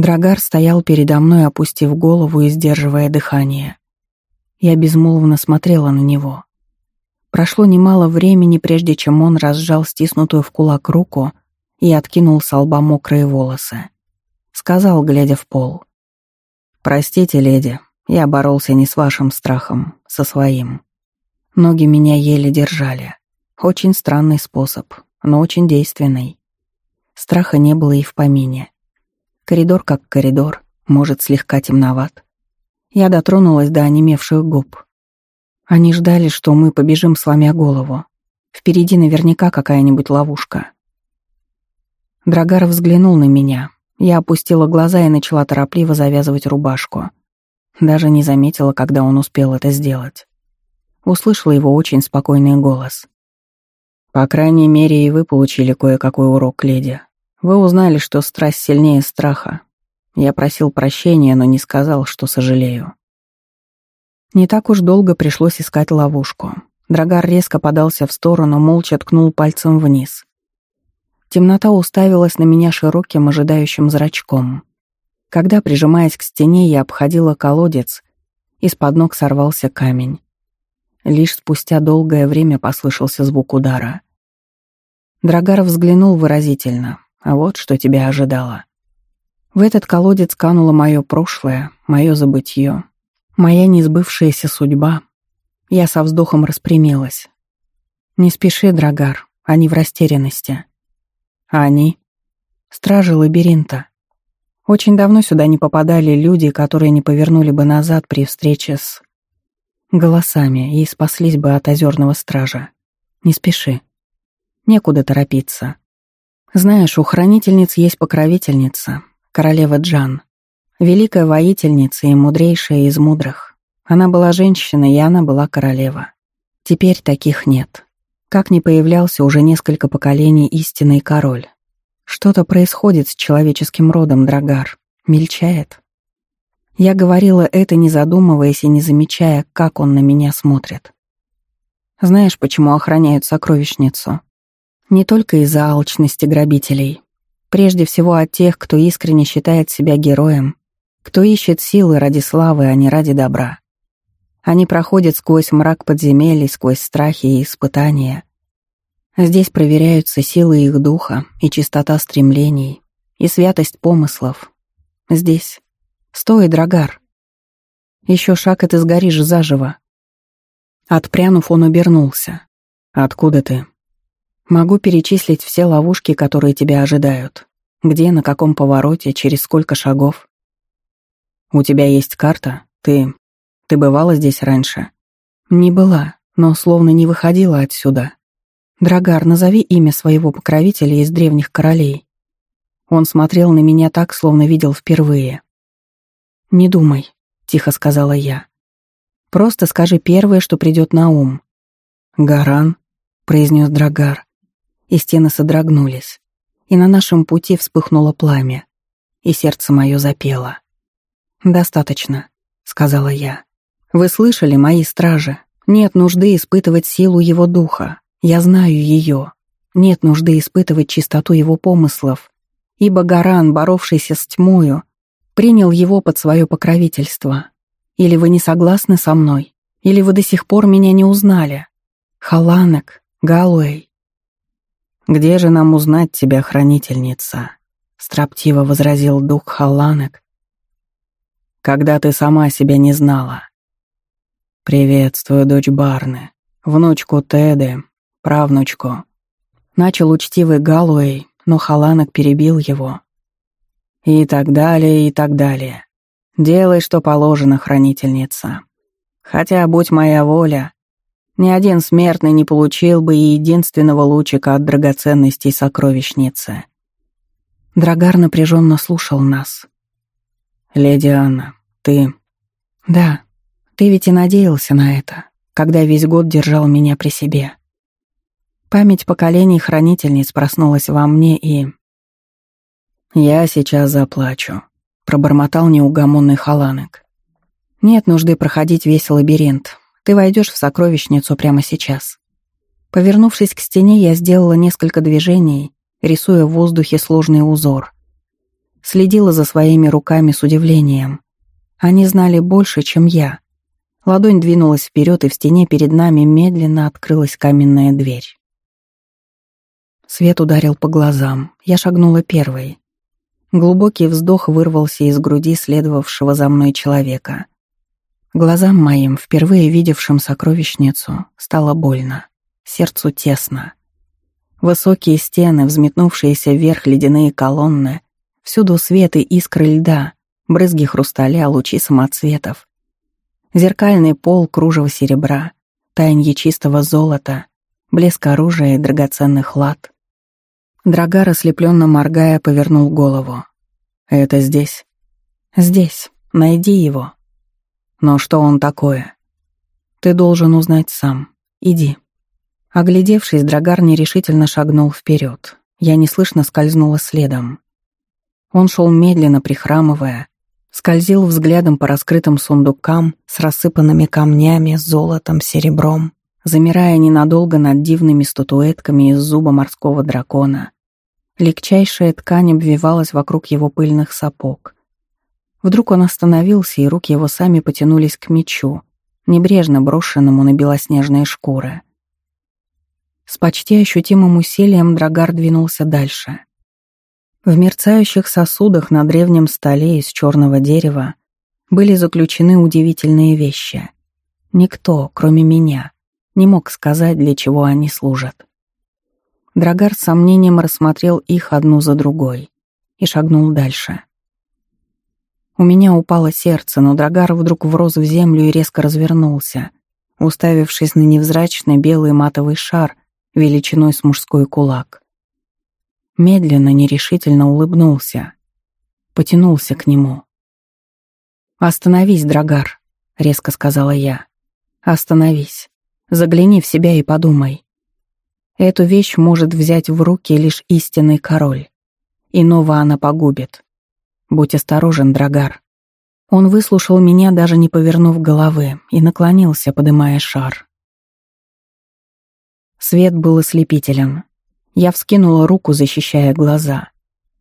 Драгар стоял передо мной, опустив голову и сдерживая дыхание. Я безмолвно смотрела на него. Прошло немало времени, прежде чем он разжал стиснутую в кулак руку и откинул с лба мокрые волосы. Сказал, глядя в пол. «Простите, леди, я боролся не с вашим страхом, со своим. Ноги меня еле держали. Очень странный способ, но очень действенный. Страха не было и в помине. Коридор как коридор, может, слегка темноват. Я дотронулась до онемевших губ. Они ждали, что мы побежим, сломя голову. Впереди наверняка какая-нибудь ловушка. Драгаров взглянул на меня. Я опустила глаза и начала торопливо завязывать рубашку. Даже не заметила, когда он успел это сделать. Услышала его очень спокойный голос. «По крайней мере, и вы получили кое-какой урок, леди. Вы узнали, что страсть сильнее страха, я просил прощения, но не сказал, что сожалею. Не так уж долго пришлось искать ловушку. Драгар резко подался в сторону, молча ткнул пальцем вниз. Темнота уставилась на меня широким, ожидающим зрачком. Когда, прижимаясь к стене, я обходила колодец, из-под ног сорвался камень. Лишь спустя долгое время послышался звук удара. Драгар взглянул выразительно. «А вот что тебя ожидало». В этот колодец кануло мое прошлое, мое забытье, моя несбывшаяся судьба. Я со вздохом распрямилась. «Не спеши, Драгар, они в растерянности». «А они?» «Стражи лабиринта. Очень давно сюда не попадали люди, которые не повернули бы назад при встрече с... голосами и спаслись бы от озерного стража. Не спеши. Некуда торопиться. Знаешь, у хранительниц есть покровительница, королева Джан. Великая воительница и мудрейшая из мудрых. Она была женщина, и она была королева. Теперь таких нет. Как ни появлялся уже несколько поколений истинный король. Что-то происходит с человеческим родом, Драгар. Мельчает. Я говорила это, не задумываясь и не замечая, как он на меня смотрит. Знаешь, почему охраняют сокровищницу? Не только из-за алчности грабителей. Прежде всего от тех, кто искренне считает себя героем, кто ищет силы ради славы, а не ради добра. Они проходят сквозь мрак подземелий, сквозь страхи и испытания. Здесь проверяются силы их духа и чистота стремлений, и святость помыслов. Здесь. Стой, Драгар. Еще шаг, и ты сгоришь заживо. Отпрянув, он обернулся. «Откуда ты?» Могу перечислить все ловушки, которые тебя ожидают. Где, на каком повороте, через сколько шагов. У тебя есть карта? Ты... Ты бывала здесь раньше? Не была, но словно не выходила отсюда. Драгар, назови имя своего покровителя из древних королей. Он смотрел на меня так, словно видел впервые. «Не думай», — тихо сказала я. «Просто скажи первое, что придет на ум». «Гаран», — произнес Драгар и стены содрогнулись, и на нашем пути вспыхнуло пламя, и сердце мое запело. «Достаточно», — сказала я. «Вы слышали, мои стражи? Нет нужды испытывать силу его духа. Я знаю ее. Нет нужды испытывать чистоту его помыслов, ибо Гаран, боровшийся с тьмою, принял его под свое покровительство. Или вы не согласны со мной, или вы до сих пор меня не узнали. Халанок, Галуэй, «Где же нам узнать тебя, хранительница?» — строптиво возразил дух Халанек. «Когда ты сама себя не знала». «Приветствую, дочь Барны, внучку Теды, правнучку». Начал учтивый Галуэй, но Халанек перебил его. И так далее, и так далее. Делай, что положено, хранительница. Хотя, будь моя воля, ни один смертный не получил бы и единственного лучика от драгоценностей сокровищницы. Драгар напряженно слушал нас. «Леди Анна, ты...» «Да, ты ведь и надеялся на это, когда весь год держал меня при себе. Память поколений хранительниц проснулась во мне и...» «Я сейчас заплачу», — пробормотал неугомонный халанок. «Нет нужды проходить весь лабиринт. Ты войдешь в сокровищницу прямо сейчас. Повернувшись к стене, я сделала несколько движений, рисуя в воздухе сложный узор. Следила за своими руками с удивлением. Они знали больше, чем я. Ладонь двинулась вперед, и в стене перед нами медленно открылась каменная дверь. Свет ударил по глазам. Я шагнула первой. Глубокий вздох вырвался из груди следовавшего за мной человека — Глазам моим, впервые видевшим сокровищницу, стало больно, сердцу тесно. Высокие стены, взметнувшиеся вверх ледяные колонны, всюду свет и искры льда, брызги хрусталя, лучи самоцветов. Зеркальный пол кружева серебра, таянье чистого золота, блеск оружия и драгоценных лад. Драгар, ослепленно моргая, повернул голову. «Это здесь?» «Здесь. Найди его», но что он такое? Ты должен узнать сам. Иди. Оглядевшись, Драгар нерешительно шагнул вперед. Я неслышно скользнула следом. Он шел медленно, прихрамывая, скользил взглядом по раскрытым сундукам с рассыпанными камнями, золотом, серебром, замирая ненадолго над дивными статуэтками из зуба морского дракона. Легчайшая ткань обвивалась вокруг его пыльных сапог. Вдруг он остановился, и руки его сами потянулись к мечу, небрежно брошенному на белоснежные шкуры. С почти ощутимым усилием Драгар двинулся дальше. В мерцающих сосудах на древнем столе из черного дерева были заключены удивительные вещи. Никто, кроме меня, не мог сказать, для чего они служат. Драгар с сомнением рассмотрел их одну за другой и шагнул дальше. У меня упало сердце, но Драгар вдруг врос в землю и резко развернулся, уставившись на невзрачный белый матовый шар величиной с мужской кулак. Медленно, нерешительно улыбнулся, потянулся к нему. «Остановись, Драгар», — резко сказала я. «Остановись. Загляни в себя и подумай. Эту вещь может взять в руки лишь истинный король. Иного она погубит. Будь осторожен, Драгар». Он выслушал меня, даже не повернув головы, и наклонился, подымая шар. Свет был ослепителен. Я вскинула руку, защищая глаза.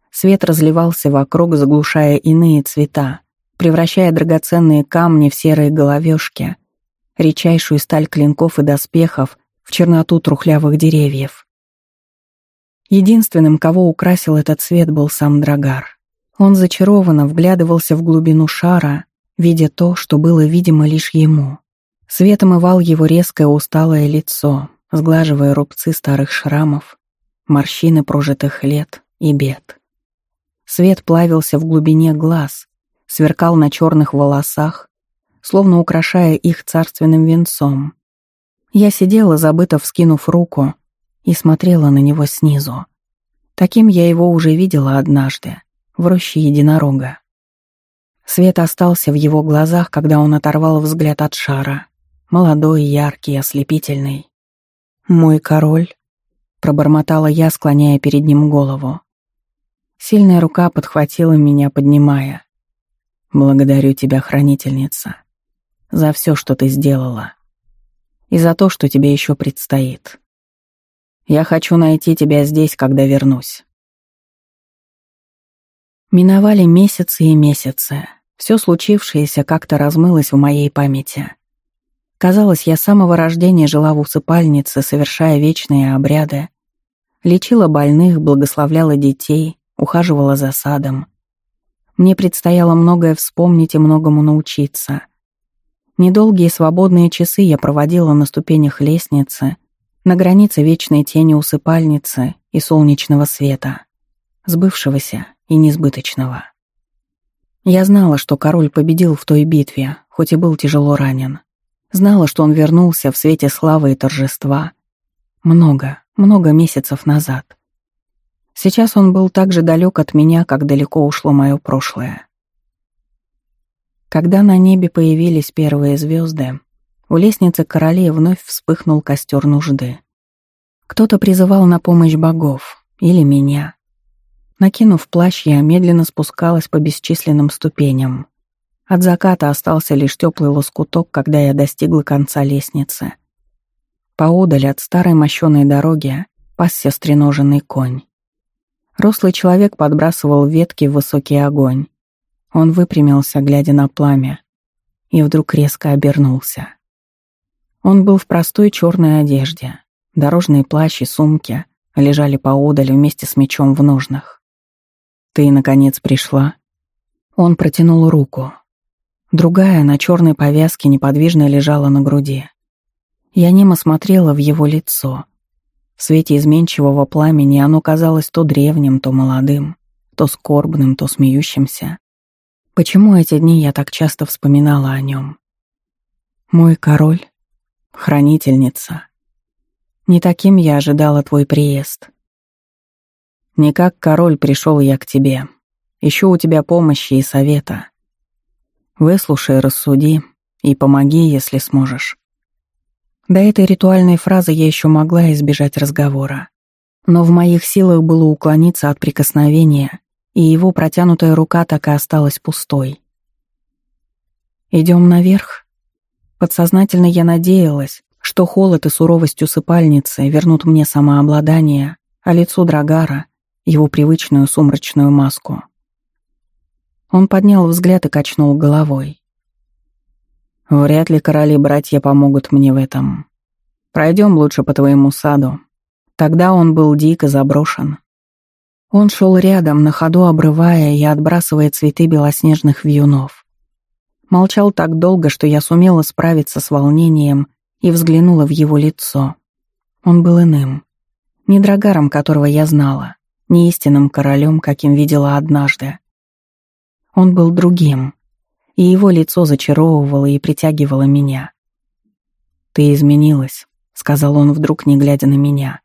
Свет разливался вокруг, заглушая иные цвета, превращая драгоценные камни в серые головешки, редчайшую сталь клинков и доспехов в черноту трухлявых деревьев. Единственным, кого украсил этот цвет, был сам Драгар. Он зачарованно вглядывался в глубину шара, видя то, что было видимо лишь ему. Свет омывал его резкое усталое лицо, сглаживая рубцы старых шрамов, морщины прожитых лет и бед. Свет плавился в глубине глаз, сверкал на черных волосах, словно украшая их царственным венцом. Я сидела, забыто вскинув руку, и смотрела на него снизу. Таким я его уже видела однажды, в роще единорога. Свет остался в его глазах, когда он оторвал взгляд от шара. Молодой, яркий, ослепительный. «Мой король», — пробормотала я, склоняя перед ним голову. Сильная рука подхватила меня, поднимая. Благодарю тебя, хранительница, за все, что ты сделала, и за то, что тебе еще предстоит. Я хочу найти тебя здесь, когда вернусь. Миновали месяцы и месяцы. Все случившееся как-то размылось в моей памяти. Казалось, я с самого рождения жила в усыпальнице, совершая вечные обряды. Лечила больных, благословляла детей, ухаживала за садом. Мне предстояло многое вспомнить и многому научиться. Недолгие свободные часы я проводила на ступенях лестницы, на границе вечной тени усыпальницы и солнечного света, сбывшегося и несбыточного. Я знала, что король победил в той битве, хоть и был тяжело ранен. Знала, что он вернулся в свете славы и торжества. Много, много месяцев назад. Сейчас он был так же далек от меня, как далеко ушло мое прошлое. Когда на небе появились первые звезды, у лестницы королей вновь вспыхнул костер нужды. Кто-то призывал на помощь богов, или меня. Накинув плащ, я медленно спускалась по бесчисленным ступеням. От заката остался лишь теплый лоскуток, когда я достигла конца лестницы. Поодаль от старой мощеной дороги пасся стреноженный конь. Рослый человек подбрасывал ветки в высокий огонь. Он выпрямился, глядя на пламя, и вдруг резко обернулся. Он был в простой черной одежде. Дорожные плащи, и сумки лежали поодаль вместе с мечом в ножнах. «Ты, наконец, пришла?» Он протянул руку. Другая на черной повязке неподвижно лежала на груди. Я немо смотрела в его лицо — в свете изменчивого пламени оно казалось то древним, то молодым, то скорбным, то смеющимся. Почему эти дни я так часто вспоминала о нем? Мой король, хранительница. Не таким я ожидала твой приезд. Не как король пришел я к тебе. Ищу у тебя помощи и совета. Выслушай, рассуди и помоги, если сможешь. До этой ритуальной фразы я еще могла избежать разговора. Но в моих силах было уклониться от прикосновения, и его протянутая рука так и осталась пустой. «Идем наверх?» Подсознательно я надеялась, что холод и суровость усыпальницы вернут мне самообладание, а лицу Драгара — его привычную сумрачную маску. Он поднял взгляд и качнул головой. Вряд ли короли-братья помогут мне в этом. Пройдем лучше по твоему саду. Тогда он был дико заброшен. Он шел рядом, на ходу обрывая и отбрасывая цветы белоснежных вьюнов. Молчал так долго, что я сумела справиться с волнением и взглянула в его лицо. Он был иным. Не драгаром, которого я знала, не истинным королем, каким видела однажды. Он был другим, и его лицо зачаровывало и притягивало меня. «Ты изменилась», — сказал он вдруг, не глядя на меня.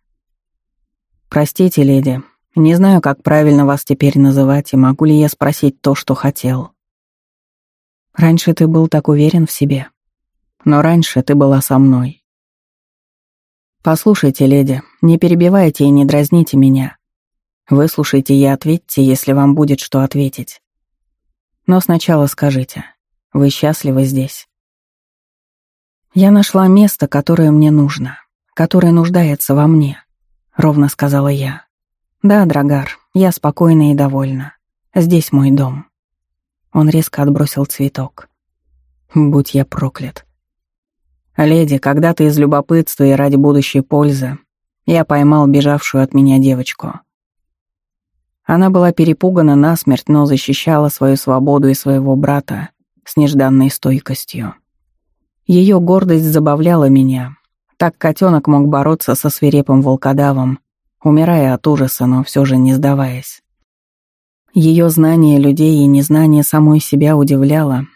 «Простите, леди, не знаю, как правильно вас теперь называть, и могу ли я спросить то, что хотел. Раньше ты был так уверен в себе, но раньше ты была со мной. Послушайте, леди, не перебивайте и не дразните меня. Выслушайте и ответьте, если вам будет что ответить. Но сначала скажите, вы счастливы здесь? Я нашла место, которое мне нужно, которое нуждается во мне, ровно сказала я. Да, Драгар, я спокойна и довольна. Здесь мой дом. Он резко отбросил цветок. Будь я проклят. Леди, когда-то из любопытства и ради будущей пользы я поймал бежавшую от меня девочку. Она была перепугана насмерть, но защищала свою свободу и своего брата с нежданной стойкостью. Ее гордость забавляла меня. Так котенок мог бороться со свирепым волкодавом, умирая от ужаса, но все же не сдаваясь. Ее знание людей и незнание самой себя удивляло.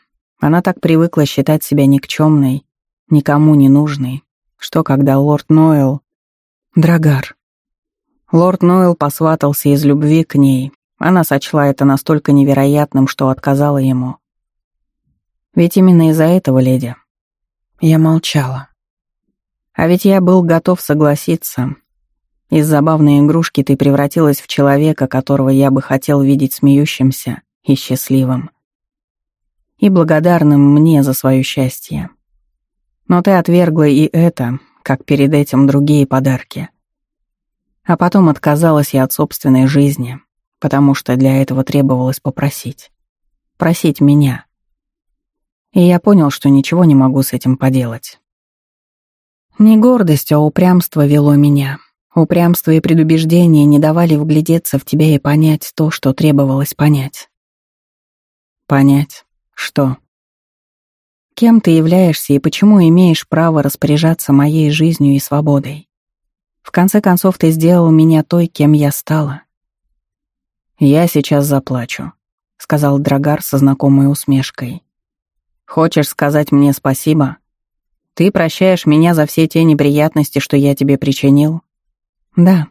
Она так привыкла считать себя никчемной, никому не нужной, что когда лорд Нойл... Драгар. Лорд Нойл посватался из любви к ней. Она сочла это настолько невероятным, что отказала ему. Ведь именно из-за этого, леди. Я молчала. А ведь я был готов согласиться. Из забавной игрушки ты превратилась в человека, которого я бы хотел видеть смеющимся и счастливым. И благодарным мне за свое счастье. Но ты отвергла и это, как перед этим другие подарки. А потом отказалась я от собственной жизни, потому что для этого требовалось попросить. Просить меня. И я понял, что ничего не могу с этим поделать. Не гордость, а упрямство вело меня. Упрямство и предубеждение не давали вглядеться в тебя и понять то, что требовалось понять. Понять? Что? Кем ты являешься и почему имеешь право распоряжаться моей жизнью и свободой? В конце концов, ты сделал меня той, кем я стала. «Я сейчас заплачу», — сказал Драгар со знакомой усмешкой. «Хочешь сказать мне спасибо? Ты прощаешь меня за все те неприятности, что я тебе причинил?» «Да.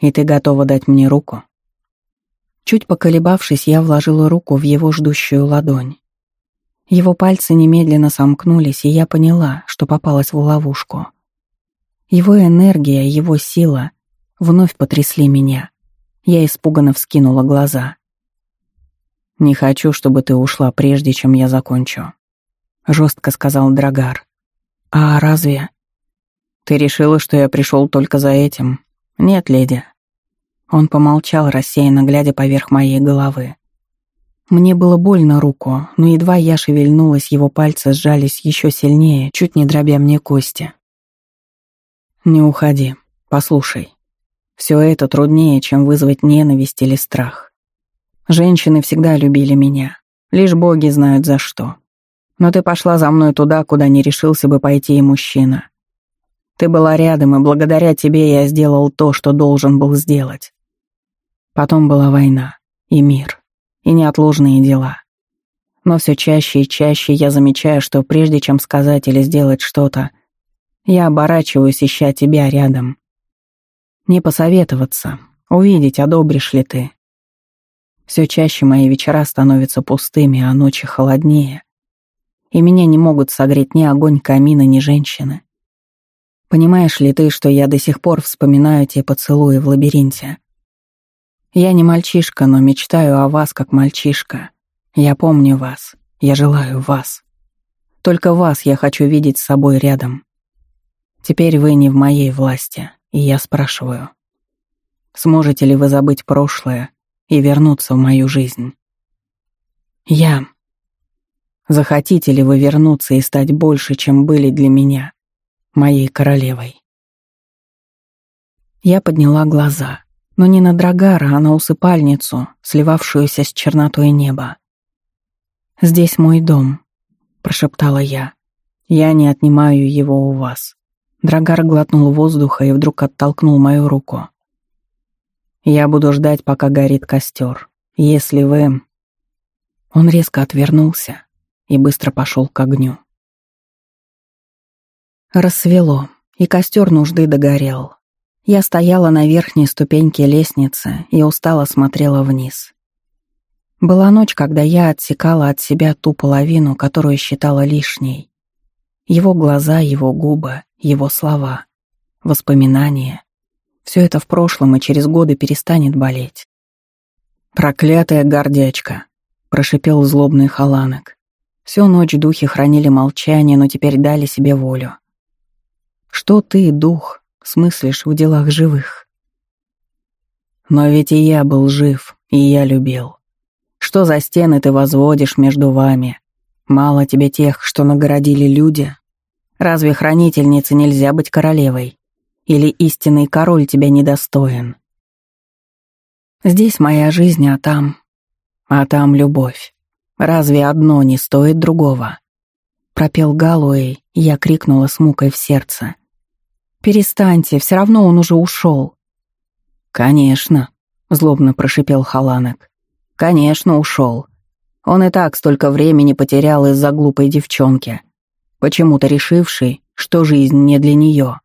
И ты готова дать мне руку?» Чуть поколебавшись, я вложила руку в его ждущую ладонь. Его пальцы немедленно сомкнулись, и я поняла, что попалась в ловушку. Его энергия, его сила вновь потрясли меня. Я испуганно вскинула глаза. «Не хочу, чтобы ты ушла, прежде чем я закончу», — жестко сказал Драгар. «А разве...» «Ты решила, что я пришел только за этим?» «Нет, леди». Он помолчал, рассеянно глядя поверх моей головы. Мне было больно руку, но едва я шевельнулась, его пальцы сжались еще сильнее, чуть не дробя мне кости. «Не уходи. Послушай. Все это труднее, чем вызвать ненависть или страх. Женщины всегда любили меня. Лишь боги знают за что. Но ты пошла за мной туда, куда не решился бы пойти и мужчина. Ты была рядом, и благодаря тебе я сделал то, что должен был сделать. Потом была война, и мир, и неотложные дела. Но все чаще и чаще я замечаю, что прежде чем сказать или сделать что-то, я оборачиваюсь, ища тебя рядом. Не посоветоваться, увидеть, одобришь ли ты. Все чаще мои вечера становятся пустыми, а ночи холоднее. И меня не могут согреть ни огонь камина, ни женщины. Понимаешь ли ты, что я до сих пор вспоминаю те поцелуи в лабиринте? Я не мальчишка, но мечтаю о вас как мальчишка. Я помню вас, я желаю вас. Только вас я хочу видеть с собой рядом. Теперь вы не в моей власти, и я спрашиваю, сможете ли вы забыть прошлое и вернуться в мою жизнь? Я. Захотите ли вы вернуться и стать больше, чем были для меня, моей королевой? Я подняла глаза. Но не на Драгара, а на усыпальницу, сливавшуюся с чернотой неба. «Здесь мой дом», — прошептала я. «Я не отнимаю его у вас». Драгар глотнул воздуха и вдруг оттолкнул мою руку. «Я буду ждать, пока горит костер. Если вы...» Он резко отвернулся и быстро пошел к огню. Рассвело, и костер нужды догорел. Я стояла на верхней ступеньке лестницы и устало смотрела вниз. Была ночь, когда я отсекала от себя ту половину, которую считала лишней. Его глаза, его губы, его слова, воспоминания. Все это в прошлом и через годы перестанет болеть. «Проклятая гордячка!» — прошипел злобный халанок. Всю ночь духи хранили молчание, но теперь дали себе волю. «Что ты, дух, смыслишь в делах живых?» «Но ведь и я был жив, и я любил. Что за стены ты возводишь между вами? Мало тебе тех, что нагородили люди, Разве хранительнице нельзя быть королевой? Или истинный король тебя недостоин? Здесь моя жизнь, а там... А там любовь. Разве одно не стоит другого? Пропел Галуэй, я крикнула с мукой в сердце. «Перестаньте, все равно он уже ушел». «Конечно», — злобно прошипел Халанок. «Конечно, ушел. Он и так столько времени потерял из-за глупой девчонки почему-то решивший, что жизнь не для нее.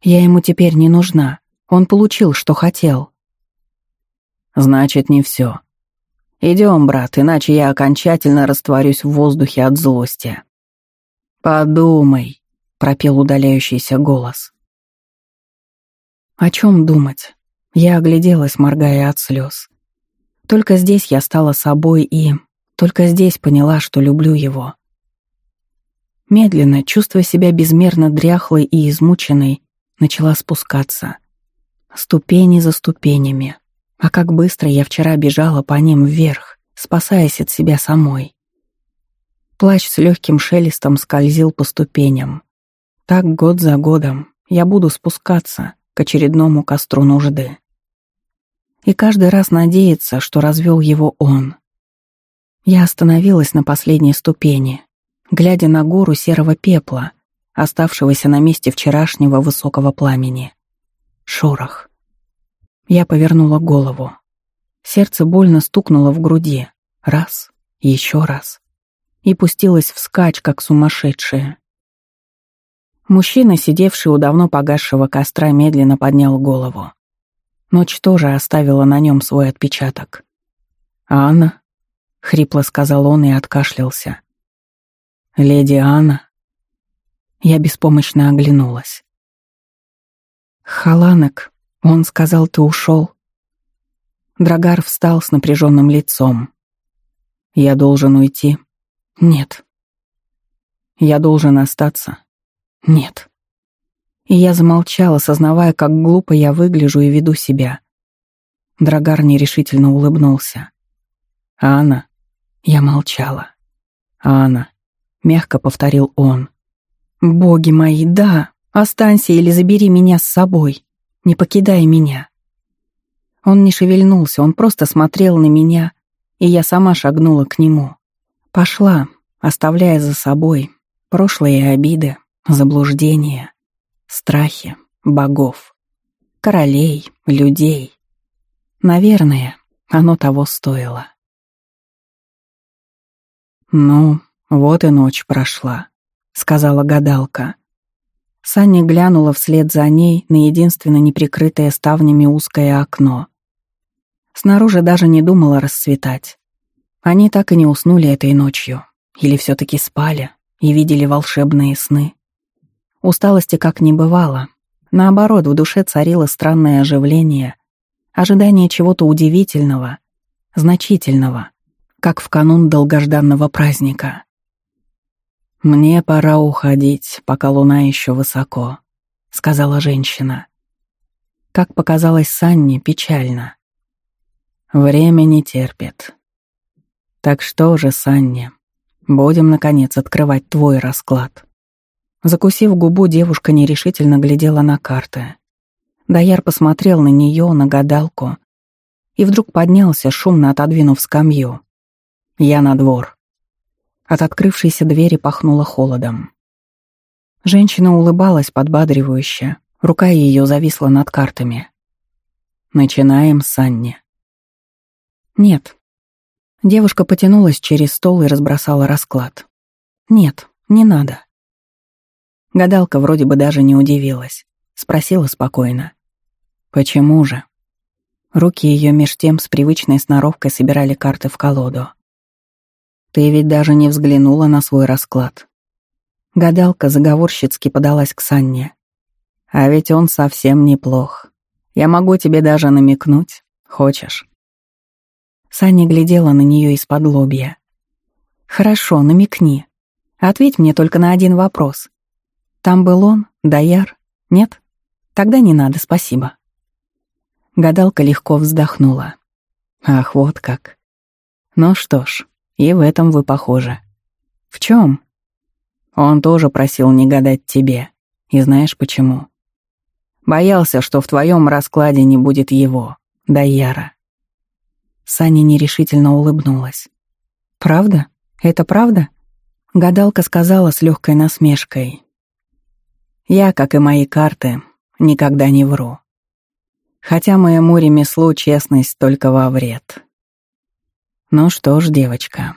Я ему теперь не нужна. Он получил, что хотел. Значит, не все. Идем, брат, иначе я окончательно растворюсь в воздухе от злости. Подумай, пропел удаляющийся голос. О чем думать? Я огляделась, моргая от слез. Только здесь я стала собой и... Только здесь поняла, что люблю его. Медленно, чувствуя себя безмерно дряхлой и измученной, начала спускаться. Ступени за ступенями. А как быстро я вчера бежала по ним вверх, спасаясь от себя самой. Плащ с легким шелестом скользил по ступеням. Так год за годом я буду спускаться к очередному костру нужды. И каждый раз надеяться, что развел его он. Я остановилась на последней ступени, глядя на гору серого пепла, оставшегося на месте вчерашнего высокого пламени. Шорох. Я повернула голову. Сердце больно стукнуло в груди. Раз, еще раз. И пустилось вскачь, как сумасшедшее. Мужчина, сидевший у давно погасшего костра, медленно поднял голову. Ночь тоже оставила на нем свой отпечаток. «Анна?» — хрипло сказал он и откашлялся. «Леди Анна?» Я беспомощно оглянулась. «Халанок, он сказал, ты ушел». Драгар встал с напряженным лицом. «Я должен уйти?» «Нет». «Я должен остаться?» «Нет». И я замолчала, сознавая, как глупо я выгляжу и веду себя. Драгар нерешительно улыбнулся. «Анна?» Я молчала. «Анна?» — мягко повторил он. «Боги мои, да, останься или забери меня с собой. Не покидай меня». Он не шевельнулся, он просто смотрел на меня, и я сама шагнула к нему. Пошла, оставляя за собой прошлые обиды, заблуждения, страхи, богов, королей, людей. Наверное, оно того стоило. «Ну, «Вот и ночь прошла», — сказала гадалка. Саня глянула вслед за ней на единственно неприкрытое ставнями узкое окно. Снаружи даже не думала расцветать. Они так и не уснули этой ночью. Или все таки спали и видели волшебные сны. Усталости как не бывало. Наоборот, в душе царило странное оживление, ожидание чего-то удивительного, значительного, как в канун долгожданного праздника. «Мне пора уходить, пока луна еще высоко», — сказала женщина. Как показалось Санне, печально. Время не терпит. Так что же, Санне, будем, наконец, открывать твой расклад. Закусив губу, девушка нерешительно глядела на карты. Даяр посмотрел на нее, на гадалку, и вдруг поднялся, шумно отодвинув скамью. «Я на двор». От открывшейся двери пахнуло холодом. Женщина улыбалась подбадривающе, рука ее зависла над картами. «Начинаем, Санни». «Нет». Девушка потянулась через стол и разбросала расклад. «Нет, не надо». Гадалка вроде бы даже не удивилась. Спросила спокойно. «Почему же?» Руки ее меж тем с привычной сноровкой собирали карты в колоду. «Ты ведь даже не взглянула на свой расклад». Гадалка заговорщицки подалась к Санне. «А ведь он совсем неплох. Я могу тебе даже намекнуть. Хочешь?» Саня глядела на нее из-под лобья. «Хорошо, намекни. Ответь мне только на один вопрос. Там был он, Даяр? Нет? Тогда не надо, спасибо. Гадалка легко вздохнула. Ах, вот как. Ну что ж, и в этом вы похожи. В чем? Он тоже просил не гадать тебе. И знаешь почему? Боялся, что в твоем раскладе не будет его, Даяра. Саня нерешительно улыбнулась. «Правда? Это правда?» Гадалка сказала с легкой насмешкой. Я, как и мои карты, никогда не вру. Хотя моему ремеслу честность только во вред. Ну что ж, девочка,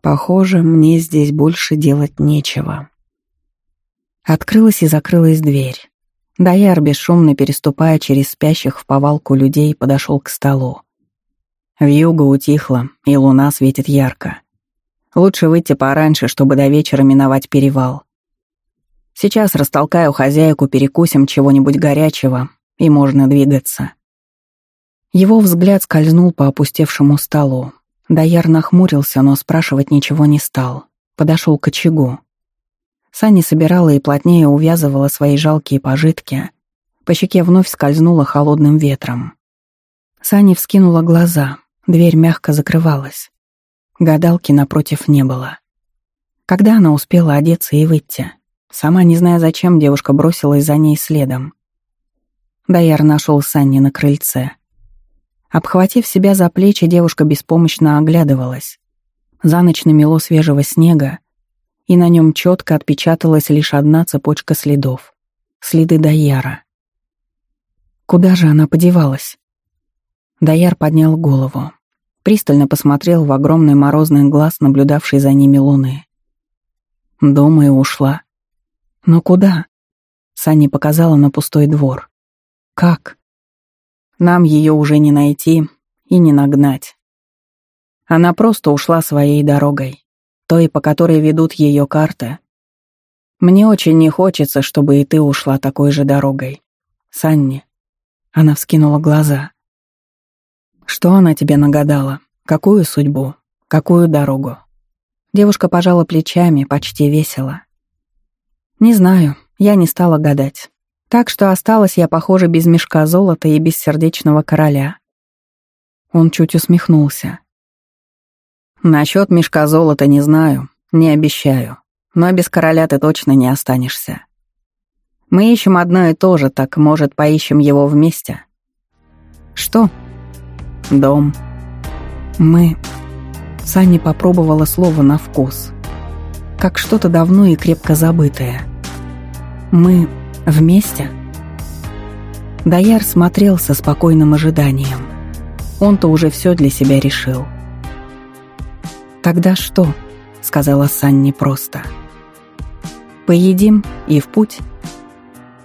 похоже, мне здесь больше делать нечего. Открылась и закрылась дверь. Даяр, бесшумно переступая через спящих в повалку людей, подошел к столу. Вьюга утихла, и луна светит ярко. Лучше выйти пораньше, чтобы до вечера миновать перевал. Сейчас растолкаю хозяйку, перекусим чего-нибудь горячего, и можно двигаться. Его взгляд скользнул по опустевшему столу. Даяр нахмурился, но спрашивать ничего не стал. Подошел к очагу. Саня собирала и плотнее увязывала свои жалкие пожитки. По щеке вновь скользнула холодным ветром. Саня вскинула глаза, дверь мягко закрывалась. Гадалки напротив не было. Когда она успела одеться и выйти? Сама не зная зачем, девушка бросилась за ней следом. Даяр нашел Санни на крыльце. Обхватив себя за плечи, девушка беспомощно оглядывалась. За ночь намело свежего снега, и на нем четко отпечаталась лишь одна цепочка следов. Следы Даяра. Куда же она подевалась? Даяр поднял голову. Пристально посмотрел в огромный морозный глаз, наблюдавший за ними луны. Думаю, ушла. «Но куда?» Саня показала на пустой двор. «Как?» «Нам ее уже не найти и не нагнать. Она просто ушла своей дорогой, той, по которой ведут ее карты. Мне очень не хочется, чтобы и ты ушла такой же дорогой. Санни». Она вскинула глаза. «Что она тебе нагадала? Какую судьбу? Какую дорогу?» Девушка пожала плечами, почти весело. Не знаю, я не стала гадать. Так что осталась я, похоже, без мешка золота и без сердечного короля. Он чуть усмехнулся. Насчет мешка золота не знаю, не обещаю. Но без короля ты точно не останешься. Мы ищем одно и то же, так, может, поищем его вместе? Что? Дом. Мы... Саня попробовала слово на вкус как что-то давно и крепко забытое. Мы вместе? Даяр смотрел со спокойным ожиданием. Он-то уже все для себя решил. «Тогда что?» — сказала Санни просто. «Поедим и в путь».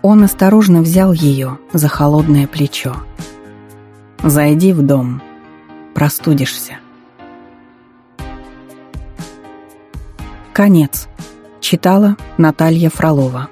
Он осторожно взял ее за холодное плечо. «Зайди в дом, простудишься». Конец. Читала Наталья Фролова.